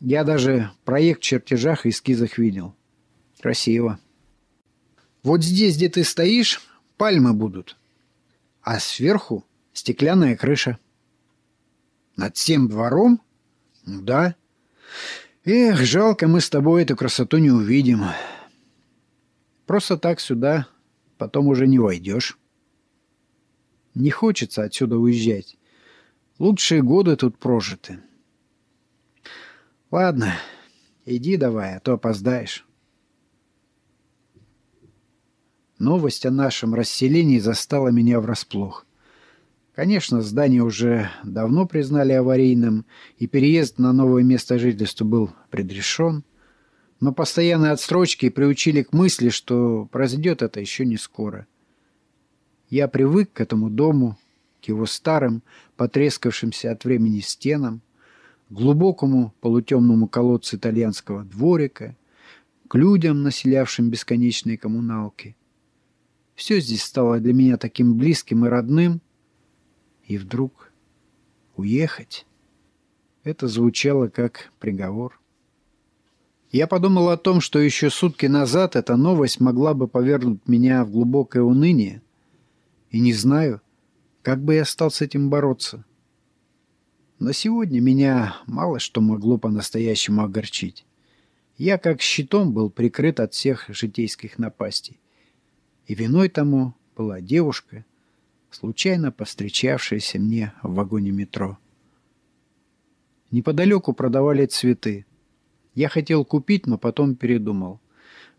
Я даже проект в чертежах и эскизах видел. Красиво. Вот здесь, где ты стоишь, пальмы будут, а сверху стеклянная крыша. Над всем двором? Ну да. Эх, жалко, мы с тобой эту красоту не увидим. Просто так сюда потом уже не войдешь. Не хочется отсюда уезжать. Лучшие годы тут прожиты. Ладно, иди давай, а то опоздаешь. Новость о нашем расселении застала меня врасплох. Конечно, здание уже давно признали аварийным, и переезд на новое место жительства был предрешен, но постоянные отсрочки приучили к мысли, что произойдет это еще не скоро. Я привык к этому дому, к его старым, потрескавшимся от времени стенам, глубокому полутемному колодцу итальянского дворика, к людям, населявшим бесконечные коммуналки. Все здесь стало для меня таким близким и родным, и вдруг уехать. Это звучало как приговор. Я подумал о том, что еще сутки назад эта новость могла бы повернуть меня в глубокое уныние, и не знаю, как бы я стал с этим бороться. Но сегодня меня мало что могло по-настоящему огорчить. Я как щитом был прикрыт от всех житейских напастей. И виной тому была девушка, случайно повстречавшаяся мне в вагоне метро. Неподалеку продавали цветы. Я хотел купить, но потом передумал.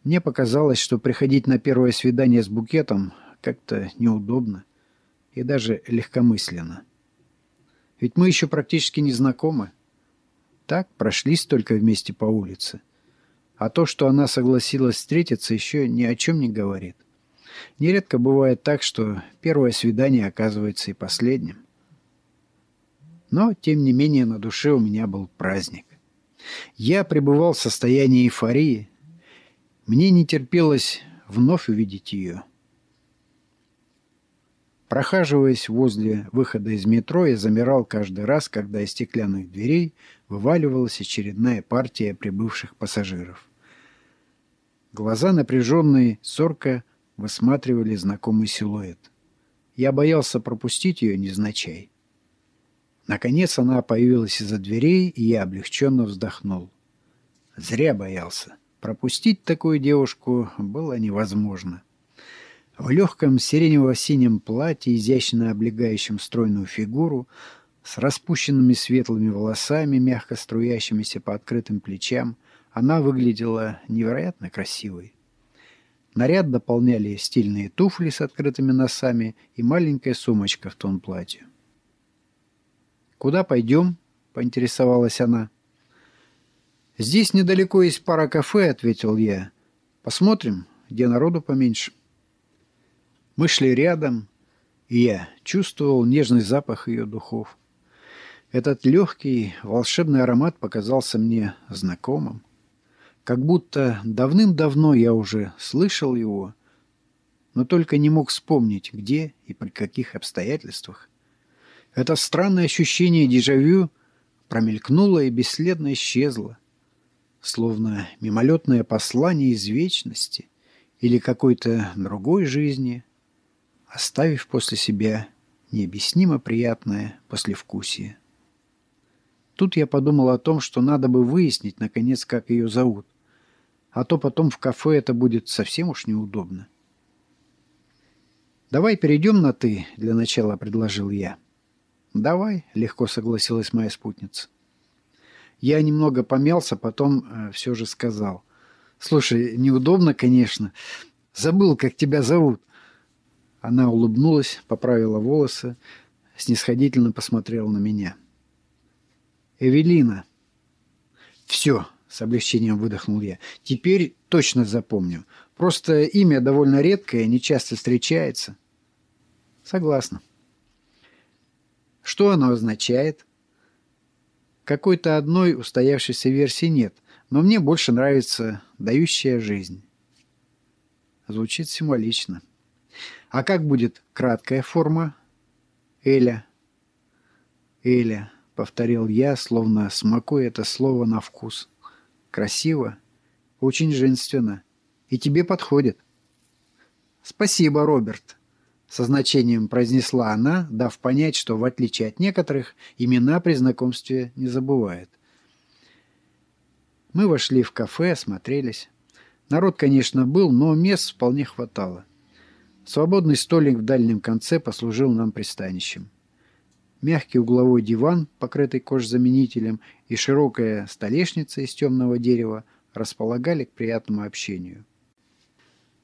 Мне показалось, что приходить на первое свидание с букетом как-то неудобно и даже легкомысленно. Ведь мы еще практически не знакомы. Так, прошлись только вместе по улице. А то, что она согласилась встретиться, еще ни о чем не говорит. Нередко бывает так, что первое свидание оказывается и последним. Но, тем не менее, на душе у меня был праздник. Я пребывал в состоянии эйфории. Мне не терпелось вновь увидеть ее. Прохаживаясь возле выхода из метро, я замирал каждый раз, когда из стеклянных дверей вываливалась очередная партия прибывших пассажиров. Глаза напряженные, сорка высматривали знакомый силуэт. Я боялся пропустить ее незначай. Наконец она появилась из-за дверей, и я облегченно вздохнул. Зря боялся. Пропустить такую девушку было невозможно. В легком сиренево-синем платье, изящно облегающем стройную фигуру, с распущенными светлыми волосами, мягко струящимися по открытым плечам, она выглядела невероятно красивой. Наряд дополняли стильные туфли с открытыми носами и маленькая сумочка в тон платью. «Куда пойдем?» — поинтересовалась она. «Здесь недалеко есть пара кафе», — ответил я. «Посмотрим, где народу поменьше». Мы шли рядом, и я чувствовал нежный запах ее духов. Этот легкий, волшебный аромат показался мне знакомым. Как будто давным-давно я уже слышал его, но только не мог вспомнить, где и при каких обстоятельствах. Это странное ощущение дежавю промелькнуло и бесследно исчезло, словно мимолетное послание из вечности или какой-то другой жизни, оставив после себя необъяснимо приятное послевкусие. Тут я подумал о том, что надо бы выяснить, наконец, как ее зовут. А то потом в кафе это будет совсем уж неудобно. «Давай перейдем на «ты», — для начала предложил я. «Давай», — легко согласилась моя спутница. Я немного помялся, потом э, все же сказал. «Слушай, неудобно, конечно. Забыл, как тебя зовут». Она улыбнулась, поправила волосы, снисходительно посмотрела на меня. «Эвелина». «Все», — с облегчением выдохнул я. «Теперь точно запомню. Просто имя довольно редкое, не часто встречается». «Согласна». Что оно означает? Какой-то одной устоявшейся версии нет, но мне больше нравится «дающая жизнь». Звучит символично. А как будет краткая форма? Эля. Эля, повторил я, словно смакуя это слово на вкус. Красиво, очень женственно. И тебе подходит. Спасибо, Роберт со значением произнесла она, дав понять, что, в отличие от некоторых, имена при знакомстве не забывает. Мы вошли в кафе, осмотрелись. Народ, конечно, был, но мест вполне хватало. Свободный столик в дальнем конце послужил нам пристанищем. Мягкий угловой диван, покрытый кожзаменителем, и широкая столешница из темного дерева располагали к приятному общению.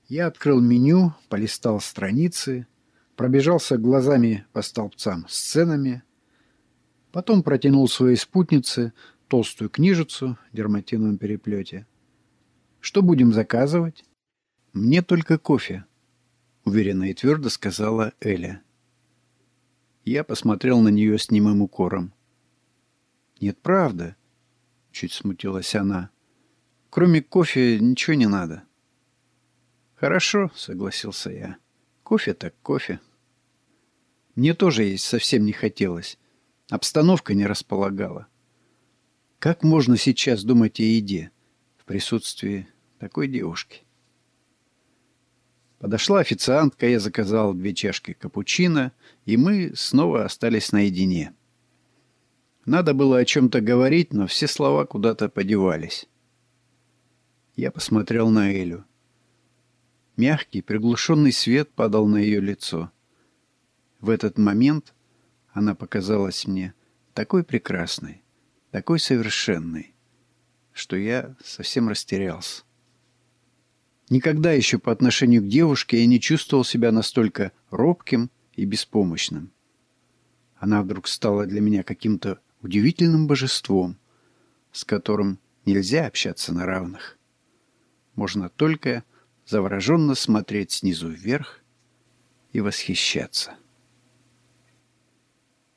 Я открыл меню, полистал страницы, пробежался глазами по столбцам с ценами, потом протянул своей спутнице толстую книжицу в дерматиновом переплете. «Что будем заказывать?» «Мне только кофе», — уверенно и твердо сказала Эля. Я посмотрел на нее с немым укором. «Нет, правда», — чуть смутилась она. «Кроме кофе ничего не надо». «Хорошо», — согласился я. «Кофе так кофе». Мне тоже есть совсем не хотелось. Обстановка не располагала. Как можно сейчас думать о еде в присутствии такой девушки? Подошла официантка, я заказал две чашки капучино, и мы снова остались наедине. Надо было о чем-то говорить, но все слова куда-то подевались. Я посмотрел на Элю. Мягкий, приглушенный свет падал на ее лицо. В этот момент она показалась мне такой прекрасной, такой совершенной, что я совсем растерялся. Никогда еще по отношению к девушке я не чувствовал себя настолько робким и беспомощным. Она вдруг стала для меня каким-то удивительным божеством, с которым нельзя общаться на равных. Можно только завороженно смотреть снизу вверх и восхищаться.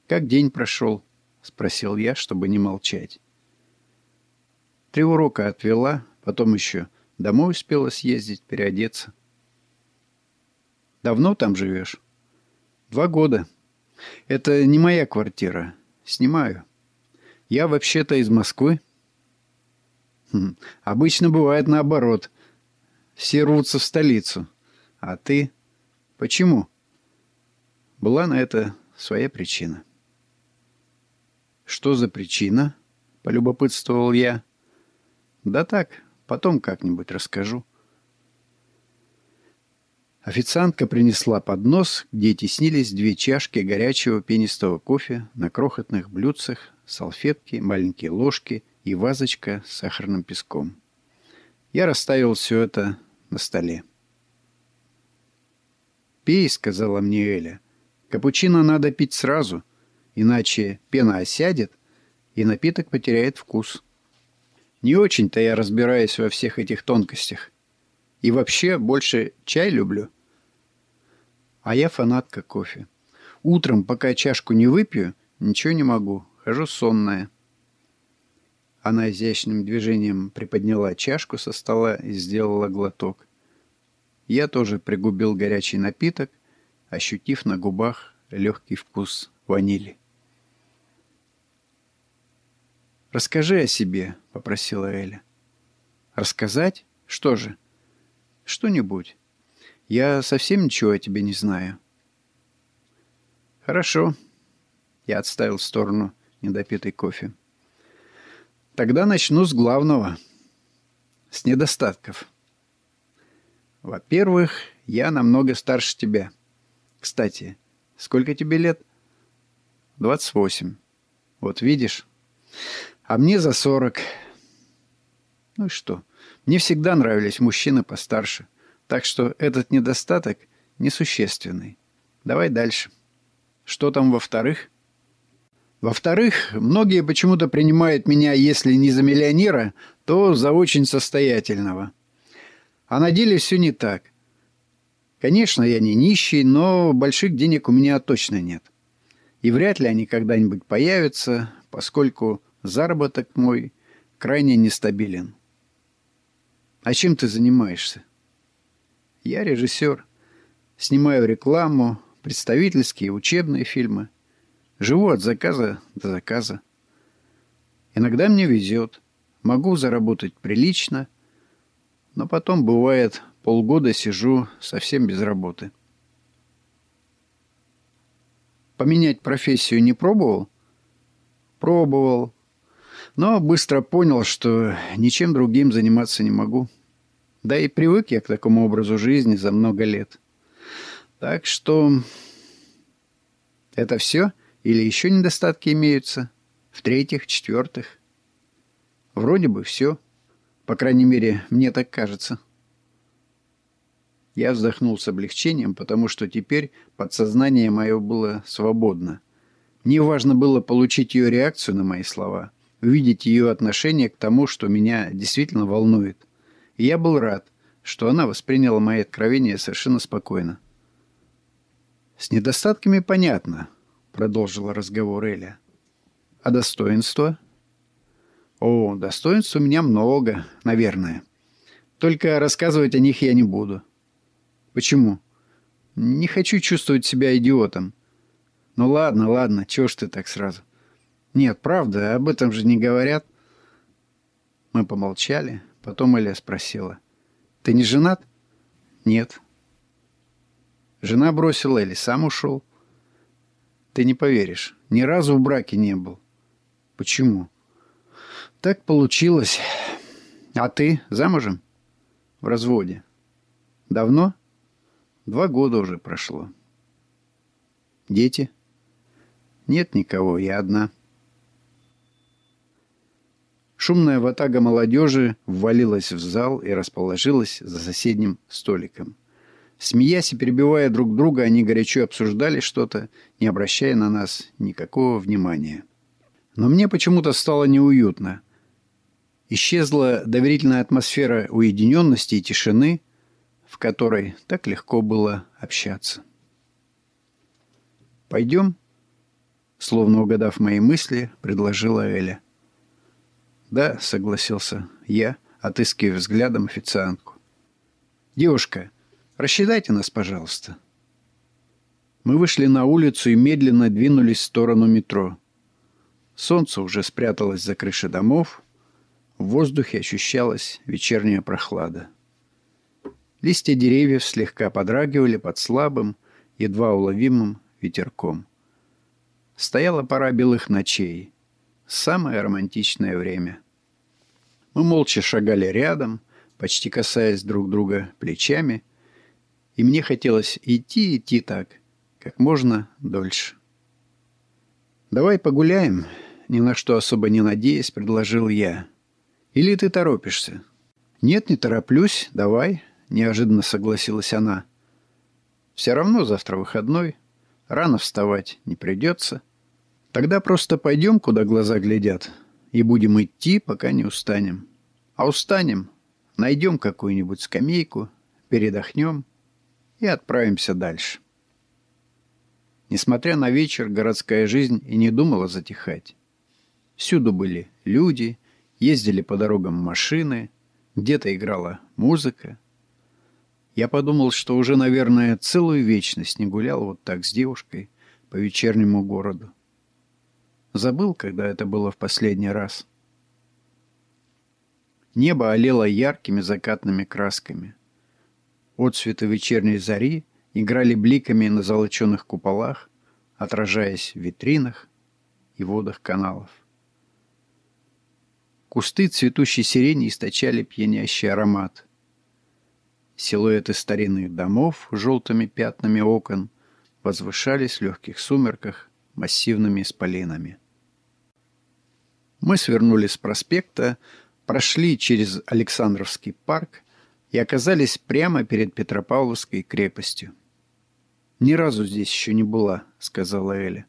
«Как день прошел?» — спросил я, чтобы не молчать. Три урока отвела, потом еще домой успела съездить, переодеться. «Давно там живешь?» «Два года. Это не моя квартира. Снимаю. Я вообще-то из Москвы». Хм, «Обычно бывает наоборот. Все рвутся в столицу. А ты? Почему?» Была на это своя причина. «Что за причина?» — полюбопытствовал я. «Да так, потом как-нибудь расскажу». Официантка принесла поднос, где теснились две чашки горячего пенистого кофе на крохотных блюдцах, салфетки, маленькие ложки и вазочка с сахарным песком. Я расставил все это на столе. «Пей», — сказала мне Эля. «Капучино надо пить сразу, иначе пена осядет, и напиток потеряет вкус». Не очень-то я разбираюсь во всех этих тонкостях. И вообще больше чай люблю. А я фанатка кофе. Утром, пока чашку не выпью, ничего не могу. Хожу сонная. Она изящным движением приподняла чашку со стола и сделала глоток. Я тоже пригубил горячий напиток, ощутив на губах легкий вкус ванили. «Расскажи о себе», — попросила Эля. «Рассказать? Что же?» «Что-нибудь. Я совсем ничего о тебе не знаю». «Хорошо». Я отставил в сторону недопитый кофе. «Тогда начну с главного. С недостатков. Во-первых, я намного старше тебя. Кстати, сколько тебе лет?» «Двадцать восемь. Вот видишь?» А мне за сорок. Ну и что? Мне всегда нравились мужчины постарше, так что этот недостаток несущественный. Давай дальше. Что там во-вторых? Во-вторых, многие почему-то принимают меня, если не за миллионера, то за очень состоятельного. А на деле все не так. Конечно, я не нищий, но больших денег у меня точно нет. И вряд ли они когда-нибудь появятся, поскольку Заработок мой крайне нестабилен. А чем ты занимаешься? Я режиссер. Снимаю рекламу, представительские, учебные фильмы. Живу от заказа до заказа. Иногда мне везет. Могу заработать прилично, но потом бывает полгода сижу совсем без работы. Поменять профессию не пробовал? Пробовал, но быстро понял, что ничем другим заниматься не могу. Да и привык я к такому образу жизни за много лет. Так что... Это все? Или еще недостатки имеются? В-третьих, четвертых? Вроде бы все. По крайней мере, мне так кажется. Я вздохнул с облегчением, потому что теперь подсознание мое было свободно. Мне важно было получить ее реакцию на мои слова — увидеть ее отношение к тому, что меня действительно волнует. И я был рад, что она восприняла мои откровения совершенно спокойно. С недостатками понятно. продолжила разговор Эля. А достоинство? О, достоинств у меня много, наверное. Только рассказывать о них я не буду. Почему? Не хочу чувствовать себя идиотом. Ну ладно, ладно, чего ж ты так сразу? Нет, правда, об этом же не говорят. Мы помолчали, потом Эля спросила. Ты не женат? Нет. Жена бросила или сам ушел? Ты не поверишь, ни разу в браке не был. Почему? Так получилось. А ты замужем? В разводе. Давно? Два года уже прошло. Дети? Нет никого, я одна. Шумная ватага молодежи ввалилась в зал и расположилась за соседним столиком. Смеясь и перебивая друг друга, они горячо обсуждали что-то, не обращая на нас никакого внимания. Но мне почему-то стало неуютно. Исчезла доверительная атмосфера уединенности и тишины, в которой так легко было общаться. «Пойдем?» Словно угадав мои мысли, предложила Эля. «Да», — согласился я, отыскивая взглядом официантку. «Девушка, рассчитайте нас, пожалуйста». Мы вышли на улицу и медленно двинулись в сторону метро. Солнце уже спряталось за крыши домов, в воздухе ощущалась вечерняя прохлада. Листья деревьев слегка подрагивали под слабым, едва уловимым ветерком. Стояла пора белых ночей, самое романтичное время. Мы молча шагали рядом, почти касаясь друг друга плечами, и мне хотелось идти, идти так, как можно дольше. «Давай погуляем», — ни на что особо не надеясь, предложил я. «Или ты торопишься?» «Нет, не тороплюсь, давай», — неожиданно согласилась она. «Все равно завтра выходной, рано вставать не придется. Тогда просто пойдем, куда глаза глядят, и будем идти, пока не устанем. А устанем, найдем какую-нибудь скамейку, передохнем и отправимся дальше. Несмотря на вечер, городская жизнь и не думала затихать. Всюду были люди, ездили по дорогам машины, где-то играла музыка. Я подумал, что уже, наверное, целую вечность не гулял вот так с девушкой по вечернему городу. Забыл, когда это было в последний раз. Небо олело яркими закатными красками. Отцветы вечерней зари играли бликами на золоченых куполах, отражаясь в витринах и водах каналов. Кусты цветущей сирени источали пьянящий аромат. Силуэты старинных домов желтыми пятнами окон возвышались в легких сумерках массивными исполинами. Мы свернули с проспекта, прошли через Александровский парк и оказались прямо перед Петропавловской крепостью. «Ни разу здесь еще не была», — сказала Эля.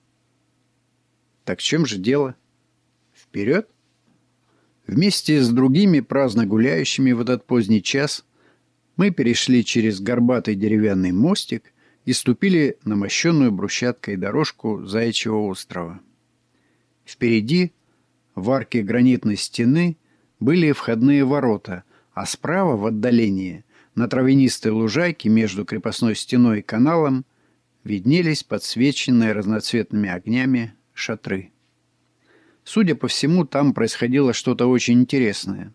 «Так в чем же дело? Вперед?» Вместе с другими праздно гуляющими в этот поздний час мы перешли через горбатый деревянный мостик и ступили на мощенную брусчаткой дорожку Заячьего острова. Впереди в арке гранитной стены были входные ворота, а справа в отдалении, на травянистой лужайке между крепостной стеной и каналом, виднелись подсвеченные разноцветными огнями шатры. Судя по всему, там происходило что-то очень интересное.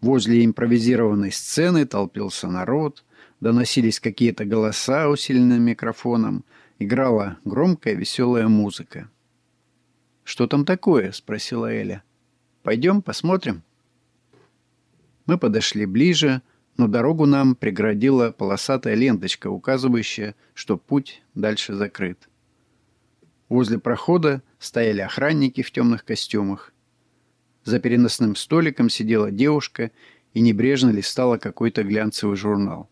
Возле импровизированной сцены толпился народ, доносились какие-то голоса, усиленные микрофоном, играла громкая веселая музыка. «Что там такое?» — спросила Эля. «Пойдем посмотрим». Мы подошли ближе, но дорогу нам преградила полосатая ленточка, указывающая, что путь дальше закрыт. Возле прохода стояли охранники в темных костюмах. За переносным столиком сидела девушка и небрежно листала какой-то глянцевый журнал.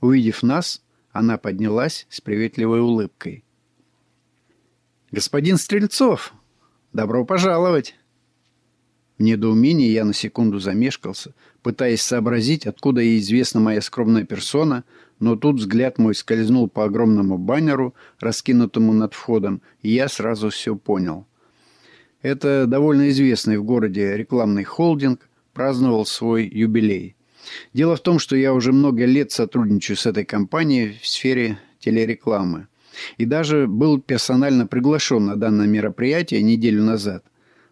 Увидев нас, она поднялась с приветливой улыбкой. «Господин Стрельцов, добро пожаловать!» В недоумении я на секунду замешкался, пытаясь сообразить, откуда ей известна моя скромная персона, но тут взгляд мой скользнул по огромному баннеру, раскинутому над входом, и я сразу все понял. Это довольно известный в городе рекламный холдинг праздновал свой юбилей. Дело в том, что я уже много лет сотрудничаю с этой компанией в сфере телерекламы. И даже был персонально приглашен на данное мероприятие неделю назад.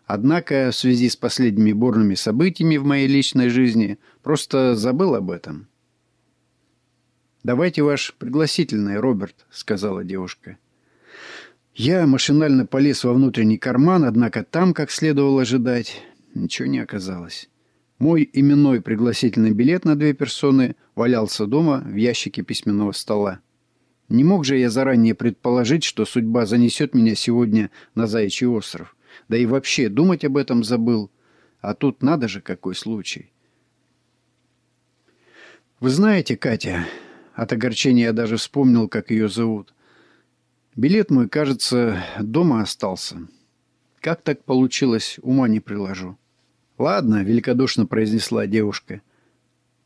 Однако в связи с последними бурными событиями в моей личной жизни просто забыл об этом. «Давайте ваш пригласительный, Роберт», — сказала девушка. Я машинально полез во внутренний карман, однако там, как следовало ожидать, ничего не оказалось. Мой именной пригласительный билет на две персоны валялся дома в ящике письменного стола. Не мог же я заранее предположить, что судьба занесет меня сегодня на Заячий остров. Да и вообще думать об этом забыл. А тут надо же какой случай. Вы знаете, Катя, от огорчения я даже вспомнил, как ее зовут. Билет мой, кажется, дома остался. Как так получилось, ума не приложу. «Ладно», — великодушно произнесла девушка.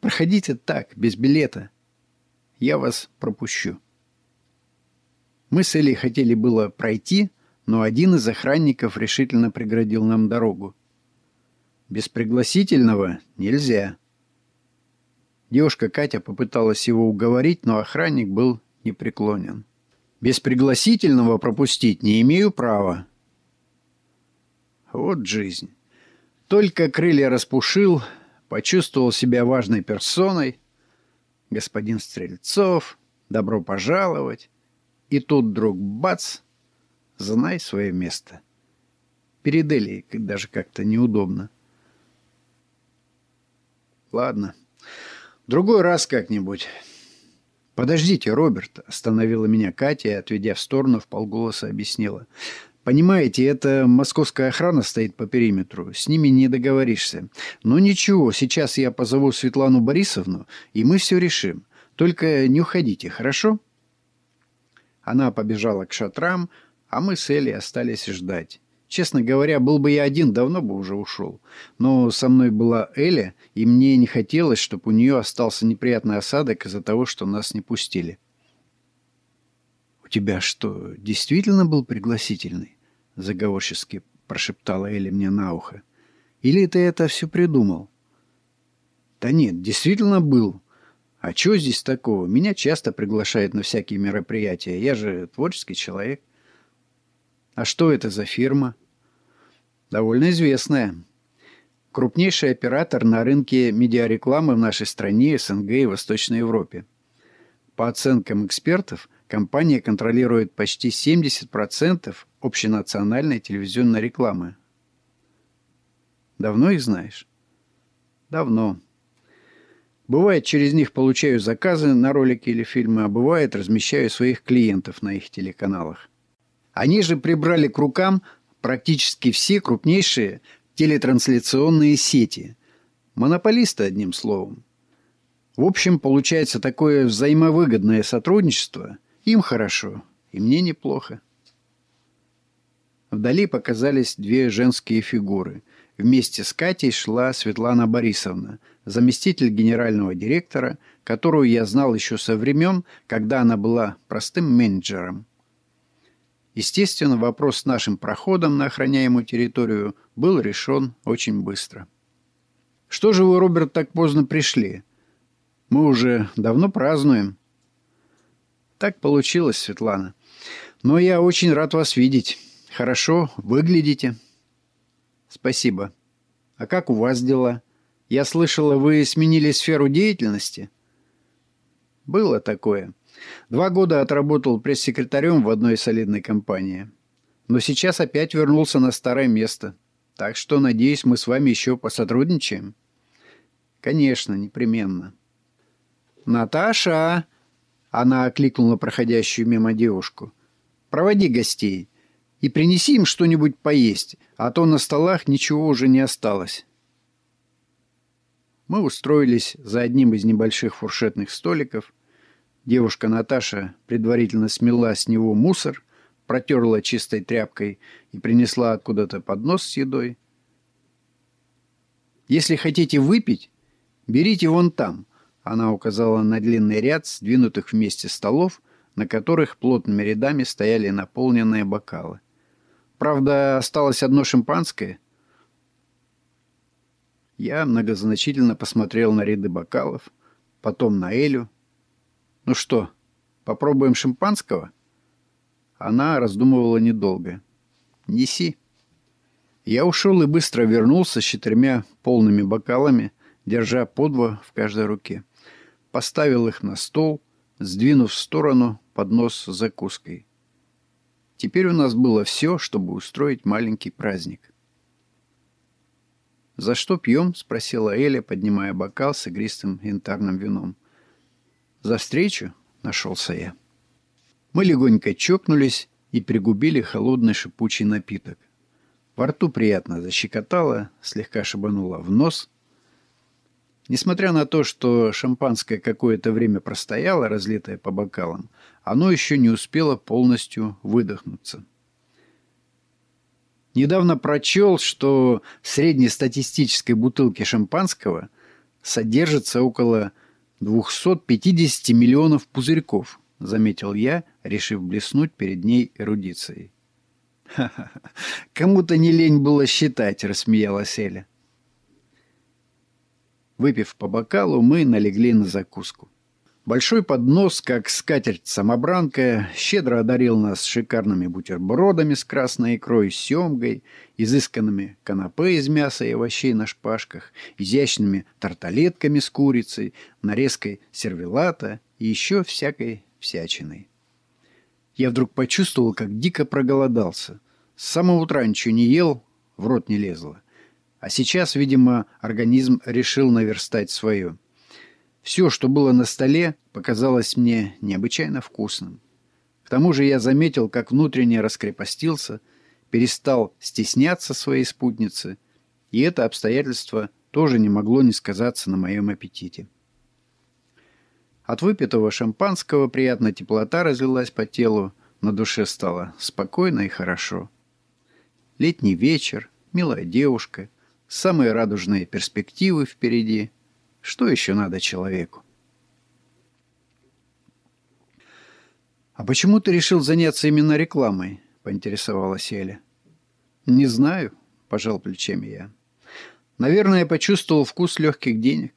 «Проходите так, без билета. Я вас пропущу». Мы с Элей хотели было пройти, но один из охранников решительно преградил нам дорогу. «Без пригласительного нельзя», Девушка Катя попыталась его уговорить, но охранник был непреклонен. «Без пригласительного пропустить не имею права». Вот жизнь. Только крылья распушил, почувствовал себя важной персоной. Господин Стрельцов, добро пожаловать. И тут вдруг бац, знай свое место. Перед Элей даже как-то неудобно. Ладно, Другой раз как-нибудь. «Подождите, Роберт», — остановила меня Катя и, отведя в сторону, в полголоса объяснила. «Понимаете, это московская охрана стоит по периметру. С ними не договоришься. Но ничего, сейчас я позову Светлану Борисовну, и мы все решим. Только не уходите, хорошо?» Она побежала к шатрам, а мы с Элей остались ждать. Честно говоря, был бы я один, давно бы уже ушел. Но со мной была Эля, и мне не хотелось, чтобы у нее остался неприятный осадок из-за того, что нас не пустили. «У тебя что, действительно был пригласительный?» — заговорчески прошептала Эля мне на ухо. «Или ты это все придумал?» «Да нет, действительно был. А что здесь такого? Меня часто приглашают на всякие мероприятия. Я же творческий человек». «А что это за фирма?» довольно известная. Крупнейший оператор на рынке медиарекламы в нашей стране, СНГ и Восточной Европе. По оценкам экспертов, компания контролирует почти 70% общенациональной телевизионной рекламы. Давно их знаешь? Давно. Бывает, через них получаю заказы на ролики или фильмы, а бывает, размещаю своих клиентов на их телеканалах. Они же прибрали к рукам практически все крупнейшие телетрансляционные сети. Монополисты, одним словом. В общем, получается такое взаимовыгодное сотрудничество. Им хорошо, и мне неплохо. Вдали показались две женские фигуры. Вместе с Катей шла Светлана Борисовна, заместитель генерального директора, которую я знал еще со времен, когда она была простым менеджером. Естественно, вопрос с нашим проходом на охраняемую территорию был решен очень быстро. «Что же вы, Роберт, так поздно пришли? Мы уже давно празднуем». «Так получилось, Светлана. Но я очень рад вас видеть. Хорошо выглядите». «Спасибо. А как у вас дела? Я слышала, вы сменили сферу деятельности?» «Было такое». Два года отработал пресс-секретарем в одной солидной компании. Но сейчас опять вернулся на старое место. Так что, надеюсь, мы с вами еще посотрудничаем. Конечно, непременно. «Наташа!» Она окликнула проходящую мимо девушку. «Проводи гостей и принеси им что-нибудь поесть, а то на столах ничего уже не осталось». Мы устроились за одним из небольших фуршетных столиков – Девушка Наташа предварительно смела с него мусор, протерла чистой тряпкой и принесла откуда-то поднос с едой. «Если хотите выпить, берите вон там», Она указала на длинный ряд сдвинутых вместе столов, на которых плотными рядами стояли наполненные бокалы. Правда, осталось одно шампанское. Я многозначительно посмотрел на ряды бокалов, потом на Элю. «Ну что, попробуем шампанского?» Она раздумывала недолго. «Неси». Я ушел и быстро вернулся с четырьмя полными бокалами, держа по два в каждой руке. Поставил их на стол, сдвинув в сторону поднос с закуской. Теперь у нас было все, чтобы устроить маленький праздник. «За что пьем?» — спросила Эля, поднимая бокал с игристым янтарным вином. «За встречу?» — нашелся я. Мы легонько чокнулись и пригубили холодный шипучий напиток. Во рту приятно защекотало, слегка шибануло в нос. Несмотря на то, что шампанское какое-то время простояло, разлитое по бокалам, оно еще не успело полностью выдохнуться. Недавно прочел, что в среднестатистической бутылке шампанского содержится около 250 миллионов пузырьков, заметил я, решив блеснуть перед ней эрудицией. Кому-то не лень было считать, рассмеялась Эля. Выпив по бокалу, мы налегли на закуску. Большой поднос, как скатерть-самобранка, щедро одарил нас шикарными бутербродами с красной икрой, семгой, изысканными канапе из мяса и овощей на шпажках, изящными тарталетками с курицей, нарезкой сервелата и еще всякой всячиной. Я вдруг почувствовал, как дико проголодался. С самого утра ничего не ел, в рот не лезло. А сейчас, видимо, организм решил наверстать свое. Все, что было на столе, показалось мне необычайно вкусным. К тому же я заметил, как внутренне раскрепостился, перестал стесняться своей спутницы, и это обстоятельство тоже не могло не сказаться на моем аппетите. От выпитого шампанского приятная теплота разлилась по телу, на душе стало спокойно и хорошо. Летний вечер, милая девушка, самые радужные перспективы впереди. Что еще надо человеку? «А почему ты решил заняться именно рекламой?» — поинтересовалась Эля. «Не знаю», — пожал плечами я. «Наверное, почувствовал вкус легких денег».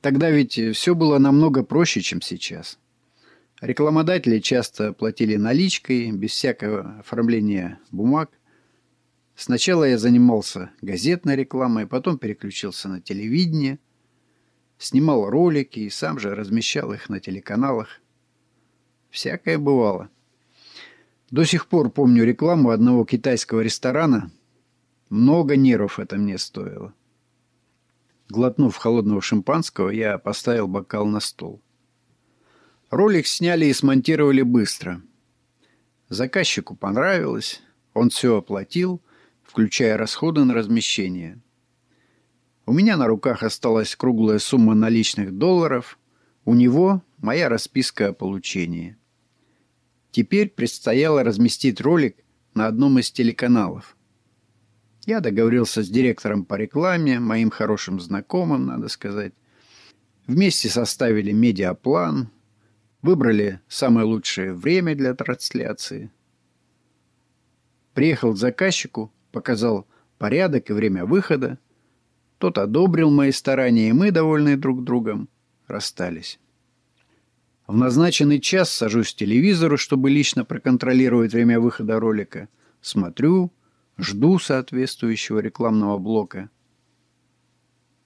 Тогда ведь все было намного проще, чем сейчас. Рекламодатели часто платили наличкой, без всякого оформления бумаг. Сначала я занимался газетной рекламой, потом переключился на телевидение, снимал ролики и сам же размещал их на телеканалах. Всякое бывало. До сих пор помню рекламу одного китайского ресторана. Много нервов это мне стоило. Глотнув холодного шампанского, я поставил бокал на стол. Ролик сняли и смонтировали быстро. Заказчику понравилось, он все оплатил, включая расходы на размещение. У меня на руках осталась круглая сумма наличных долларов, у него моя расписка о получении. Теперь предстояло разместить ролик на одном из телеканалов – я договорился с директором по рекламе, моим хорошим знакомым, надо сказать. Вместе составили медиаплан, выбрали самое лучшее время для трансляции. Приехал к заказчику, показал порядок и время выхода. Тот одобрил мои старания, и мы, довольные друг другом, расстались. В назначенный час сажусь к телевизору, чтобы лично проконтролировать время выхода ролика. Смотрю – Жду соответствующего рекламного блока.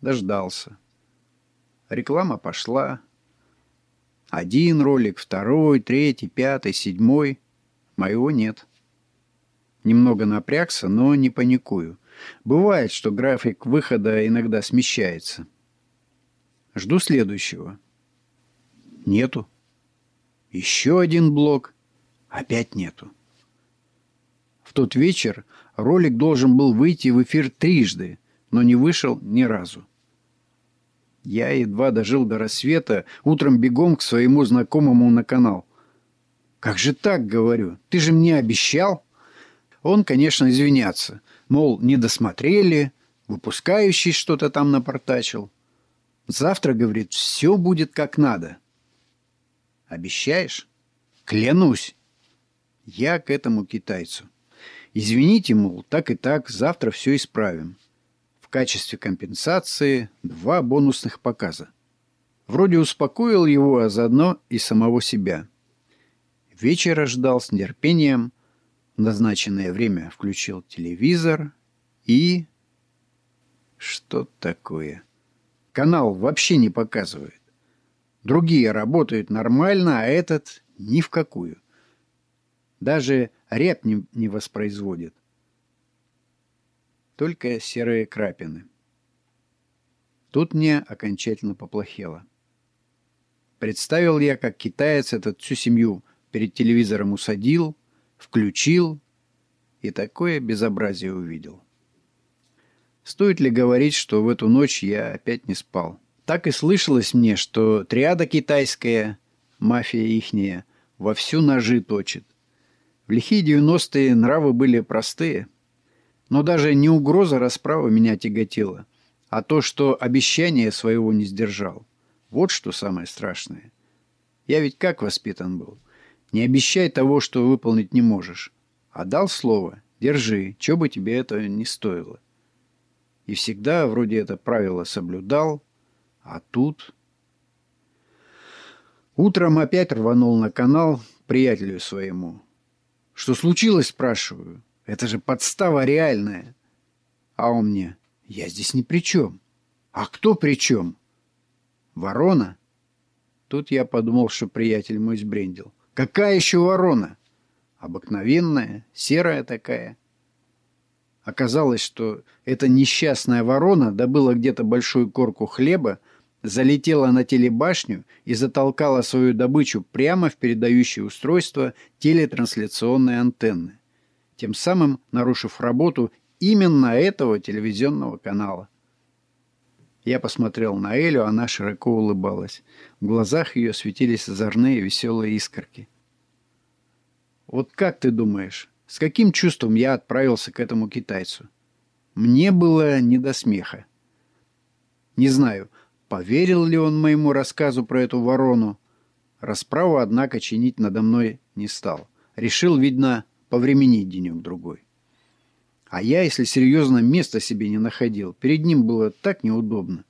Дождался. Реклама пошла. Один ролик, второй, третий, пятый, седьмой. Моего нет. Немного напрягся, но не паникую. Бывает, что график выхода иногда смещается. Жду следующего. Нету. Еще один блок. Опять нету. В тот вечер Ролик должен был выйти в эфир трижды, но не вышел ни разу. Я едва дожил до рассвета, утром бегом к своему знакомому на канал. «Как же так?» — говорю. «Ты же мне обещал?» Он, конечно, извиняться. Мол, не досмотрели, выпускающий что-то там напортачил. Завтра, говорит, все будет как надо. Обещаешь? Клянусь. Я к этому китайцу. Извините, мол, так и так, завтра все исправим. В качестве компенсации два бонусных показа. Вроде успокоил его, а заодно и самого себя. Вечера ждал с нетерпением. Назначенное время включил телевизор и... Что такое? Канал вообще не показывает. Другие работают нормально, а этот ни в какую. Даже реп не, не воспроизводит. Только серые крапины. Тут мне окончательно поплохело. Представил я, как китаец этот всю семью перед телевизором усадил, включил и такое безобразие увидел. Стоит ли говорить, что в эту ночь я опять не спал? Так и слышалось мне, что триада китайская, мафия ихняя, вовсю ножи точит. В лихие девяностые нравы были простые. Но даже не угроза расправы меня тяготила, а то, что обещание своего не сдержал. Вот что самое страшное. Я ведь как воспитан был? Не обещай того, что выполнить не можешь. А дал слово, держи, что бы тебе это не стоило. И всегда вроде это правило соблюдал, а тут... Утром опять рванул на канал приятелю своему. Что случилось, спрашиваю. Это же подстава реальная. А он мне, я здесь ни при чем. А кто при чем? Ворона? Тут я подумал, что приятель мой сбрендил. Какая еще ворона? Обыкновенная, серая такая. Оказалось, что эта несчастная ворона добыла где-то большую корку хлеба, залетела на телебашню и затолкала свою добычу прямо в передающее устройство телетрансляционной антенны, тем самым нарушив работу именно этого телевизионного канала. Я посмотрел на Элю, она широко улыбалась. В глазах ее светились озорные веселые искорки. «Вот как ты думаешь, с каким чувством я отправился к этому китайцу? Мне было не до смеха. Не знаю, поверил ли он моему рассказу про эту ворону. Расправу, однако, чинить надо мной не стал. Решил, видно, повременить денек-другой. А я, если серьезно, места себе не находил. Перед ним было так неудобно.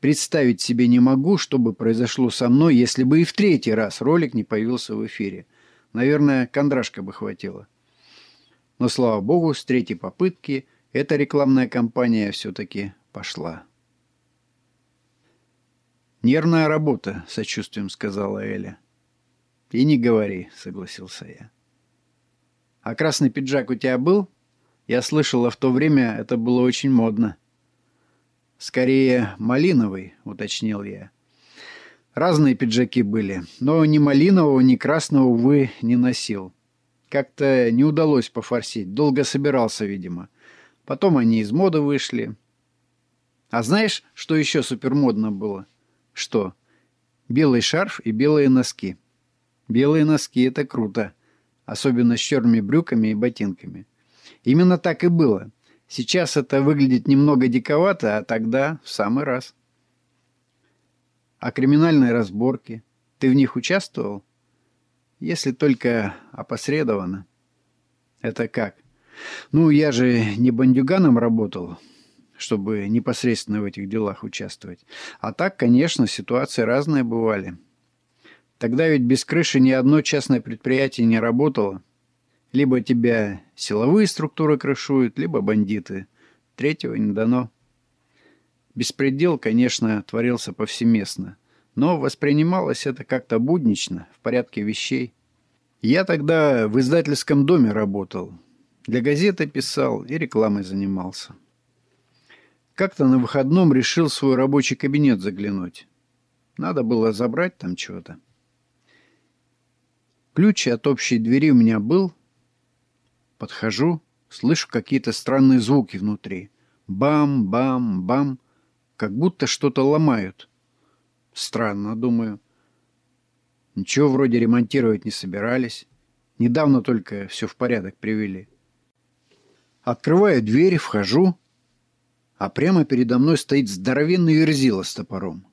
Представить себе не могу, что бы произошло со мной, если бы и в третий раз ролик не появился в эфире. Наверное, кондрашка бы хватило. Но, слава богу, с третьей попытки эта рекламная кампания все-таки пошла. «Нервная работа», — сочувствием сказала Эля. «И не говори», — согласился я. «А красный пиджак у тебя был?» Я слышала, в то время это было очень модно. «Скорее, малиновый», — уточнил я. Разные пиджаки были, но ни малинового, ни красного, увы, не носил. Как-то не удалось пофорсить, долго собирался, видимо. Потом они из моды вышли. А знаешь, что еще супермодно было? Что? Белый шарф и белые носки. Белые носки — это круто. Особенно с черными брюками и ботинками. Именно так и было. Сейчас это выглядит немного диковато, а тогда в самый раз. А криминальные разборки? Ты в них участвовал? Если только опосредованно. Это как? Ну, я же не бандюганом работал, чтобы непосредственно в этих делах участвовать. А так, конечно, ситуации разные бывали. Тогда ведь без крыши ни одно частное предприятие не работало. Либо тебя силовые структуры крышуют, либо бандиты. Третьего не дано. Беспредел, конечно, творился повсеместно, но воспринималось это как-то буднично, в порядке вещей. Я тогда в издательском доме работал, для газеты писал и рекламой занимался. Как-то на выходном решил в свой рабочий кабинет заглянуть. Надо было забрать там чего-то. Ключ от общей двери у меня был. Подхожу, слышу какие-то странные звуки внутри. Бам-бам-бам как будто что-то ломают. Странно, думаю. Ничего вроде ремонтировать не собирались. Недавно только все в порядок привели. Открываю дверь, вхожу. а прямо передо мной стоит здоровенный верзила с топором.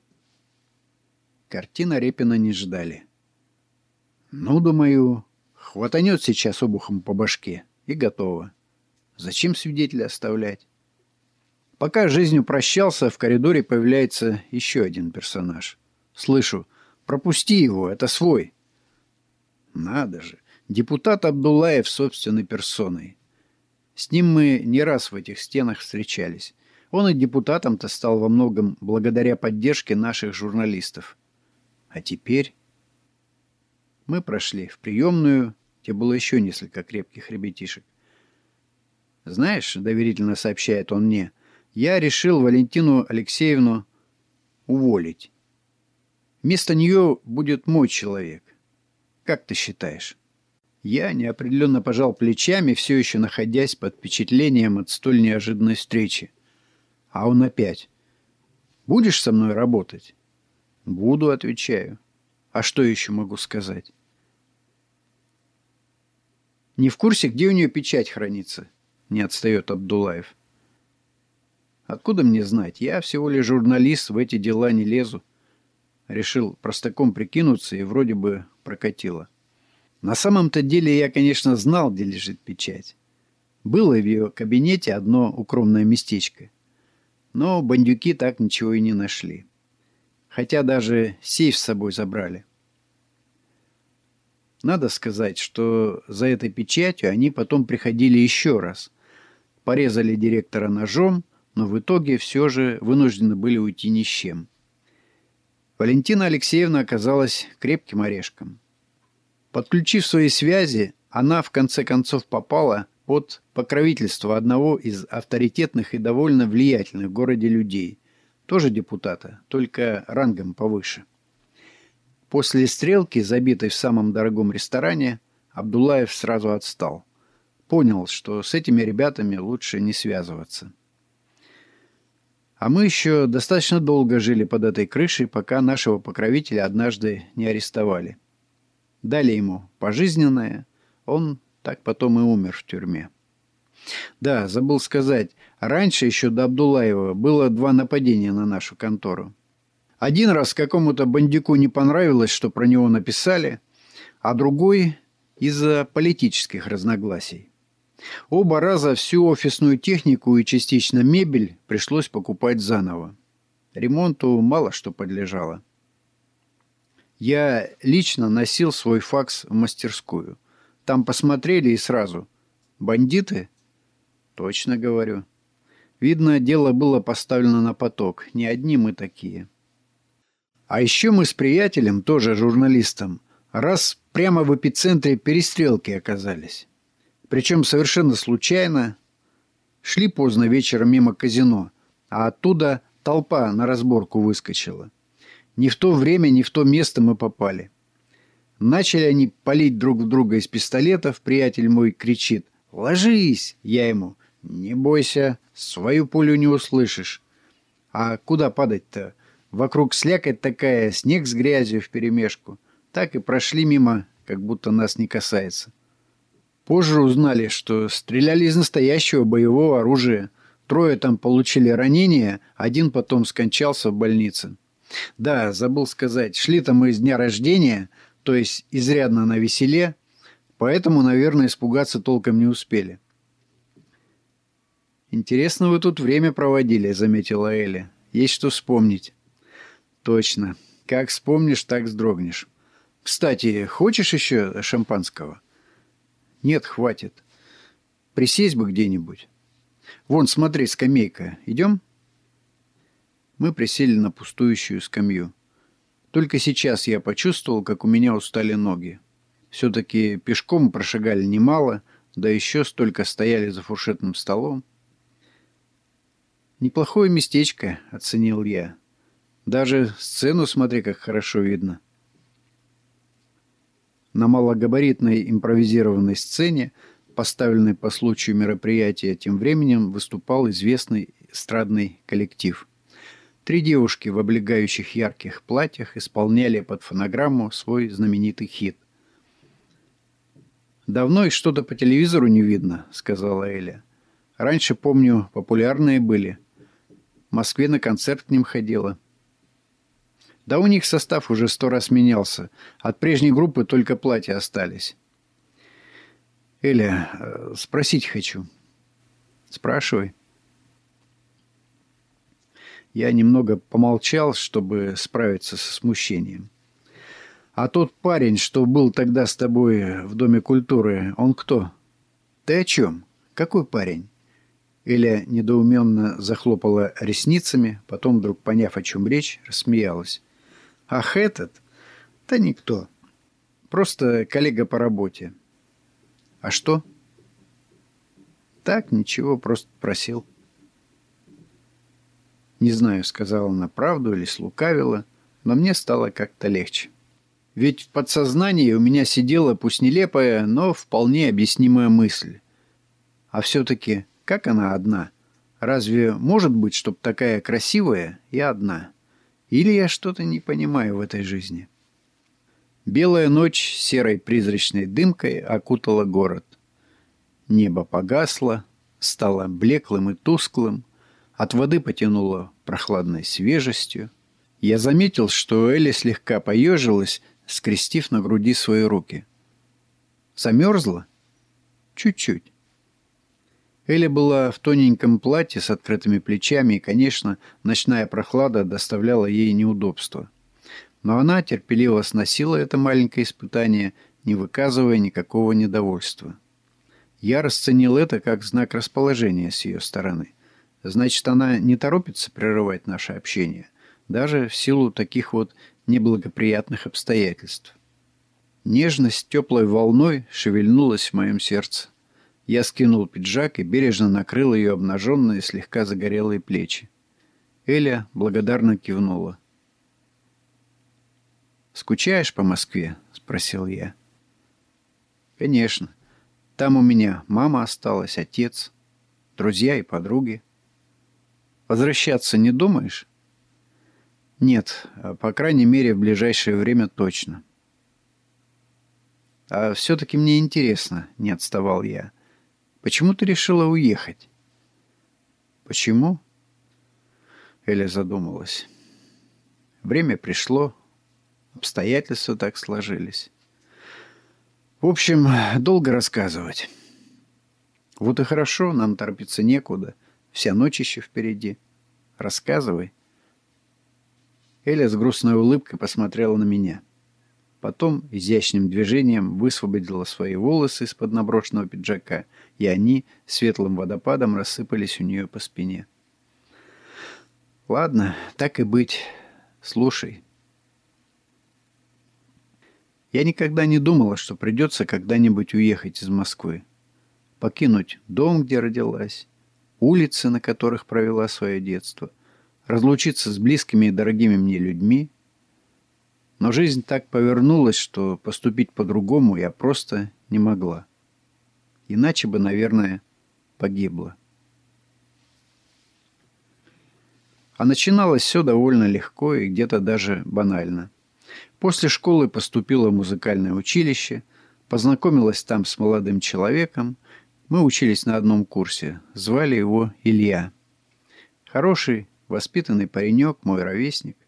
Картина Репина не ждали. Ну, думаю, хватанет сейчас обухом по башке, и готово. Зачем свидетеля оставлять? Пока жизнью прощался, в коридоре появляется еще один персонаж. Слышу, пропусти его, это свой. Надо же, депутат Абдулаев собственной персоной. С ним мы не раз в этих стенах встречались. Он и депутатом-то стал во многом благодаря поддержке наших журналистов. А теперь... Мы прошли в приемную, где было еще несколько крепких ребятишек. «Знаешь», — доверительно сообщает он мне, — «я решил Валентину Алексеевну уволить. Вместо нее будет мой человек. Как ты считаешь?» Я неопределенно пожал плечами, все еще находясь под впечатлением от столь неожиданной встречи. А он опять. «Будешь со мной работать?» «Буду», — отвечаю. «А что еще могу сказать?» «Не в курсе, где у нее печать хранится?» Не отстает Абдулаев. «Откуда мне знать? Я всего лишь журналист, в эти дела не лезу». Решил простаком прикинуться и вроде бы прокатило. На самом-то деле я, конечно, знал, где лежит печать. Было в ее кабинете одно укромное местечко — но бандюки так ничего и не нашли. Хотя даже сейф с собой забрали. Надо сказать, что за этой печатью они потом приходили еще раз. Порезали директора ножом, но в итоге все же вынуждены были уйти ни с чем. Валентина Алексеевна оказалась крепким орешком. Подключив свои связи, она в конце концов попала под покровительство одного из авторитетных и довольно влиятельных в городе людей, тоже депутата, только рангом повыше. После стрелки, забитой в самом дорогом ресторане, Абдулаев сразу отстал. Понял, что с этими ребятами лучше не связываться. А мы еще достаточно долго жили под этой крышей, пока нашего покровителя однажды не арестовали. Дали ему пожизненное, он так потом и умер в тюрьме. Да, забыл сказать, раньше еще до Абдулаева было два нападения на нашу контору. Один раз какому-то бандику не понравилось, что про него написали, а другой из-за политических разногласий. Оба раза всю офисную технику и частично мебель пришлось покупать заново. Ремонту мало что подлежало. Я лично носил свой факс в мастерскую – там посмотрели и сразу. Бандиты? Точно говорю. Видно, дело было поставлено на поток. Не одни мы такие. А еще мы с приятелем, тоже журналистом, раз прямо в эпицентре перестрелки оказались. Причем совершенно случайно. Шли поздно вечером мимо казино, а оттуда толпа на разборку выскочила. Не в то время, не в то место мы попали. Начали они палить друг в друга из пистолетов. Приятель мой кричит «Ложись!» Я ему «Не бойся, свою пулю не услышишь». А куда падать-то? Вокруг слякоть такая, снег с грязью вперемешку. Так и прошли мимо, как будто нас не касается. Позже узнали, что стреляли из настоящего боевого оружия. Трое там получили ранения, один потом скончался в больнице. Да, забыл сказать, шли-то мы из дня рождения – то есть изрядно на веселе, поэтому, наверное, испугаться толком не успели. «Интересно вы тут время проводили», — заметила Эля. «Есть что вспомнить». «Точно. Как вспомнишь, так вздрогнешь. Кстати, хочешь еще шампанского?» «Нет, хватит. Присесть бы где-нибудь. Вон, смотри, скамейка. Идем?» Мы присели на пустующую скамью. Только сейчас я почувствовал, как у меня устали ноги. Все-таки пешком прошагали немало, да еще столько стояли за фуршетным столом. «Неплохое местечко», — оценил я. «Даже сцену смотри, как хорошо видно». На малогабаритной импровизированной сцене, поставленной по случаю мероприятия, тем временем выступал известный эстрадный коллектив — Три девушки в облегающих ярких платьях исполняли под фонограмму свой знаменитый хит. «Давно их что-то по телевизору не видно», — сказала Эля. «Раньше, помню, популярные были. В Москве на концерт к ним ходила. Да у них состав уже сто раз менялся. От прежней группы только платья остались. Эля, э, спросить хочу. Спрашивай. Я немного помолчал, чтобы справиться со смущением. А тот парень, что был тогда с тобой в Доме культуры, он кто? Ты о чем? Какой парень? Эля недоуменно захлопала ресницами, потом, вдруг поняв, о чем речь, рассмеялась. «Ах, этот? Да никто. Просто коллега по работе. А что?» «Так, ничего, просто просил». Не знаю, сказала она правду или слукавила, но мне стало как-то легче. Ведь в подсознании у меня сидела, пусть нелепая, но вполне объяснимая мысль. А все-таки, как она одна? Разве может быть, чтоб такая красивая и одна? Или я что-то не понимаю в этой жизни? Белая ночь серой призрачной дымкой окутала город. Небо погасло, стало блеклым и тусклым, от воды потянуло прохладной свежестью. Я заметил, что Элли слегка поежилась, скрестив на груди свои руки. Замерзла? Чуть-чуть. Элли была в тоненьком платье с открытыми плечами, и, конечно, ночная прохлада доставляла ей неудобства. Но она терпеливо сносила это маленькое испытание, не выказывая никакого недовольства. Я расценил это как знак расположения с ее стороны. Значит, она не торопится прерывать наше общение, даже в силу таких вот неблагоприятных обстоятельств. Нежность теплой волной шевельнулась в моем сердце. Я скинул пиджак и бережно накрыл ее обнаженные, слегка загорелые плечи. Эля благодарно кивнула. «Скучаешь по Москве?» — спросил я. «Конечно. Там у меня мама осталась, отец, друзья и подруги. Возвращаться не думаешь? Нет, а, по крайней мере, в ближайшее время точно. А все-таки мне интересно, не отставал я. Почему ты решила уехать? Почему? Эля задумалась. Время пришло, обстоятельства так сложились. В общем, долго рассказывать. Вот и хорошо, нам торопиться некуда — Вся ночь еще впереди. Рассказывай. Эля с грустной улыбкой посмотрела на меня. Потом изящным движением высвободила свои волосы из-под наброшенного пиджака, и они светлым водопадом рассыпались у нее по спине. «Ладно, так и быть. Слушай». Я никогда не думала, что придется когда-нибудь уехать из Москвы. Покинуть дом, где родилась, улицы, на которых провела свое детство, разлучиться с близкими и дорогими мне людьми. Но жизнь так повернулась, что поступить по-другому я просто не могла. Иначе бы, наверное, погибла. А начиналось все довольно легко и где-то даже банально. После школы поступила в музыкальное училище, познакомилась там с молодым человеком – мы учились на одном курсе. Звали его Илья. Хороший, воспитанный паренек, мой ровесник.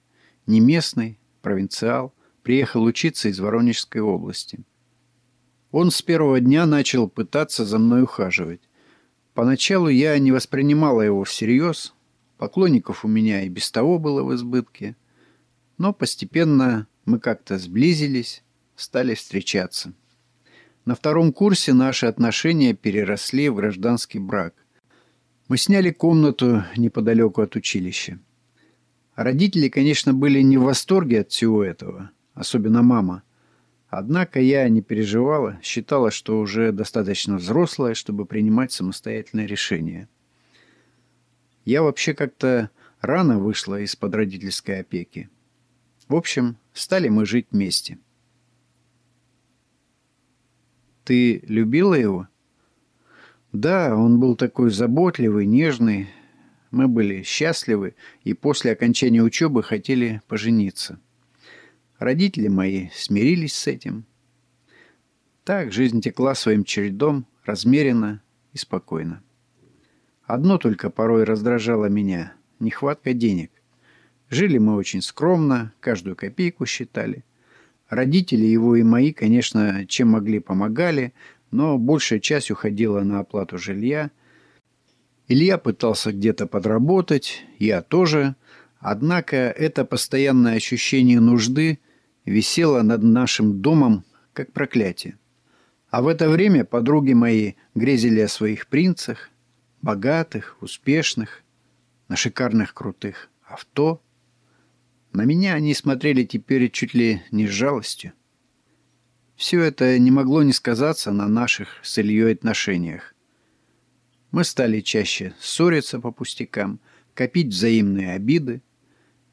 Не местный, провинциал. Приехал учиться из Воронежской области. Он с первого дня начал пытаться за мной ухаживать. Поначалу я не воспринимала его всерьез. Поклонников у меня и без того было в избытке. Но постепенно мы как-то сблизились, стали встречаться. На втором курсе наши отношения переросли в гражданский брак. Мы сняли комнату неподалеку от училища. Родители, конечно, были не в восторге от всего этого, особенно мама. Однако я не переживала, считала, что уже достаточно взрослая, чтобы принимать самостоятельные решения. Я вообще как-то рано вышла из-под родительской опеки. В общем, стали мы жить вместе – ты любила его? Да, он был такой заботливый, нежный. Мы были счастливы и после окончания учебы хотели пожениться. Родители мои смирились с этим. Так жизнь текла своим чередом, размеренно и спокойно. Одно только порой раздражало меня. нехватка денег. Жили мы очень скромно, каждую копейку считали. Родители его и мои, конечно, чем могли помогали, но большая часть уходила на оплату жилья. Илья пытался где-то подработать, я тоже. Однако это постоянное ощущение нужды висело над нашим домом, как проклятие. А в это время подруги мои грезили о своих принцах, богатых, успешных, на шикарных крутых авто. На меня они смотрели теперь чуть ли не с жалостью. Все это не могло не сказаться на наших с Ильей отношениях. Мы стали чаще ссориться по пустякам, копить взаимные обиды.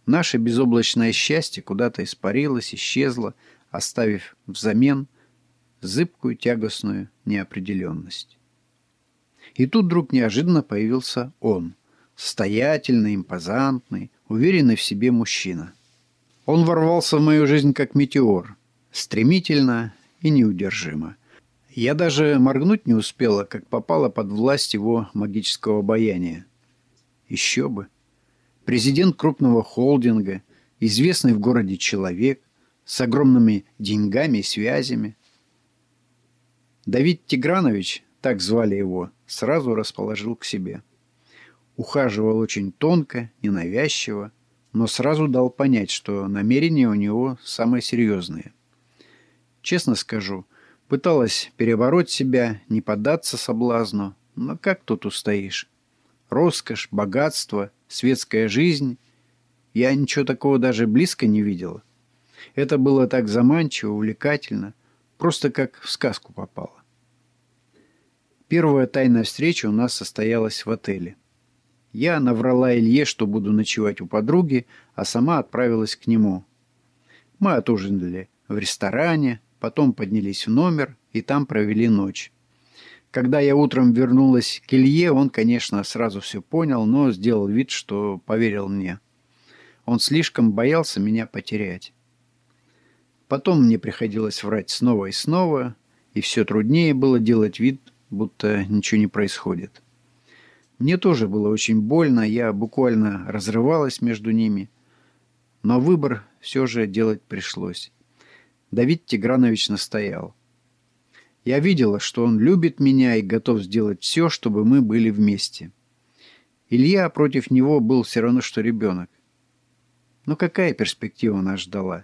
Наше безоблачное счастье куда-то испарилось, исчезло, оставив взамен зыбкую тягостную неопределенность. И тут вдруг неожиданно появился он, состоятельный, импозантный, уверенный в себе мужчина. Он ворвался в мою жизнь как метеор, стремительно и неудержимо. Я даже моргнуть не успела, как попала под власть его магического обаяния. Еще бы. Президент крупного холдинга, известный в городе человек, с огромными деньгами и связями. Давид Тигранович, так звали его, сразу расположил к себе. Ухаживал очень тонко, ненавязчиво, но сразу дал понять, что намерения у него самые серьезные. Честно скажу, пыталась перебороть себя, не поддаться соблазну, но как тут устоишь? Роскошь, богатство, светская жизнь. Я ничего такого даже близко не видела. Это было так заманчиво, увлекательно, просто как в сказку попало. Первая тайная встреча у нас состоялась в отеле. Я наврала Илье, что буду ночевать у подруги, а сама отправилась к нему. Мы отужинали в ресторане, Потом поднялись в номер и там провели ночь. Когда я утром вернулась к Илье, он, конечно, сразу все понял, но сделал вид, что поверил мне. Он слишком боялся меня потерять. Потом мне приходилось врать снова и снова, и все труднее было делать вид, будто ничего не происходит. Мне тоже было очень больно, я буквально разрывалась между ними, но выбор все же делать пришлось. Давид Тигранович настоял. Я видела, что он любит меня и готов сделать все, чтобы мы были вместе. Илья против него был все равно, что ребенок. Но какая перспектива нас ждала?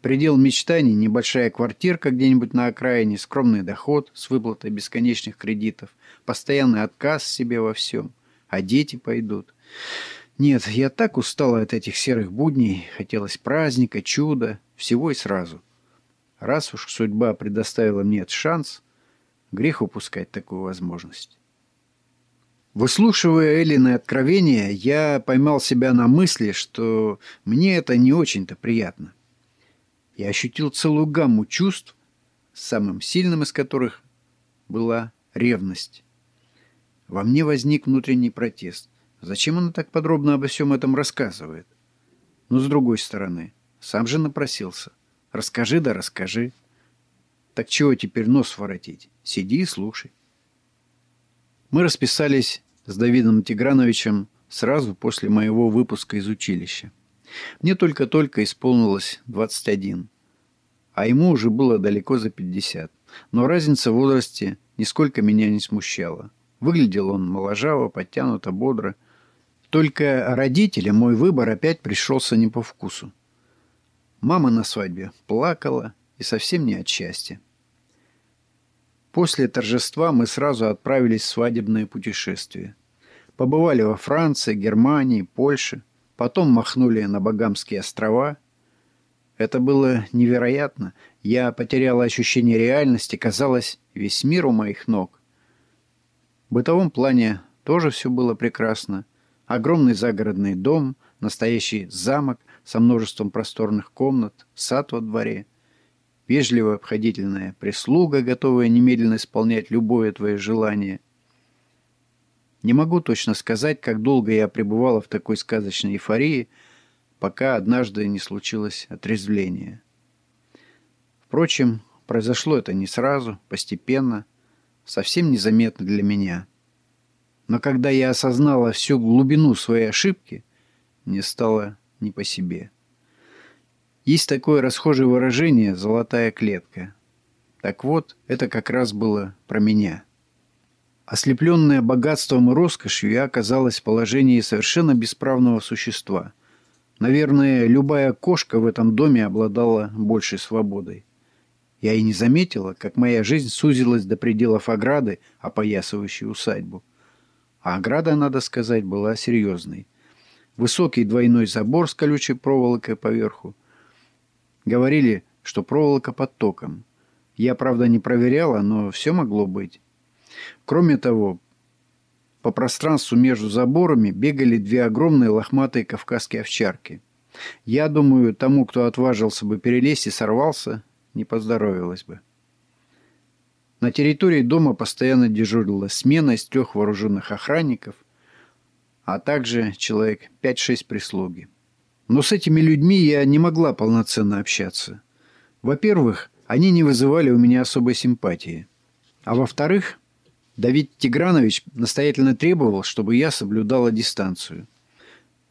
Предел мечтаний – небольшая квартирка где-нибудь на окраине, скромный доход с выплатой бесконечных кредитов, постоянный отказ себе во всем. А дети пойдут. Нет, я так устала от этих серых будней. Хотелось праздника, чуда, всего и сразу – Раз уж судьба предоставила мне этот шанс, грех упускать такую возможность. Выслушивая Эллины откровения, я поймал себя на мысли, что мне это не очень-то приятно. Я ощутил целую гамму чувств, самым сильным из которых была ревность. Во мне возник внутренний протест. Зачем она так подробно обо всем этом рассказывает? Но с другой стороны, сам же напросился. Расскажи да расскажи. Так чего теперь нос воротить? Сиди и слушай. Мы расписались с Давидом Тиграновичем сразу после моего выпуска из училища. Мне только-только исполнилось 21, а ему уже было далеко за 50. Но разница в возрасте нисколько меня не смущала. Выглядел он моложаво, подтянуто, бодро. Только родителям мой выбор опять пришелся не по вкусу. Мама на свадьбе плакала и совсем не от счастья. После торжества мы сразу отправились в свадебное путешествие. Побывали во Франции, Германии, Польше, потом махнули на Багамские острова. Это было невероятно. Я потеряла ощущение реальности, казалось, весь мир у моих ног. В бытовом плане тоже все было прекрасно. Огромный загородный дом, настоящий замок, со множеством просторных комнат, сад во дворе, вежливая обходительная прислуга, готовая немедленно исполнять любое твое желание. Не могу точно сказать, как долго я пребывала в такой сказочной эйфории, пока однажды не случилось отрезвление. Впрочем, произошло это не сразу, постепенно, совсем незаметно для меня. Но когда я осознала всю глубину своей ошибки, мне стало не по себе. Есть такое расхожее выражение «золотая клетка». Так вот, это как раз было про меня. Ослепленная богатством и роскошью, я оказалась в положении совершенно бесправного существа. Наверное, любая кошка в этом доме обладала большей свободой. Я и не заметила, как моя жизнь сузилась до пределов ограды, опоясывающей усадьбу. А ограда, надо сказать, была серьезной. Высокий двойной забор с колючей проволокой поверху. Говорили, что проволока под током. Я, правда, не проверяла, но все могло быть. Кроме того, по пространству между заборами бегали две огромные лохматые кавказские овчарки. Я думаю, тому, кто отважился бы перелезть и сорвался, не поздоровилось бы. На территории дома постоянно дежурила смена из трех вооруженных охранников, а также человек 5-6 прислуги. Но с этими людьми я не могла полноценно общаться. Во-первых, они не вызывали у меня особой симпатии. А во-вторых, Давид Тигранович настоятельно требовал, чтобы я соблюдала дистанцию.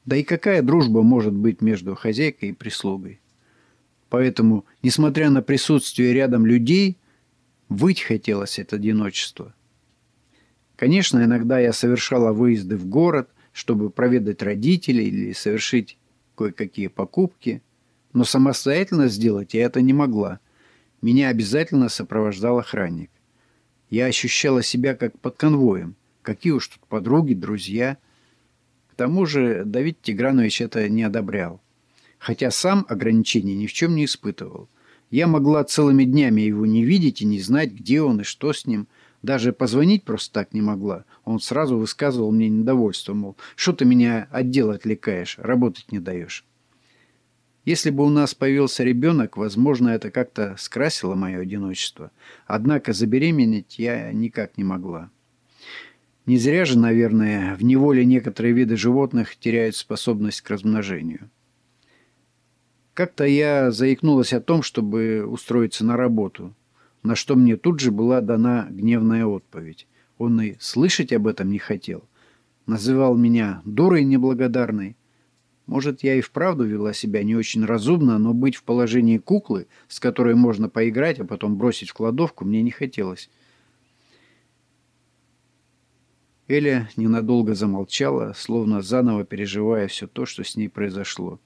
Да и какая дружба может быть между хозяйкой и прислугой? Поэтому, несмотря на присутствие рядом людей, выть хотелось от одиночества. Конечно, иногда я совершала выезды в город, чтобы проведать родителей или совершить кое-какие покупки, но самостоятельно сделать я это не могла. Меня обязательно сопровождал охранник. Я ощущала себя как под конвоем. Какие уж тут подруги, друзья. К тому же Давид Тигранович это не одобрял хотя сам ограничений ни в чем не испытывал. Я могла целыми днями его не видеть и не знать, где он и что с ним. Даже позвонить просто так не могла. Он сразу высказывал мне недовольство, мол, что ты меня от дела отвлекаешь, работать не даешь. Если бы у нас появился ребенок, возможно, это как-то скрасило мое одиночество. Однако забеременеть я никак не могла. Не зря же, наверное, в неволе некоторые виды животных теряют способность к размножению. Как-то я заикнулась о том, чтобы устроиться на работу, на что мне тут же была дана гневная отповедь. Он и слышать об этом не хотел. Называл меня дурой неблагодарной. Может, я и вправду вела себя не очень разумно, но быть в положении куклы, с которой можно поиграть, а потом бросить в кладовку, мне не хотелось. Эля ненадолго замолчала, словно заново переживая все то, что с ней произошло.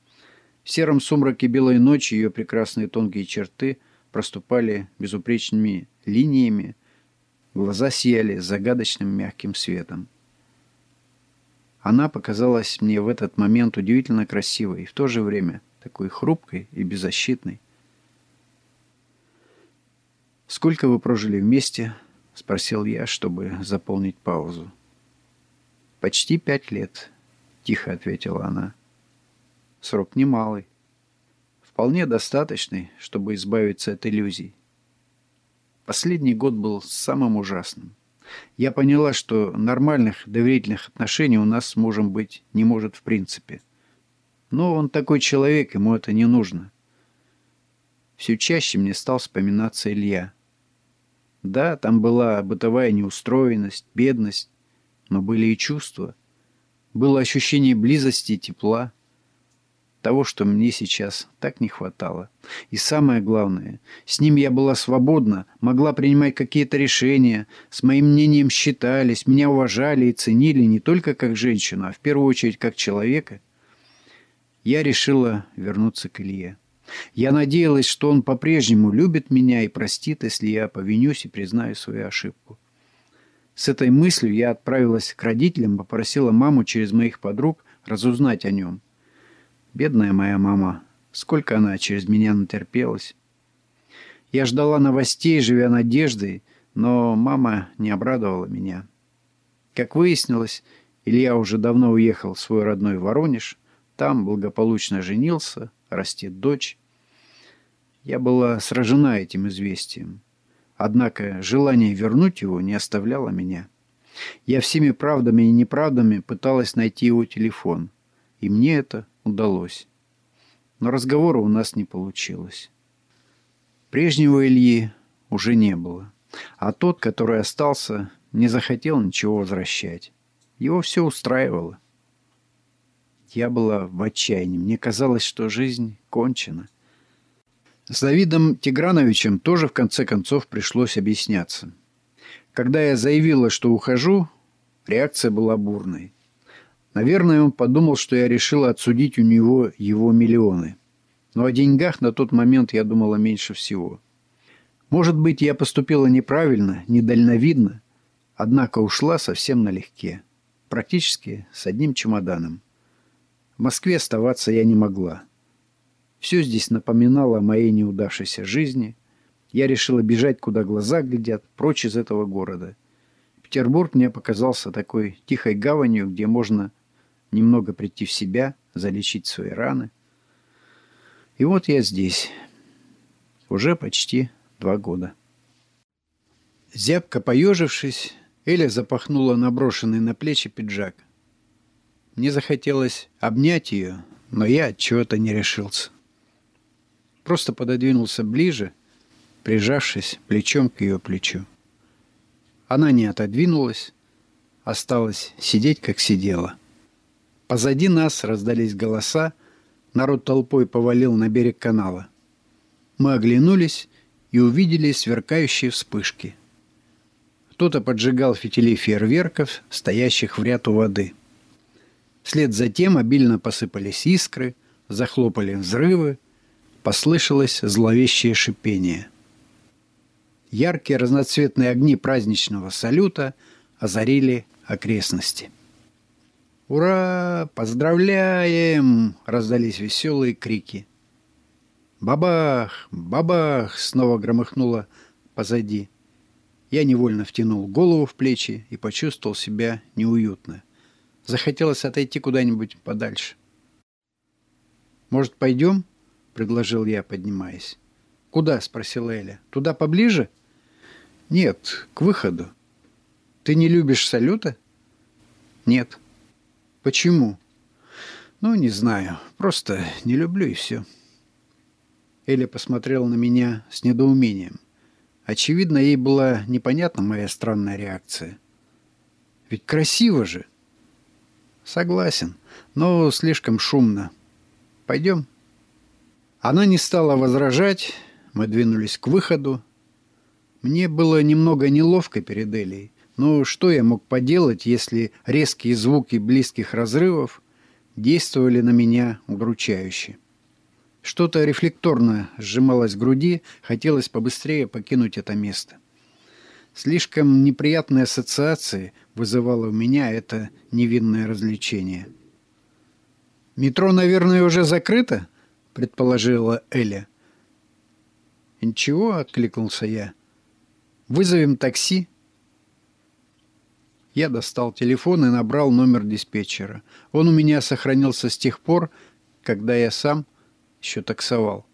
В сером сумраке белой ночи ее прекрасные тонкие черты проступали безупречными линиями, глаза сияли загадочным мягким светом. Она показалась мне в этот момент удивительно красивой и в то же время такой хрупкой и беззащитной. «Сколько вы прожили вместе?» — спросил я, чтобы заполнить паузу. «Почти пять лет», — тихо ответила она. Срок немалый. Вполне достаточный, чтобы избавиться от иллюзий. Последний год был самым ужасным. Я поняла, что нормальных доверительных отношений у нас с мужем быть не может в принципе. Но он такой человек, ему это не нужно. Все чаще мне стал вспоминаться Илья. Да, там была бытовая неустроенность, бедность, но были и чувства. Было ощущение близости и тепла того, что мне сейчас так не хватало. И самое главное, с ним я была свободна, могла принимать какие-то решения, с моим мнением считались, меня уважали и ценили не только как женщину, а в первую очередь как человека. Я решила вернуться к Илье. Я надеялась, что он по-прежнему любит меня и простит, если я повинюсь и признаю свою ошибку. С этой мыслью я отправилась к родителям, попросила маму через моих подруг разузнать о нем – Бедная моя мама. Сколько она через меня натерпелась. Я ждала новостей, живя надеждой, но мама не обрадовала меня. Как выяснилось, Илья уже давно уехал в свой родной Воронеж. Там благополучно женился, растет дочь. Я была сражена этим известием. Однако желание вернуть его не оставляло меня. Я всеми правдами и неправдами пыталась найти его телефон. И мне это удалось. Но разговора у нас не получилось. Прежнего Ильи уже не было. А тот, который остался, не захотел ничего возвращать. Его все устраивало. Я была в отчаянии. Мне казалось, что жизнь кончена. С Давидом Тиграновичем тоже в конце концов пришлось объясняться. Когда я заявила, что ухожу, реакция была бурной. Наверное, он подумал, что я решила отсудить у него его миллионы. Но о деньгах на тот момент я думала меньше всего. Может быть, я поступила неправильно, недальновидно, однако ушла совсем налегке. Практически с одним чемоданом. В Москве оставаться я не могла. Все здесь напоминало о моей неудавшейся жизни. Я решила бежать, куда глаза глядят, прочь из этого города. Петербург мне показался такой тихой гаванью, где можно немного прийти в себя, залечить свои раны. И вот я здесь. Уже почти два года. Зябко поежившись, Эля запахнула наброшенный на плечи пиджак. Мне захотелось обнять ее, но я от чего-то не решился. Просто пододвинулся ближе, прижавшись плечом к ее плечу. Она не отодвинулась, осталась сидеть, как сидела. Позади нас раздались голоса, народ толпой повалил на берег канала. Мы оглянулись и увидели сверкающие вспышки. Кто-то поджигал фитили фейерверков, стоящих в ряд у воды. Вслед за тем обильно посыпались искры, захлопали взрывы, послышалось зловещее шипение. Яркие разноцветные огни праздничного салюта озарили окрестности. «Ура! Поздравляем!» — раздались веселые крики. «Бабах! Бабах!» — снова громыхнуло позади. Я невольно втянул голову в плечи и почувствовал себя неуютно. Захотелось отойти куда-нибудь подальше. «Может, пойдем?» — предложил я, поднимаясь. «Куда?» — спросила Эля. «Туда поближе?» «Нет, к выходу». «Ты не любишь салюта?» «Нет». «Почему?» «Ну, не знаю. Просто не люблю и все». Эля посмотрела на меня с недоумением. Очевидно, ей была непонятна моя странная реакция. «Ведь красиво же!» «Согласен, но слишком шумно. Пойдем?» Она не стала возражать, мы двинулись к выходу. Мне было немного неловко перед Элей, но что я мог поделать, если резкие звуки близких разрывов действовали на меня удручающе? Что-то рефлекторно сжималось в груди, хотелось побыстрее покинуть это место. Слишком неприятные ассоциации вызывало у меня это невинное развлечение. «Метро, наверное, уже закрыто?» — предположила Эля. «Ничего», — откликнулся я. «Вызовем такси». Я достал телефон и набрал номер диспетчера. Он у меня сохранился с тех пор, когда я сам еще таксовал.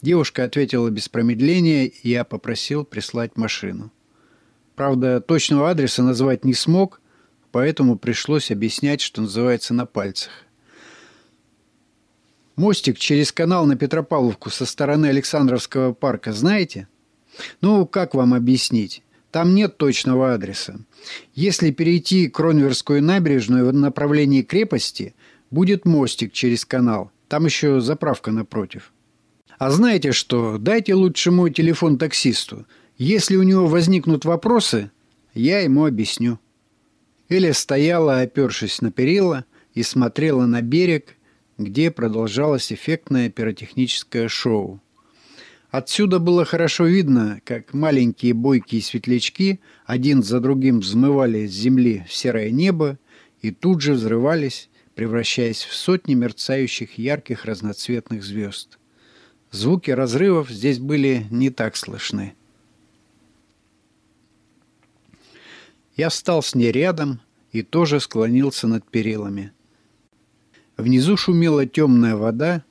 Девушка ответила без промедления, и я попросил прислать машину. Правда, точного адреса назвать не смог, поэтому пришлось объяснять, что называется, на пальцах. Мостик через канал на Петропавловку со стороны Александровского парка знаете? Ну, как вам объяснить? Там нет точного адреса. Если перейти Кронверскую набережную в направлении крепости, будет мостик через канал. Там еще заправка напротив. А знаете что? Дайте лучше мой телефон таксисту. Если у него возникнут вопросы, я ему объясню. Эля стояла, опершись на перила, и смотрела на берег, где продолжалось эффектное пиротехническое шоу. Отсюда было хорошо видно, как маленькие бойкие светлячки один за другим взмывали с земли в серое небо и тут же взрывались, превращаясь в сотни мерцающих ярких разноцветных звезд. Звуки разрывов здесь были не так слышны. Я встал с ней рядом и тоже склонился над перилами – Внизу шумела темная вода,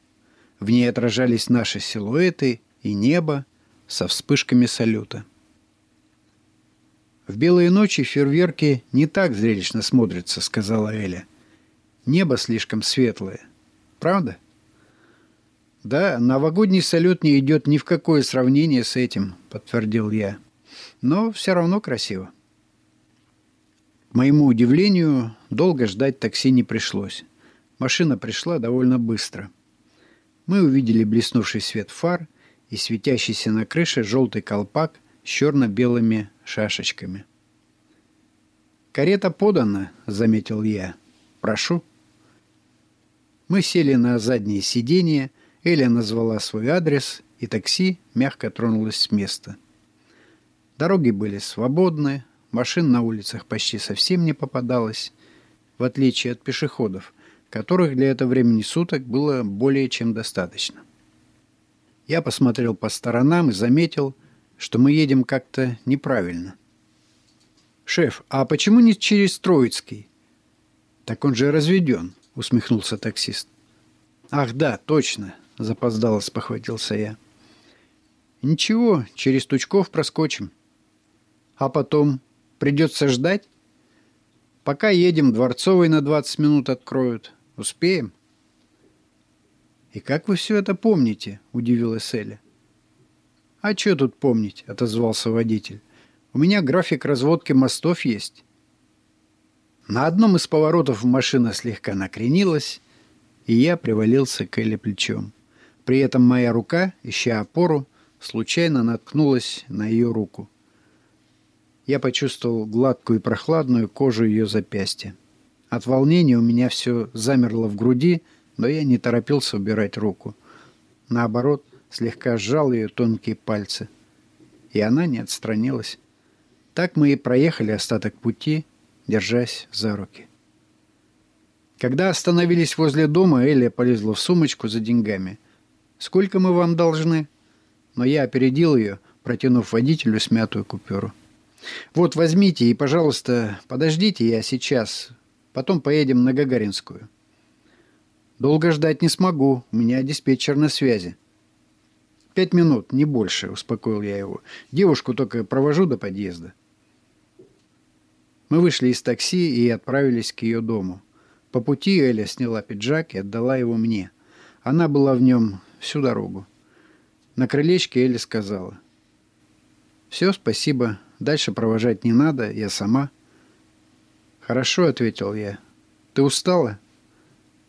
в ней отражались наши силуэты и небо со вспышками салюта. «В белые ночи фейерверки не так зрелищно смотрятся», — сказала Эля. «Небо слишком светлое. Правда?» «Да, новогодний салют не идет ни в какое сравнение с этим», — подтвердил я. «Но все равно красиво». К моему удивлению, долго ждать такси не пришлось. Машина пришла довольно быстро. Мы увидели блеснувший свет фар и светящийся на крыше желтый колпак с черно-белыми шашечками. «Карета подана», — заметил я. «Прошу». Мы сели на заднее сиденье, Эля назвала свой адрес, и такси мягко тронулось с места. Дороги были свободны, машин на улицах почти совсем не попадалось, в отличие от пешеходов, которых для этого времени суток было более чем достаточно. Я посмотрел по сторонам и заметил, что мы едем как-то неправильно. «Шеф, а почему не через Троицкий?» «Так он же разведен», — усмехнулся таксист. «Ах да, точно», — запоздало спохватился я. «Ничего, через Тучков проскочим. А потом придется ждать? Пока едем, Дворцовый на 20 минут откроют. Успеем?» «И как вы все это помните?» – удивилась Эля. «А что тут помнить?» – отозвался водитель. «У меня график разводки мостов есть». На одном из поворотов машина слегка накренилась, и я привалился к Эле плечом. При этом моя рука, ища опору, случайно наткнулась на ее руку. Я почувствовал гладкую и прохладную кожу ее запястья. От волнения у меня все замерло в груди, но я не торопился убирать руку. Наоборот, слегка сжал ее тонкие пальцы. И она не отстранилась. Так мы и проехали остаток пути, держась за руки. Когда остановились возле дома, Элия полезла в сумочку за деньгами. «Сколько мы вам должны?» Но я опередил ее, протянув водителю смятую купюру. «Вот, возьмите и, пожалуйста, подождите, я сейчас. Потом поедем на Гагаринскую». «Долго ждать не смогу. У меня диспетчер на связи». «Пять минут, не больше», — успокоил я его. «Девушку только провожу до подъезда». Мы вышли из такси и отправились к ее дому. По пути Эля сняла пиджак и отдала его мне. Она была в нем всю дорогу. На крылечке Эля сказала. «Все, спасибо. Дальше провожать не надо, я сама». «Хорошо», — ответил я. «Ты устала?»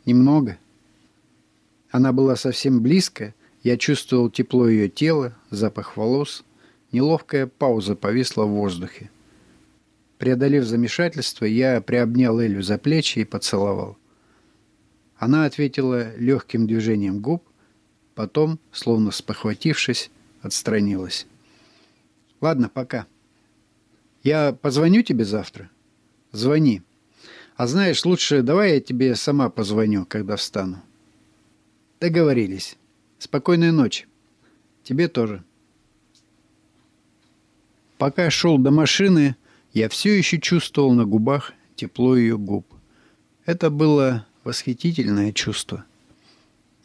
«Немного». Она была совсем близко, я чувствовал тепло ее тела, запах волос. Неловкая пауза повисла в воздухе. Преодолев замешательство, я приобнял Элю за плечи и поцеловал. Она ответила легким движением губ, потом, словно спохватившись, отстранилась. «Ладно, пока. Я позвоню тебе завтра?» «Звони. А знаешь, лучше давай я тебе сама позвоню, когда встану». Договорились. Спокойной ночи. Тебе тоже. Пока шел до машины, я все еще чувствовал на губах тепло ее губ. Это было восхитительное чувство.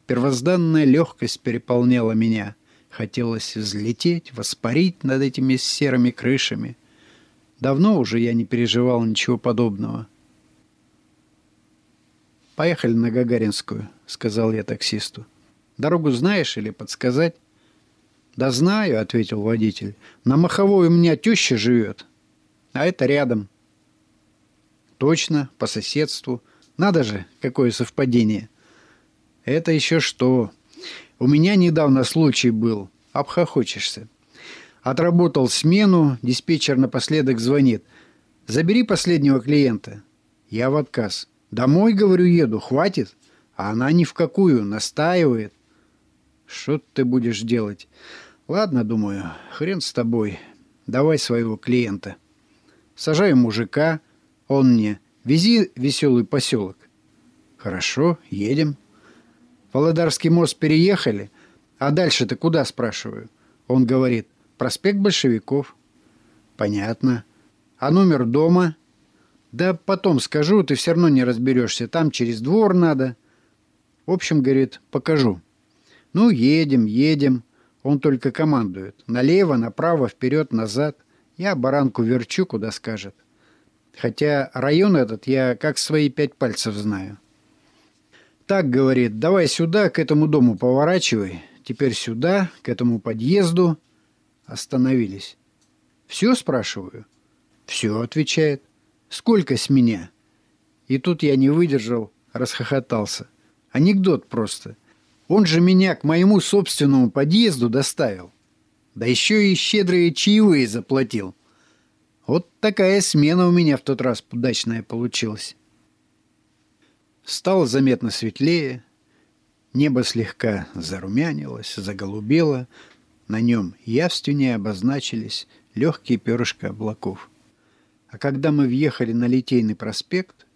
Первозданная легкость переполняла меня. Хотелось взлететь, воспарить над этими серыми крышами. Давно уже я не переживал ничего подобного. «Поехали на Гагаринскую», — сказал я таксисту. «Дорогу знаешь или подсказать?» «Да знаю», — ответил водитель. «На Маховой у меня теща живет, а это рядом». «Точно, по соседству. Надо же, какое совпадение». «Это еще что? У меня недавно случай был. Обхохочешься. Отработал смену, диспетчер напоследок звонит. «Забери последнего клиента». Я в отказ. Домой, говорю, еду, хватит. А она ни в какую, настаивает. Что ты будешь делать? Ладно, думаю, хрен с тобой. Давай своего клиента. Сажаю мужика, он мне. Вези веселый поселок. Хорошо, едем. Володарский мост переехали. А дальше ты куда, спрашиваю? Он говорит, проспект большевиков. Понятно. А номер дома? Да потом скажу, ты все равно не разберешься. Там через двор надо. В общем, говорит, покажу. Ну, едем, едем. Он только командует. Налево, направо, вперед, назад. Я баранку верчу, куда скажет. Хотя район этот я как свои пять пальцев знаю. Так, говорит, давай сюда, к этому дому поворачивай. Теперь сюда, к этому подъезду. Остановились. Все, спрашиваю? Все, отвечает. Сколько с меня? И тут я не выдержал, расхохотался. Анекдот просто. Он же меня к моему собственному подъезду доставил. Да еще и щедрые чаевые заплатил. Вот такая смена у меня в тот раз удачная получилась. Стало заметно светлее, небо слегка зарумянилось, заголубело, на нем явственнее обозначились легкие перышко облаков. А когда мы въехали на Литейный проспект,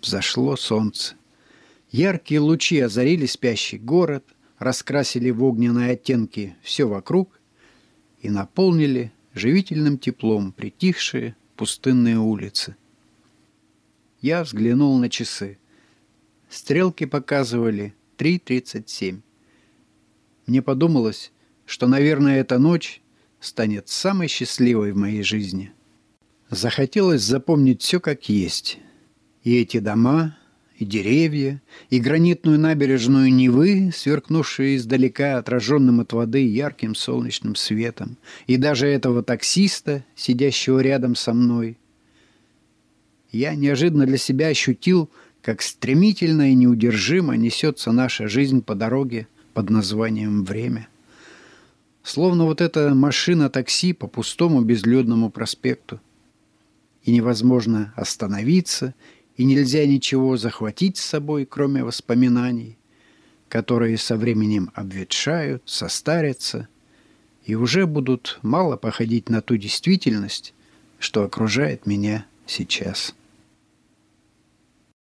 взошло солнце. Яркие лучи озарили спящий город, раскрасили в огненные оттенки все вокруг и наполнили живительным теплом притихшие пустынные улицы. Я взглянул на часы. Стрелки показывали 3.37. Мне подумалось, что, наверное, эта ночь станет самой счастливой в моей жизни. Захотелось запомнить все как есть. И эти дома, и деревья, и гранитную набережную Невы, сверкнувшие издалека отраженным от воды ярким солнечным светом, и даже этого таксиста, сидящего рядом со мной. Я неожиданно для себя ощутил, как стремительно и неудержимо несется наша жизнь по дороге под названием «Время». Словно вот эта машина такси по пустому безлюдному проспекту. И невозможно остановиться и нельзя ничего захватить с собой, кроме воспоминаний, которые со временем обветшают, состарятся и уже будут мало походить на ту действительность, что окружает меня сейчас.